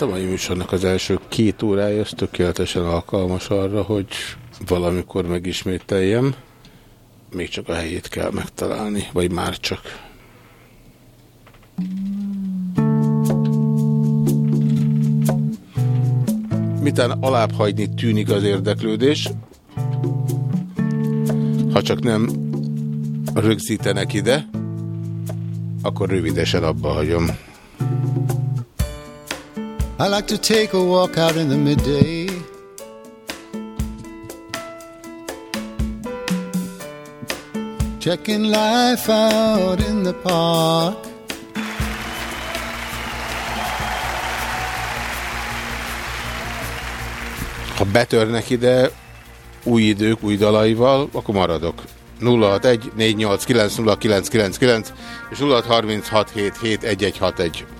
A mai műsornak az első két órája, az tökéletesen alkalmas arra, hogy valamikor megismételjem. Még csak a helyét kell megtalálni, vagy már csak. Mitán alább hagyni tűnik az érdeklődés, ha csak nem rögzítenek ide, akkor rövidesen abba hagyom. I like to take a walk out in the midday. Checking life out in the park. Ha betörnek ide új idők, új dalaival, akkor maradok. 061 489 és 0636771161.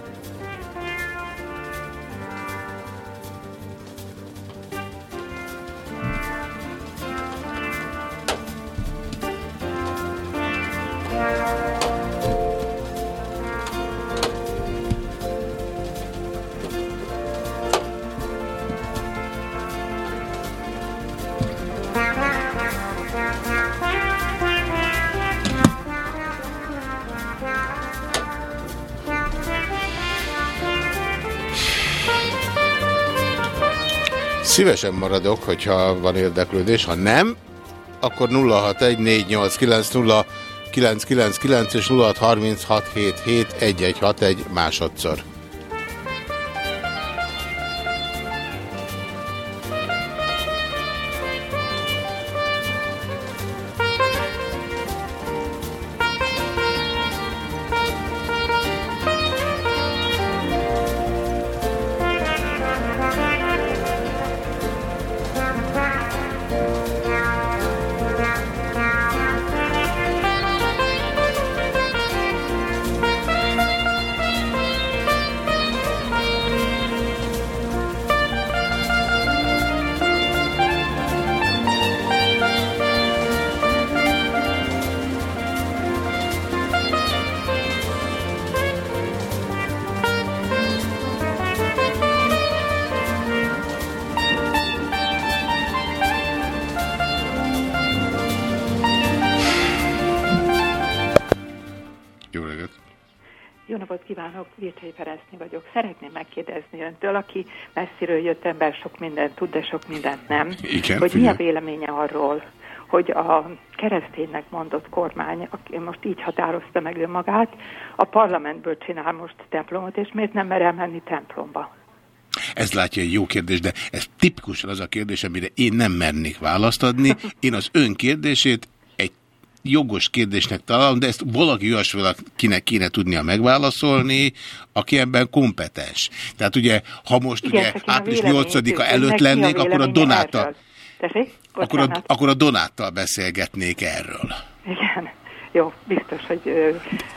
Szívesen maradok, hogyha van érdeklődés, ha nem, akkor 0614890999 és 0636771161 másodszor. Ferencni vagyok. Szeretném megkérdezni öntől, aki messziről jött ember, sok mindent tud, de sok mindent nem. Igen, hogy mi a véleménye arról, hogy a kereszténynek mondott kormány, aki most így határozta meg önmagát, a parlamentből csinál most templomot, és miért nem mer elmenni templomba? Ez látja egy jó kérdés, de ez tipikusan az a kérdés, amire én nem mernék választ adni. Én az ön kérdését jogos kérdésnek találom, de ezt valaki olyasmikinek kéne tudnia megválaszolni, aki ebben kompetens. Tehát ugye, ha most Igen, ugye április véleményét 8-a tudnám, előtt neki a lennék, akkor a Donáttal, akkor a, akkor a Donáttal beszélgetnék erről. Igen. Jó, biztos, hogy... ö,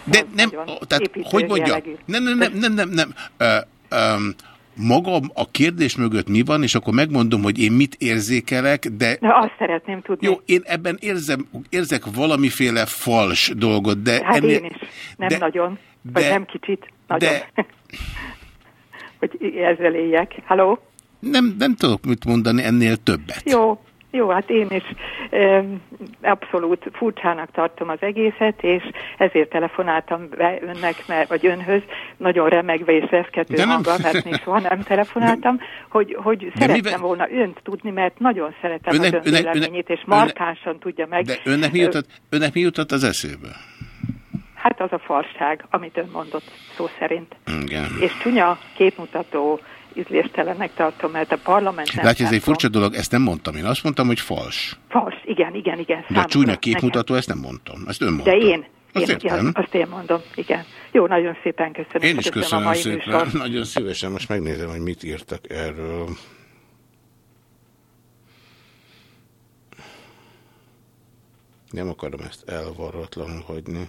De nem, tehát hogy mondja, nem, nem, nem, nem, nem. Ö, öm, maga a kérdés mögött mi van, és akkor megmondom, hogy én mit érzékelek, de De azt szeretném tudni. jó, én ebben érzem, érzek valamiféle fals dolgot, de Hát ennél, én is. Nem de- nagyon. Vagy de- nem kicsit. Nagyon. de- <laughs> hogy ezzel éljek. Halló? nem, nem tudok mit mondani ennél többet. Jó, Jó, hát én is e, abszolút furcsának tartom az egészet, és ezért telefonáltam be önnek, mert, vagy önhöz, nagyon remegve és reszkető De nem- hanggal, mert még soha nem telefonáltam, hogy, hogy szerettem mivel- volna önt tudni, mert nagyon szeretem Önnek- az ön önnek- véleményét, és önnek- markánsan tudja meg. De önnek mi jutott, önnek mi jutott az eszébe? Hát az a farság, amit ön mondott szó szerint. Igen. És csúnya képmutató ízléstelennek tartom, mert a parlament nem Látja, ez egy furcsa dolog, ezt nem mondtam én. Azt mondtam, hogy fals. Fals, igen, igen, igen. De a csúnya nekem. képmutató, ezt nem mondtam. Ezt ön mondta. De én, Azt én, értem. ja, azt én mondom, igen. Jó, nagyon szépen köszönöm. Én is a köszönöm mai szépen. műsort. <laughs> Nagyon szívesen. Most megnézem, hogy mit írtak erről. Nem akarom ezt elvarratlanul hagyni.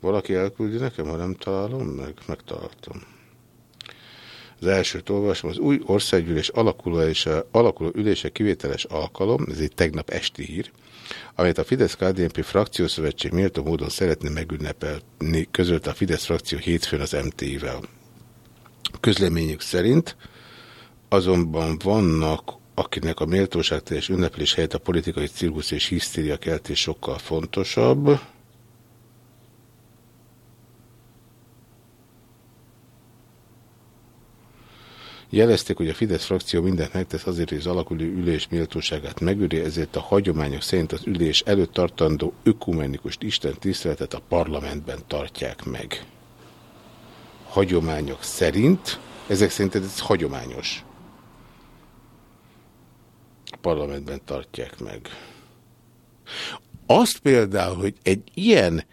Valaki elküldi nekem, ha nem találom meg? Megtaláltam. Az elsőt olvasom, az új országgyűlés alakuló, és alakuló ülése kivételes alkalom, ez egy tegnap esti hír, amelyet a Fidesz-KDNP frakciószövetség méltó módon szeretne megünnepelni, közölte a Fidesz frakció hétfőn az MT-vel. Közleményük szerint azonban vannak, akinek a méltóságteljes ünneplés helyett a politikai cirkusz és hisztéria keltés sokkal fontosabb. Jelezték, hogy a Fidesz frakció mindent megtesz azért, hogy az alakuló ülés méltóságát megőri, ezért a hagyományok szerint az ülés előtt tartandó ökumenikus Isten tiszteletet a parlamentben tartják meg. Hagyományok szerint, ezek szerint ez hagyományos. A parlamentben tartják meg. Azt például, hogy egy ilyen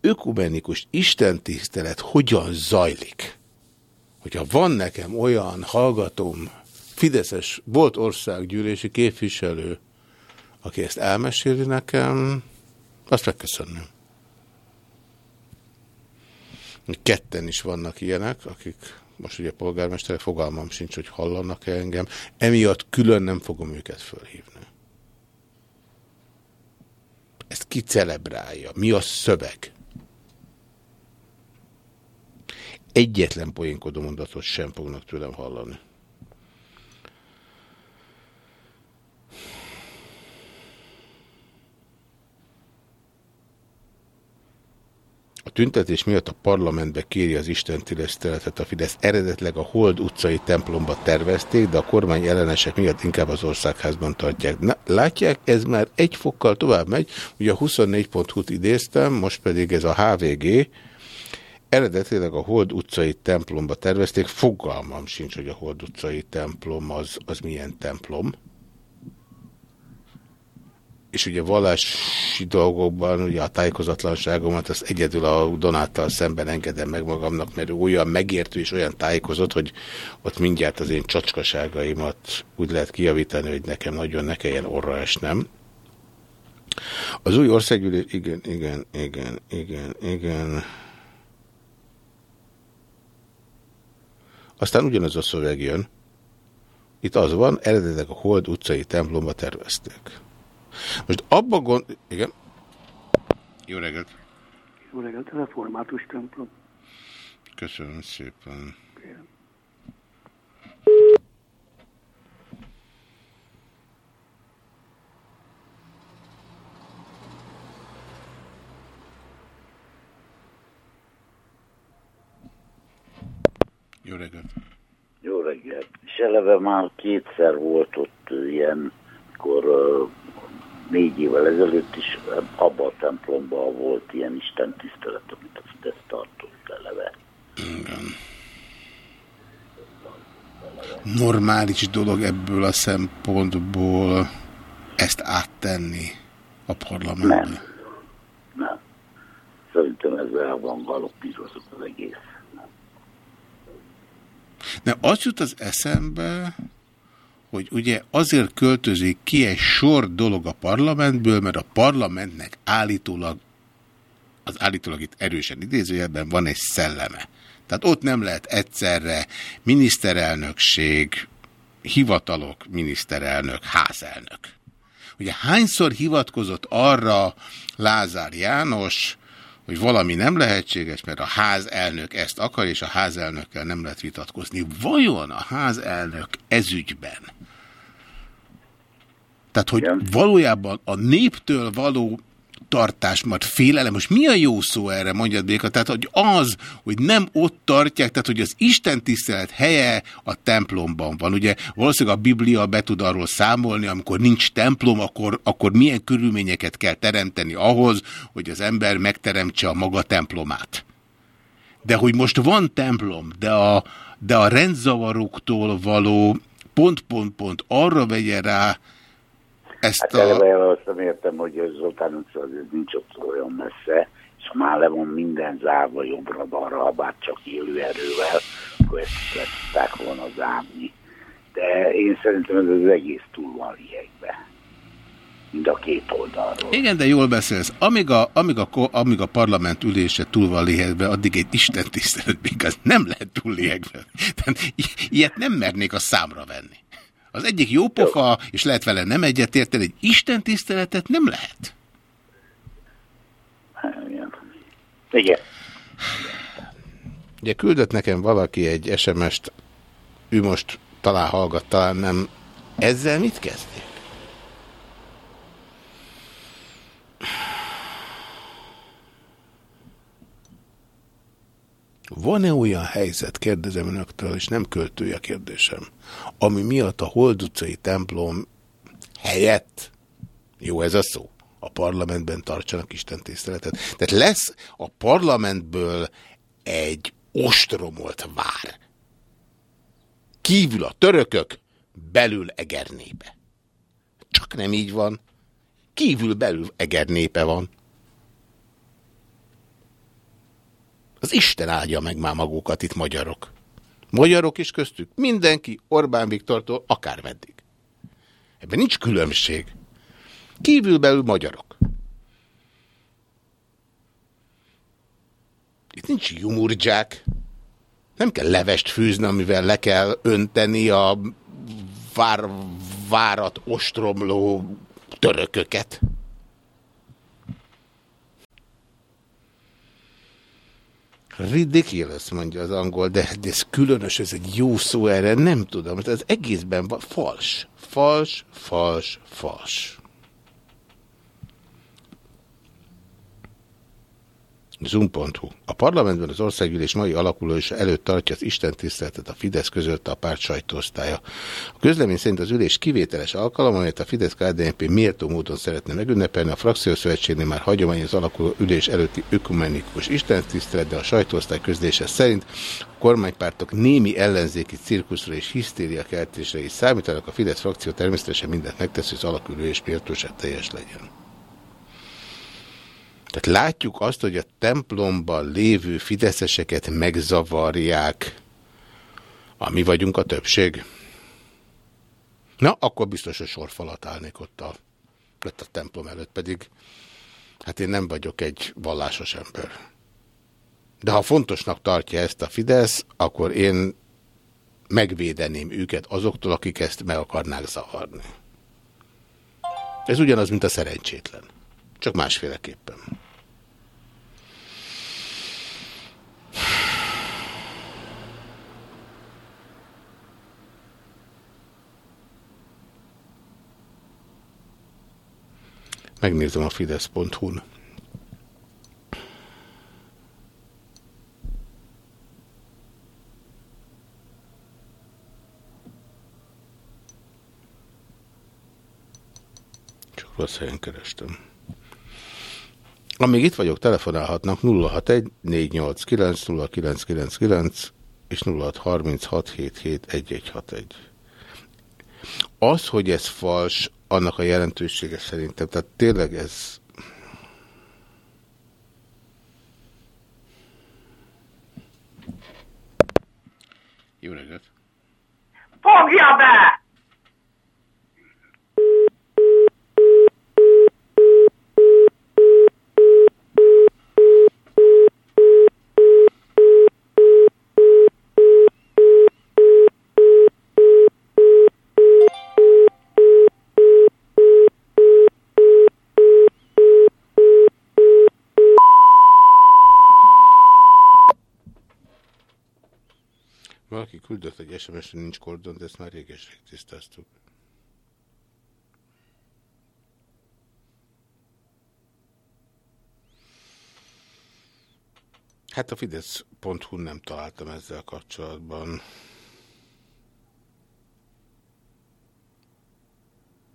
ökumenikus istentisztelet hogyan zajlik, hogyha van nekem olyan hallgatóm, Fideszes, volt országgyűlési képviselő, aki ezt elmeséli nekem, azt megköszönöm. Ketten is vannak ilyenek, akik most ugye polgármester, fogalmam sincs, hogy hallanak-e engem. Emiatt külön nem fogom őket fölhívni. Ezt ki celebrálja? Mi a szöveg? Egyetlen poénkodó mondatot sem fognak tőlem hallani. A tüntetés miatt a parlamentbe kéri az Isten tiszteletet a Fidesz. Eredetleg a Hold utcai templomba tervezték, de a kormány ellenesek miatt inkább az országházban tartják. Na, látják, ez már egy fokkal tovább megy. Ugye a 24.hu-t idéztem, most pedig ez a HVG. Eredetileg a Hold utcai templomba tervezték, fogalmam sincs, hogy a Hold utcai templom az, az milyen templom és ugye vallási dolgokban ugye a tájékozatlanságomat azt egyedül a Donáttal szemben engedem meg magamnak, mert olyan megértő és olyan tájékozott, hogy ott mindjárt az én csacskaságaimat úgy lehet kijavítani, hogy nekem nagyon ne kelljen orra esnem. Az új országgyűlés, igen, igen, igen, igen, igen. Aztán ugyanaz a szöveg jön. Itt az van, eredetileg a Hold utcai templomba tervezték. Most abba gond... Igen? Jó reggelt! Jó reggelt, református templom. Köszönöm szépen. Jó reggelt! Jó reggelt. És eleve már kétszer volt ott ilyen, mikor négy évvel ezelőtt is abban a templomban volt ilyen Isten tisztelet, amit a Fidesz tartott eleve. Normális dolog ebből a szempontból ezt áttenni a parlamentbe? Nem. Nem. Szerintem ez el van galopírozva az egész. De az jut az eszembe, hogy ugye azért költözik ki egy sor dolog a parlamentből, mert a parlamentnek állítólag, az állítólag itt erősen idézőjelben van egy szelleme. Tehát ott nem lehet egyszerre miniszterelnökség, hivatalok, miniszterelnök, házelnök. Ugye hányszor hivatkozott arra Lázár János, hogy valami nem lehetséges, mert a házelnök ezt akar, és a házelnökkel nem lehet vitatkozni. Vajon a házelnök ezügyben? Tehát, hogy valójában a néptől való tartás, majd félelem, most mi a jó szó erre, mondjad Béka? Tehát, hogy az, hogy nem ott tartják, tehát, hogy az Isten tisztelet helye a templomban van. Ugye valószínűleg a Biblia be tud arról számolni, amikor nincs templom, akkor, akkor milyen körülményeket kell teremteni ahhoz, hogy az ember megteremtse a maga templomát. De hogy most van templom, de a, de a rendzavaroktól való pont-pont-pont arra vegye rá ezt Hát a... eleve el azt értem, hogy Zoltán utca azért nincs ott olyan messze, és ha már le van minden zárva jobbra-balra, bár csak élő erővel, akkor ezt is le tudták volna zárni. De én szerintem ez az egész túl van liegve. Mind a két oldalról. Igen, de jól beszélsz. Amíg a, amíg a, amíg a parlament ülése túl van léhegve, addig egy Isten tisztelet még az nem lehet túl léhegve. Ilyet nem mernék a számra venni. Az egyik jó pofa, és lehet vele nem egyetérteni, egy Isten tiszteletet nem lehet. Igen. Ugye küldött nekem valaki egy SMS-t, ő most talán hallgat, talán nem. Ezzel mit kezdjék? Van-e olyan helyzet, kérdezem önöktől, és nem költői a kérdésem, ami miatt a Hold utcai templom helyett, jó ez a szó, a parlamentben tartsanak Isten tiszteletet. Tehát lesz a parlamentből egy ostromolt vár. Kívül a törökök, belül Egernépe. Csak nem így van. Kívül belül Egernépe van. Az Isten áldja meg már magukat itt magyarok. Magyarok is köztük. Mindenki Orbán Viktortól akármeddig. Ebben nincs különbség. Kívülbelül magyarok. Itt nincs jumurdzsák. Nem kell levest fűzni, amivel le kell önteni a vár, várat ostromló törököket. Ridiculous, mondja az angol, de de ez különös, ez egy jó szó erre, nem tudom. Ez egészben van fals. Fals, fals, fals. Zoom.hu. A parlamentben az országgyűlés mai alakulósa előtt tartja az Isten tiszteletet a Fidesz között a párt sajtóosztálya. A közlemény szerint az ülés kivételes alkalom, amelyet a fidesz KDNP méltó módon szeretne megünnepelni. A frakciószövetségnél már hagyomány az alakuló ülés előtti ökumenikus Isten tisztelet, de a sajtóosztály közlése szerint a kormánypártok némi ellenzéki cirkuszra és hisztériakeltésre is számítanak. A Fidesz frakció természetesen mindent megtesz, hogy az alakulülés méltóság teljes legyen. Tehát látjuk azt, hogy a templomban lévő fideszeseket megzavarják. A mi vagyunk a többség. Na, akkor biztos, hogy sorfalat állnék ott a, ott a templom előtt, pedig hát én nem vagyok egy vallásos ember. De ha fontosnak tartja ezt a Fidesz, akkor én megvédeném őket azoktól, akik ezt meg akarnák zavarni. Ez ugyanaz, mint a szerencsétlen. Csak másféleképpen. Megnézem a Fidesz.hu-n. Csak rossz helyen kerestem. Amíg itt vagyok, telefonálhatnak 061 489 0999 és 0636771161. Az, hogy ez fals, annak a jelentősége szerintem, tehát tényleg ez... Jó reggelt! Fogja be! Küldött egy SMS, nincs kordon, de ezt már réges tisztáztuk. Hát a Fidesz.hu nem találtam ezzel kapcsolatban.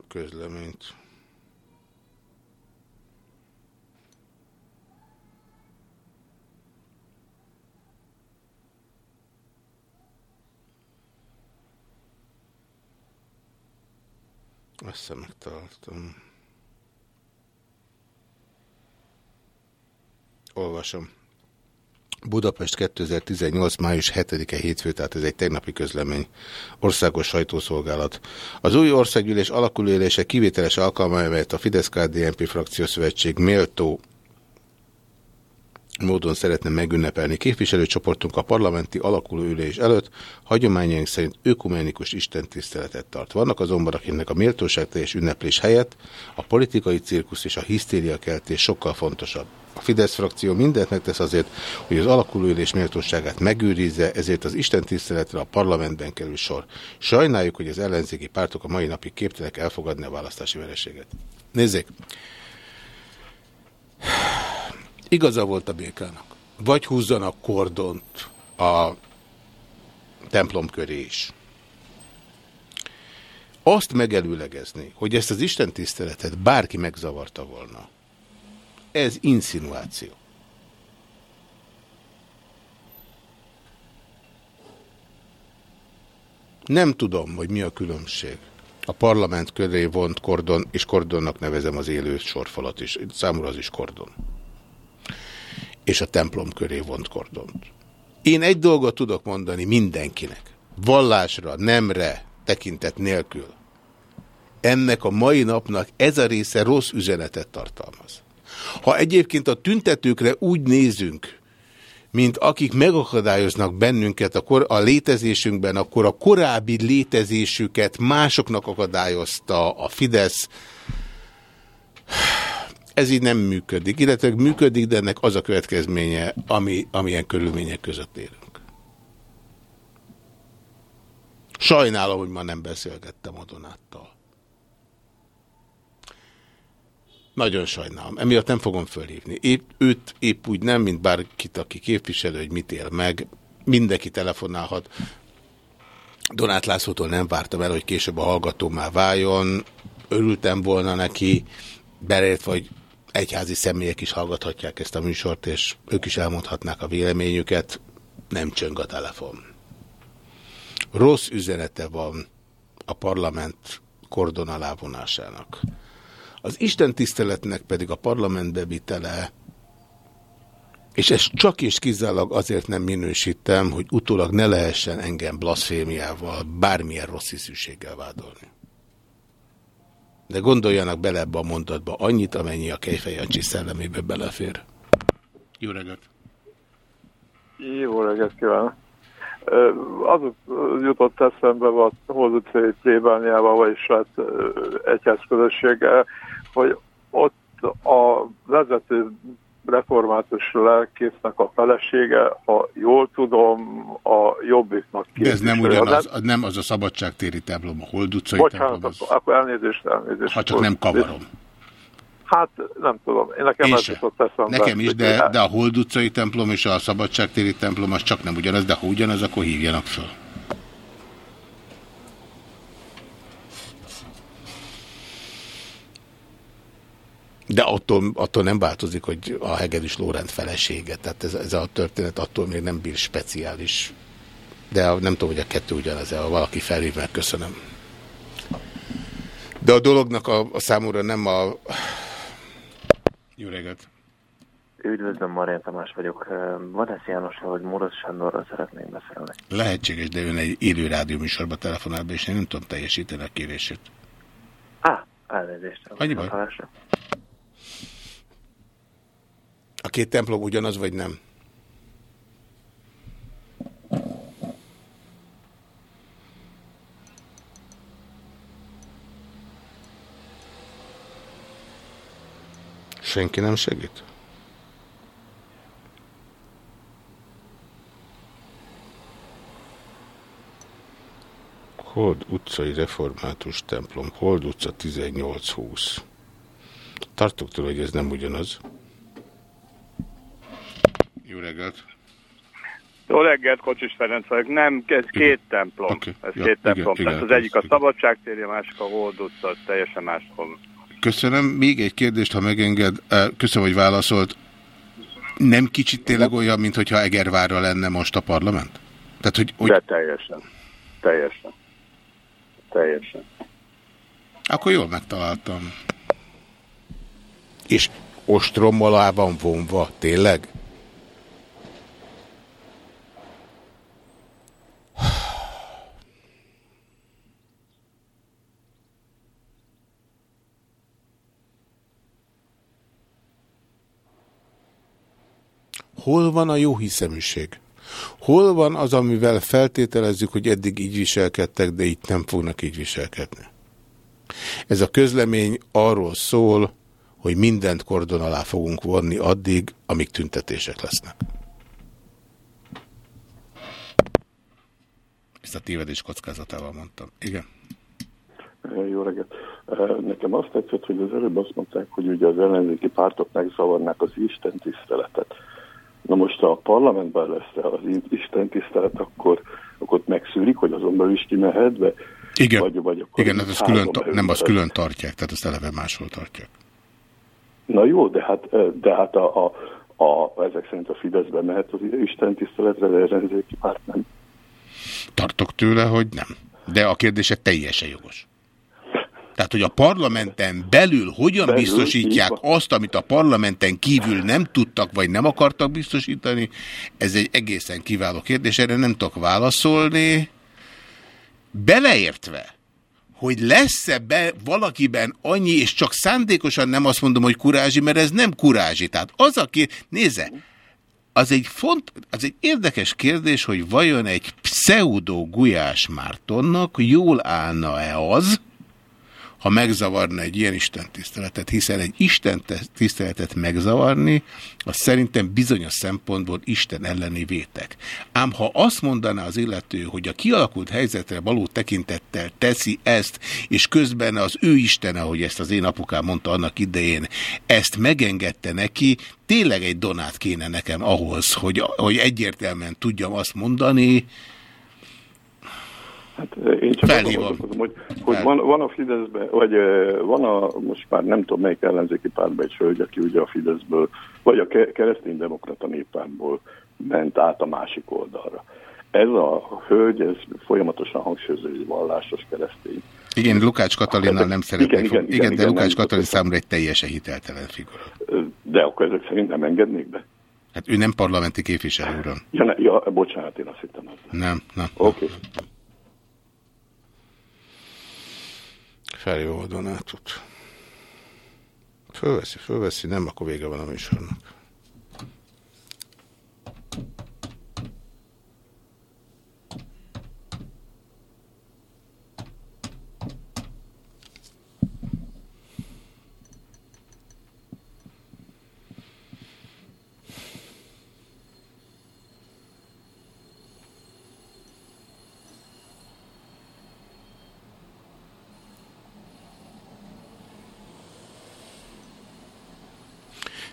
Közleményt. Össze megtaláltam. Olvasom. Budapest 2018. május 7-e hétfő, tehát ez egy tegnapi közlemény. Országos sajtószolgálat. Az új országgyűlés alakulóélése kivételes alkalma, amelyet a Fidesz-KDNP frakciószövetség méltó módon szeretne megünnepelni. Képviselőcsoportunk a parlamenti alakuló ülés előtt hagyományaink szerint ökumenikus istentiszteletet tart. Vannak azonban, akinek a méltóság teljes ünneplés helyett a politikai cirkusz és a hisztériakeltés sokkal fontosabb. A Fidesz frakció mindent megtesz azért, hogy az alakuló ülés méltóságát megőrizze, ezért az Isten tiszteletre a parlamentben kerül sor. Sajnáljuk, hogy az ellenzéki pártok a mai napig képtelenek elfogadni a választási vereséget. Nézzék! Igaza volt a békának. Vagy húzzanak kordont a templom köré is. Azt megelőlegezni, hogy ezt az Isten tiszteletet bárki megzavarta volna, ez insinuáció. Nem tudom, hogy mi a különbség. A parlament köré vont kordon, és kordonnak nevezem az élő sorfalat is. Számomra az is kordon. És a templom köré vont kordont. Én egy dolgot tudok mondani mindenkinek. Vallásra, nemre, tekintet nélkül. Ennek a mai napnak ez a része rossz üzenetet tartalmaz. Ha egyébként a tüntetőkre úgy nézünk, mint akik megakadályoznak bennünket a, kor, a létezésünkben, akkor a korábbi létezésüket másoknak akadályozta a Fidesz. Ez így nem működik, illetve működik, de ennek az a következménye, ami, amilyen körülmények között élünk. Sajnálom, hogy ma nem beszélgettem Donáttal. Nagyon sajnálom. Emiatt nem fogom fölhívni. Épp, őt épp úgy nem, mint bárkit, aki képviselő, hogy mit él meg. Mindenki telefonálhat. Donát Lászlótól nem vártam el, hogy később a hallgató már váljon. Örültem volna neki, belért, vagy egyházi személyek is hallgathatják ezt a műsort, és ők is elmondhatnák a véleményüket. Nem csöng a telefon. Rossz üzenete van a parlament kordon alávonásának. Az Isten tiszteletnek pedig a parlamentbe vitele, és ezt csak és kizárólag azért nem minősítem, hogy utólag ne lehessen engem blaszfémiával, bármilyen rossz hiszűséggel vádolni. De gondoljanak bele ebbe a mondatba annyit, amennyi a Kejfejancsi szellemébe belefér. Jó reggelt! Jó reggelt kívánok! Azok jutott eszembe a Hold utcai plébániával, vagyis hát egyházközösséggel, hogy ott a vezető református lelkésznek a felesége, ha jól tudom, a jobbiknak De ez nem ugyanaz, az nem az a szabadságtéri templom, a Hold utcai Bocsánat, templom. Az... akkor elnézést, elnézést. Ha csak nem kavarom. Hát nem tudom, én nekem Én ez se. jutott eszembe. Nekem is, de, hát- de a Hold utcai templom és a szabadságtéri templom az csak nem ugyanaz, de ha ugyanaz, akkor hívjanak fel. De attól, attól nem változik, hogy a Hegedűs Lórend felesége. Tehát ez, ez a történet attól még nem bír speciális. De nem tudom, hogy a kettő ugyanaz, ha valaki felhív, meg köszönöm. De a dolognak a, a számúra nem a... Jó reggelt! Üdvözlöm, Marian Tamás vagyok. Vadász Jánosra, hogy Moroz Sándorral szeretnék beszélni. Lehetséges, de ön egy élő rádióműsorba telefonál be, és én nem tudom teljesíteni a kérését. Á, elnézést. Annyi baj? Hallásra. A két templom ugyanaz, vagy nem? Senki nem segít? Hold utcai református templom, Hold utca 1820. Tartok tőle, hogy ez nem ugyanaz. Jó reggelt! Jó reggelt, Kocsis Ferenc vagyok. Nem, ez két templom. Okay. Ez Ja, két igen, templom. igen, Tehát az egyik a Szabadság térje, a másik a Hold utca, teljesen máshol. Köszönöm. Még egy kérdést, ha megenged. Köszönöm, hogy válaszolt. Nem kicsit tényleg olyan, mintha Egervárra lenne most a parlament? Tehát, hogy, hogy... De teljesen. Teljesen. Teljesen. Akkor jól megtaláltam. És ostrommal el van vonva, tényleg? Hol van a jó hiszeműség? Hol van az, amivel feltételezzük, hogy eddig így viselkedtek, de itt nem fognak így viselkedni? Ez a közlemény arról szól, hogy mindent kordon alá fogunk vonni addig, amíg tüntetések lesznek. Ezt a tévedés kockázatával mondtam. Igen. Jó reggelt. Nekem azt tetszett, hogy az előbb azt mondták, hogy ugye az ellenzéki pártok megzavarnák az Isten tiszteletet. Na most ha a parlamentben lesz az Isten tisztelet, akkor, akkor ott megszűrik, hogy azon belül is kimehet be? Igen, Vagy, vagy akkor Igen, hát az külön, ta- belül nem, az külön tartják, tehát azt eleve máshol tartják. Na jó, de hát, de hát a, a, a, ezek szerint a Fideszben mehet az Isten tiszteletre, de ellenzéki párt nem. Tartok tőle, hogy nem. De a kérdése teljesen jogos. Tehát, hogy a parlamenten belül hogyan Belül, biztosítják azt, amit a parlamenten kívül nem tudtak, vagy nem akartak biztosítani, ez egy egészen kiváló kérdés, erre nem tudok válaszolni. Beleértve, hogy lesz-e be valakiben annyi, és csak szándékosan nem azt mondom, hogy kurázsi, mert ez nem kurázsi. Tehát az, aki, nézze, az egy, font, az egy érdekes kérdés, hogy vajon egy pseudo Gulyás Mártonnak jól állna-e az, ha megzavarna egy ilyen istentiszteletet, hiszen egy Isten tiszteletet megzavarni, az szerintem bizonyos szempontból Isten elleni vétek. Ám ha azt mondaná az illető, hogy a kialakult helyzetre való tekintettel teszi ezt, és közben az ő Istene, ahogy ezt az én apukám mondta annak idején, ezt megengedte neki, tényleg egy donát kéne nekem ahhoz, hogy, hogy egyértelműen tudjam azt mondani, Hát én csak Felhívom. hogy, hogy van, van a Fideszben, vagy van a, most már nem tudom melyik ellenzéki pártban egy hölgy, aki ugye a Fideszből, vagy a ke- kereszténydemokrata néppártból ment át a másik oldalra. Ez a hölgy, ez folyamatosan hangsúlyozó, hogy vallásos keresztény. igen, Lukács Katalinnal nem szeretnék. igen, Igen, igen, igen, de igen, Lukács Katalin számomra egy teljesen hiteltelen figura. De akkor ezek szerint nem engednék be? Hát ő nem parlamenti képviselő, uram. Ja, ne, ja bocsánat, én azt hittem az. Nem, nem. Oké. Okay. Felhívom a Donátot. Fölveszi, fölveszi, nem, akkor vége van a műsornak.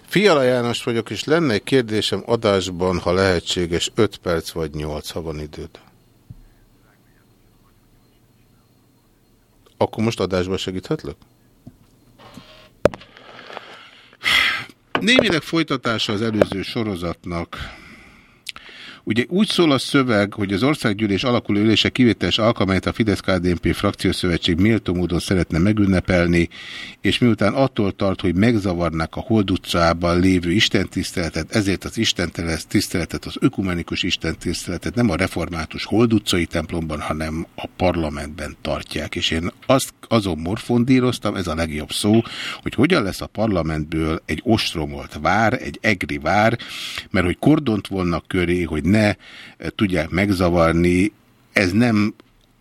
Fiala János vagyok, és lenne egy kérdésem adásban, ha lehetséges 5 perc vagy 8, ha van időd. Akkor most adásba segíthetlek? Némileg folytatása az előző sorozatnak. Ugye úgy szól a szöveg, hogy az országgyűlés alakuló ülése kivételes alkalmát a Fidesz-KDNP frakciószövetség méltó módon szeretne megünnepelni, és miután attól tart, hogy megzavarnák a Hold utcában lévő istentiszteletet, ezért az istentiszteletet, az ökumenikus istentiszteletet nem a református Hold utcai templomban, hanem a parlamentben tartják. És én azt azon morfondíroztam, ez a legjobb szó, hogy hogyan lesz a parlamentből egy ostromolt vár, egy egri vár, mert hogy kordont volna köré, hogy ne eh, tudják megzavarni, ez nem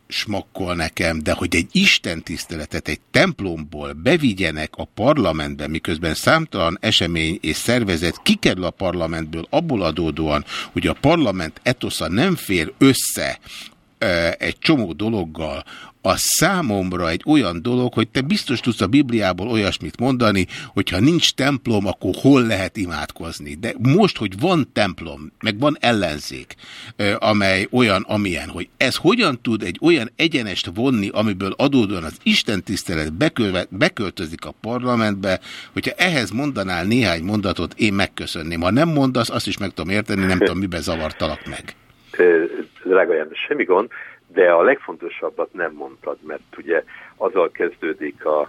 smakkol nekem, de hogy egy istentiszteletet egy templomból bevigyenek a parlamentbe, miközben számtalan esemény és szervezet kikerül a parlamentből abból adódóan, hogy a parlament etosza nem fér össze egy csomó dologgal, az számomra egy olyan dolog, hogy te biztos tudsz a Bibliából olyasmit mondani, hogyha nincs templom, akkor hol lehet imádkozni. De most, hogy van templom, meg van ellenzék, amely olyan, amilyen, hogy ez hogyan tud egy olyan egyenest vonni, amiből adódóan az Isten tisztelet beköltözik a parlamentbe, hogyha ehhez mondanál néhány mondatot, én megköszönném. Ha nem mondasz, azt is meg tudom érteni, nem tudom, miben zavartalak meg. Drága semmi gond, de a legfontosabbat nem mondtad, mert ugye azzal kezdődik a,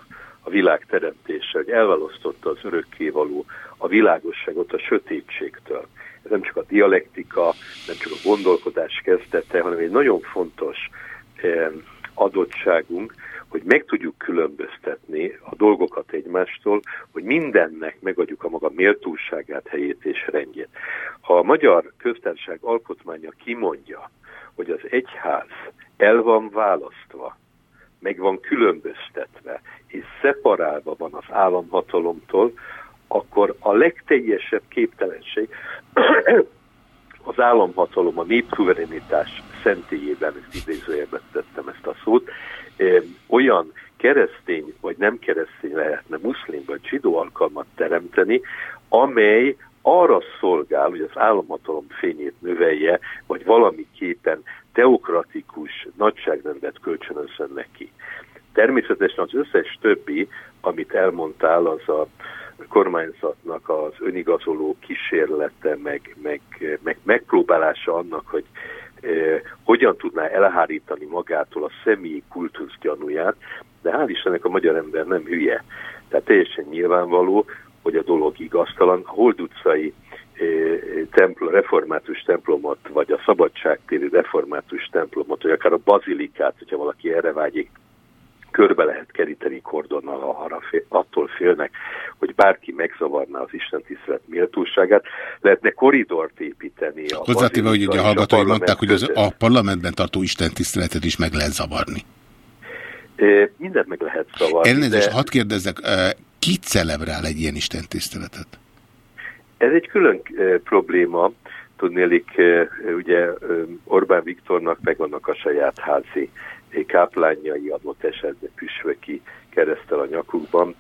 a világ teremtése, hogy elválasztotta az örökkévaló a világosságot a sötétségtől. Ez nem csak a dialektika, nem csak a gondolkodás kezdete, hanem egy nagyon fontos adottságunk, hogy meg tudjuk különböztetni a dolgokat egymástól, hogy mindennek megadjuk a maga méltóságát, helyét és rendjét. Ha a magyar köztársaság alkotmánya kimondja, hogy az egyház el van választva, meg van különböztetve, és szeparálva van az államhatalomtól, akkor a legteljesebb képtelenség <clears throat> az államhatalom, a népszuverenitás szentélyében, ezt idézőjelben tettem ezt a szót, olyan keresztény vagy nem keresztény lehetne muszlim vagy zsidó alkalmat teremteni, amely arra szolgál, hogy az államhatalom fényét növelje, vagy valamiképpen teokratikus nagyságrendet kölcsönözzön neki. Természetesen az összes többi, amit elmondtál, az a kormányzatnak az önigazoló kísérlete, meg, meg, meg megpróbálása annak, hogy eh, hogyan tudná elhárítani magától a személyi kultusz gyanúját, de hál' Istennek a magyar ember nem hülye. Tehát teljesen nyilvánvaló, hogy a dolog igaztalan. A Hold utcai templom, református templomot, vagy a szabadságtéri református templomot, vagy akár a bazilikát, hogyha valaki erre vágyik, körbe lehet keríteni kordonnal, arra fél, attól félnek, hogy bárki megzavarná az Isten tisztelet méltóságát. Lehetne koridort építeni. A Hozzátéve, hogy ugye a hallgatói mondták, hogy az, a parlamentben tartó Isten tiszteletet is meg lehet zavarni. E, mindent meg lehet zavarni. Elnézést, de... hadd kérdezzek, ki celebrál egy ilyen Isten tiszteletet? Ez egy külön probléma. Tudnélik, ugye Orbán Viktornak megvannak a saját házi káplányai adott esetben püspöki keresztel a nyakukban,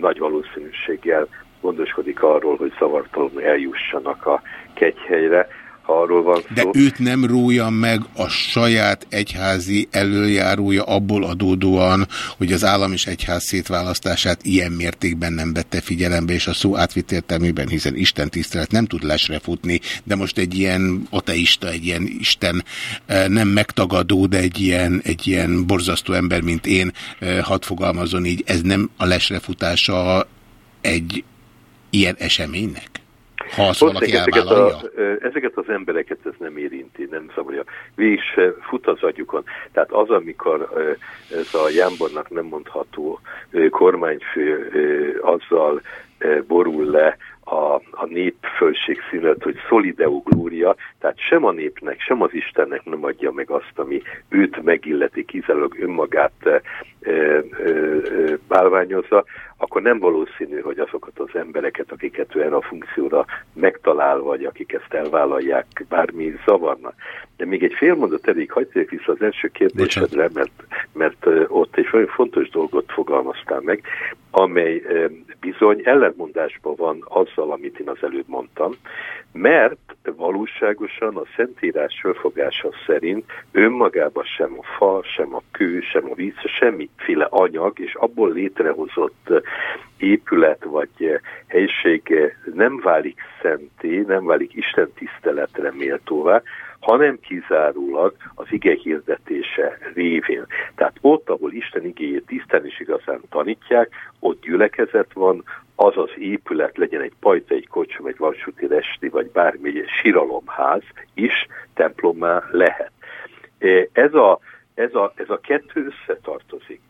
nagy valószínűséggel gondoskodik arról, hogy szavartalanul eljussanak a kegyhelyre arról van De szó. őt nem rója meg a saját egyházi előjárója abból adódóan, hogy az állam és egyház szétválasztását ilyen mértékben nem vette figyelembe, és a szó átvitt értelmében, hiszen Isten tisztelet nem tud lesre futni, de most egy ilyen ateista, egy ilyen Isten eh, nem megtagadó, de egy ilyen, egy ilyen borzasztó ember, mint én, eh, hadd fogalmazon így, ez nem a lesrefutása egy ilyen eseménynek? Ha azt valaki ezeket, a, ezeket az embereket ez nem érinti, nem szabadja. Végig se fut az agyukon. Tehát az, amikor ez a Jámbornak nem mondható kormányfő azzal borul le, a, a nép fölség színet, hogy szolideu glória, tehát sem a népnek, sem az Istennek nem adja meg azt, ami őt megilleti, kizárólag önmagát e, e, e, bálványozza, akkor nem valószínű, hogy azokat az embereket, akiket ő a funkcióra megtalál, vagy akik ezt elvállalják, bármi zavarna. De még egy fél mondat elég, hagyd vissza az első kérdésedre, mert, mert ott egy nagyon fontos dolgot fogalmaztál meg, amely bizony ellentmondásban van azzal, amit én az előbb mondtam, mert valóságosan a Szentírás fölfogása szerint önmagában sem a fa, sem a kő, sem a víz, semmiféle anyag, és abból létrehozott épület vagy helység nem válik szenté, nem válik Isten tiszteletre méltóvá, hanem kizárólag az ige hirdetése révén. Tehát ott, ahol Isten igéjét tisztán és igazán tanítják, ott gyülekezet van, az az épület, legyen egy pajta, egy kocsma, egy vasúti resti, vagy bármi egy síralomház is templommá lehet. Ez a, ez a, ez a kettő összetartozik.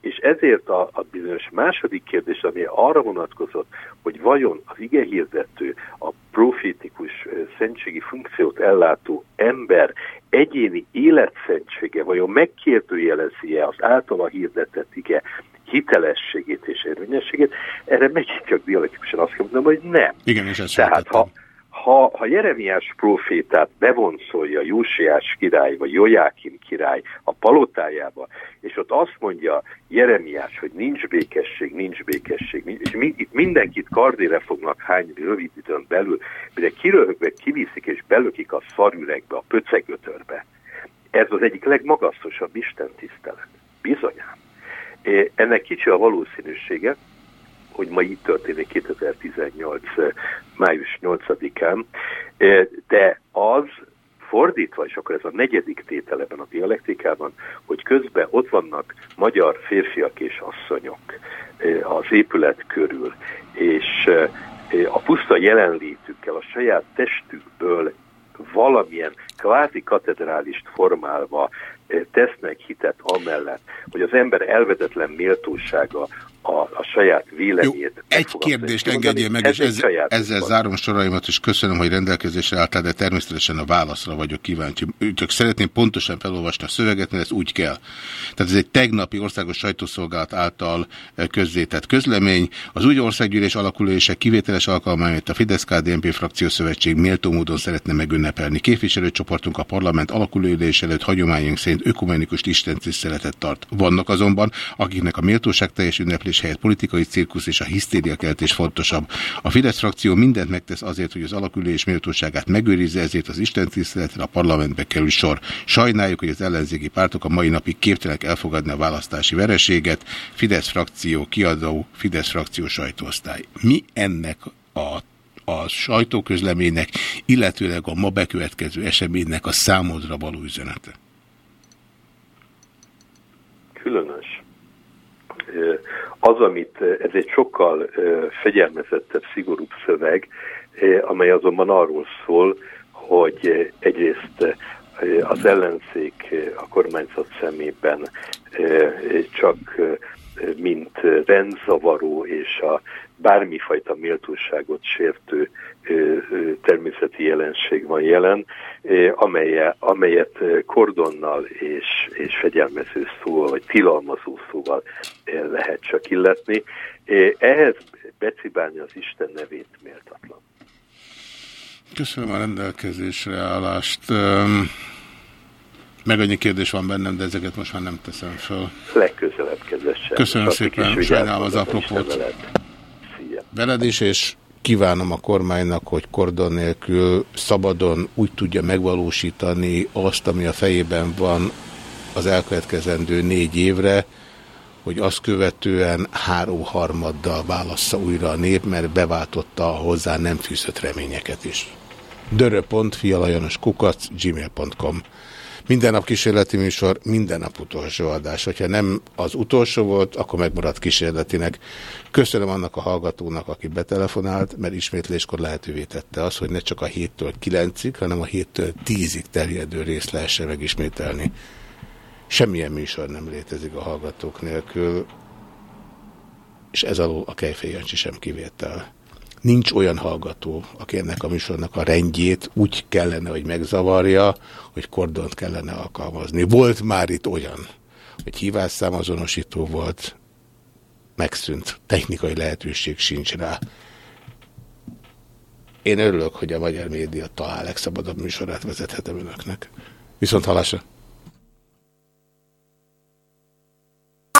És ezért a, a bizonyos második kérdés, ami arra vonatkozott, hogy vajon az ige hirdető, a profétikus szentségi funkciót ellátó ember egyéni életszentsége vajon megkérdőjelezi-e az általa hirdetett ige hitelességét és érvényességét, erre megint csak dialektikusan azt kell mondanom, hogy nem. Igen, és ezt Tehát ha, ha, ha Jeremiás profétát bevonszolja Jósiás király vagy Jojákim király a palotájába, és ott azt mondja Jeremiás, hogy nincs békesség, nincs békesség, és itt mindenkit kardére fognak hányni rövid időn belül, mire kiröhögve kiviszik és belökik a szarüregbe, a pöcegötörbe. Ez az egyik legmagasztosabb Isten tisztelet. Bizonyám. Ennek kicsi a valószínűsége, hogy ma így történik 2018. május 8-án, de az fordítva, és akkor ez a negyedik tétel ebben a dialektikában, hogy közben ott vannak magyar férfiak és asszonyok az épület körül, és a puszta jelenlétükkel, a saját testükből valamilyen kvázi katedrálist formálva tesznek hitet amellett, hogy az ember elvedetlen méltósága a, a saját véleményét. Egy kérdést engedjél meg, és ez, ezzel zárom soraimat, és köszönöm, hogy rendelkezésre álltál, de természetesen a válaszra vagyok kíváncsi. Csak szeretném pontosan felolvasni a szöveget, mert ez úgy kell. Tehát ez egy tegnapi országos sajtószolgálat által közzétett közlemény. Az új országgyűlés alakulása kivételes alkalmáért a Fidesz-KDNP frakció szövetség méltó módon szeretne megünnepelni. Képviselőcsoportunk a parlament alakulődés előtt hagyományunk szerint ökumenikus istentiszteletet tart. Vannak azonban, akiknek a méltóság teljes ünneplés helyett politikai cirkusz és a hisztériakeltés fontosabb. A Fidesz frakció mindent megtesz azért, hogy az alakulés méltóságát megőrizze, ezért az istentiszteletre a parlamentbe kerül sor. Sajnáljuk, hogy az ellenzéki pártok a mai napig képtelenek elfogadni a választási vereséget. Fidesz frakció, kiadó, Fidesz frakció sajtóosztály. Mi ennek a a sajtóközleménynek, illetőleg a ma bekövetkező eseménynek a számodra való üzenete? Különös. Az, amit ez egy sokkal fegyelmezettebb, szigorúbb szöveg, amely azonban arról szól, hogy egyrészt az ellenzék a kormányzat szemében csak mint rendzavaró és a bármifajta méltóságot sértő természeti jelenség van jelen, amelye, amelyet kordonnal és, és fegyelmező szóval, vagy tilalmazó szóval lehet csak illetni. Ehhez becibálni az Isten nevét méltatlan. Köszönöm a rendelkezésre állást. Meg annyi kérdés van bennem, de ezeket most már nem teszem fel. Legközelebb, kedves Köszönöm szépen, sajnálom az apropót. Veled is, és kívánom a kormánynak, hogy kordon nélkül szabadon úgy tudja megvalósítani azt, ami a fejében van az elkövetkezendő négy évre, hogy azt követően háromharmaddal válassza újra a nép, mert beváltotta hozzá nem fűzött reményeket is. dörö.fialajanos kukac gmail.com minden nap kísérleti műsor, minden nap utolsó adás. Hogyha nem az utolsó volt, akkor megmaradt kísérletinek. Köszönöm annak a hallgatónak, aki betelefonált, mert ismétléskor lehetővé tette az, hogy ne csak a 7-től 9-ig, hanem a 7-től 10-ig terjedő részt lehessen megismételni. Semmilyen műsor nem létezik a hallgatók nélkül, és ez alól a Kejfej Jancsi sem kivétel. Nincs olyan hallgató, aki ennek a műsornak a rendjét úgy kellene, hogy megzavarja, hogy kordont kellene alkalmazni. Volt már itt olyan, hogy hívásszámazonosító volt, megszűnt, technikai lehetőség sincs rá. Én örülök, hogy a magyar média talán legszabadabb műsorát vezethetem önöknek. Viszont halásra!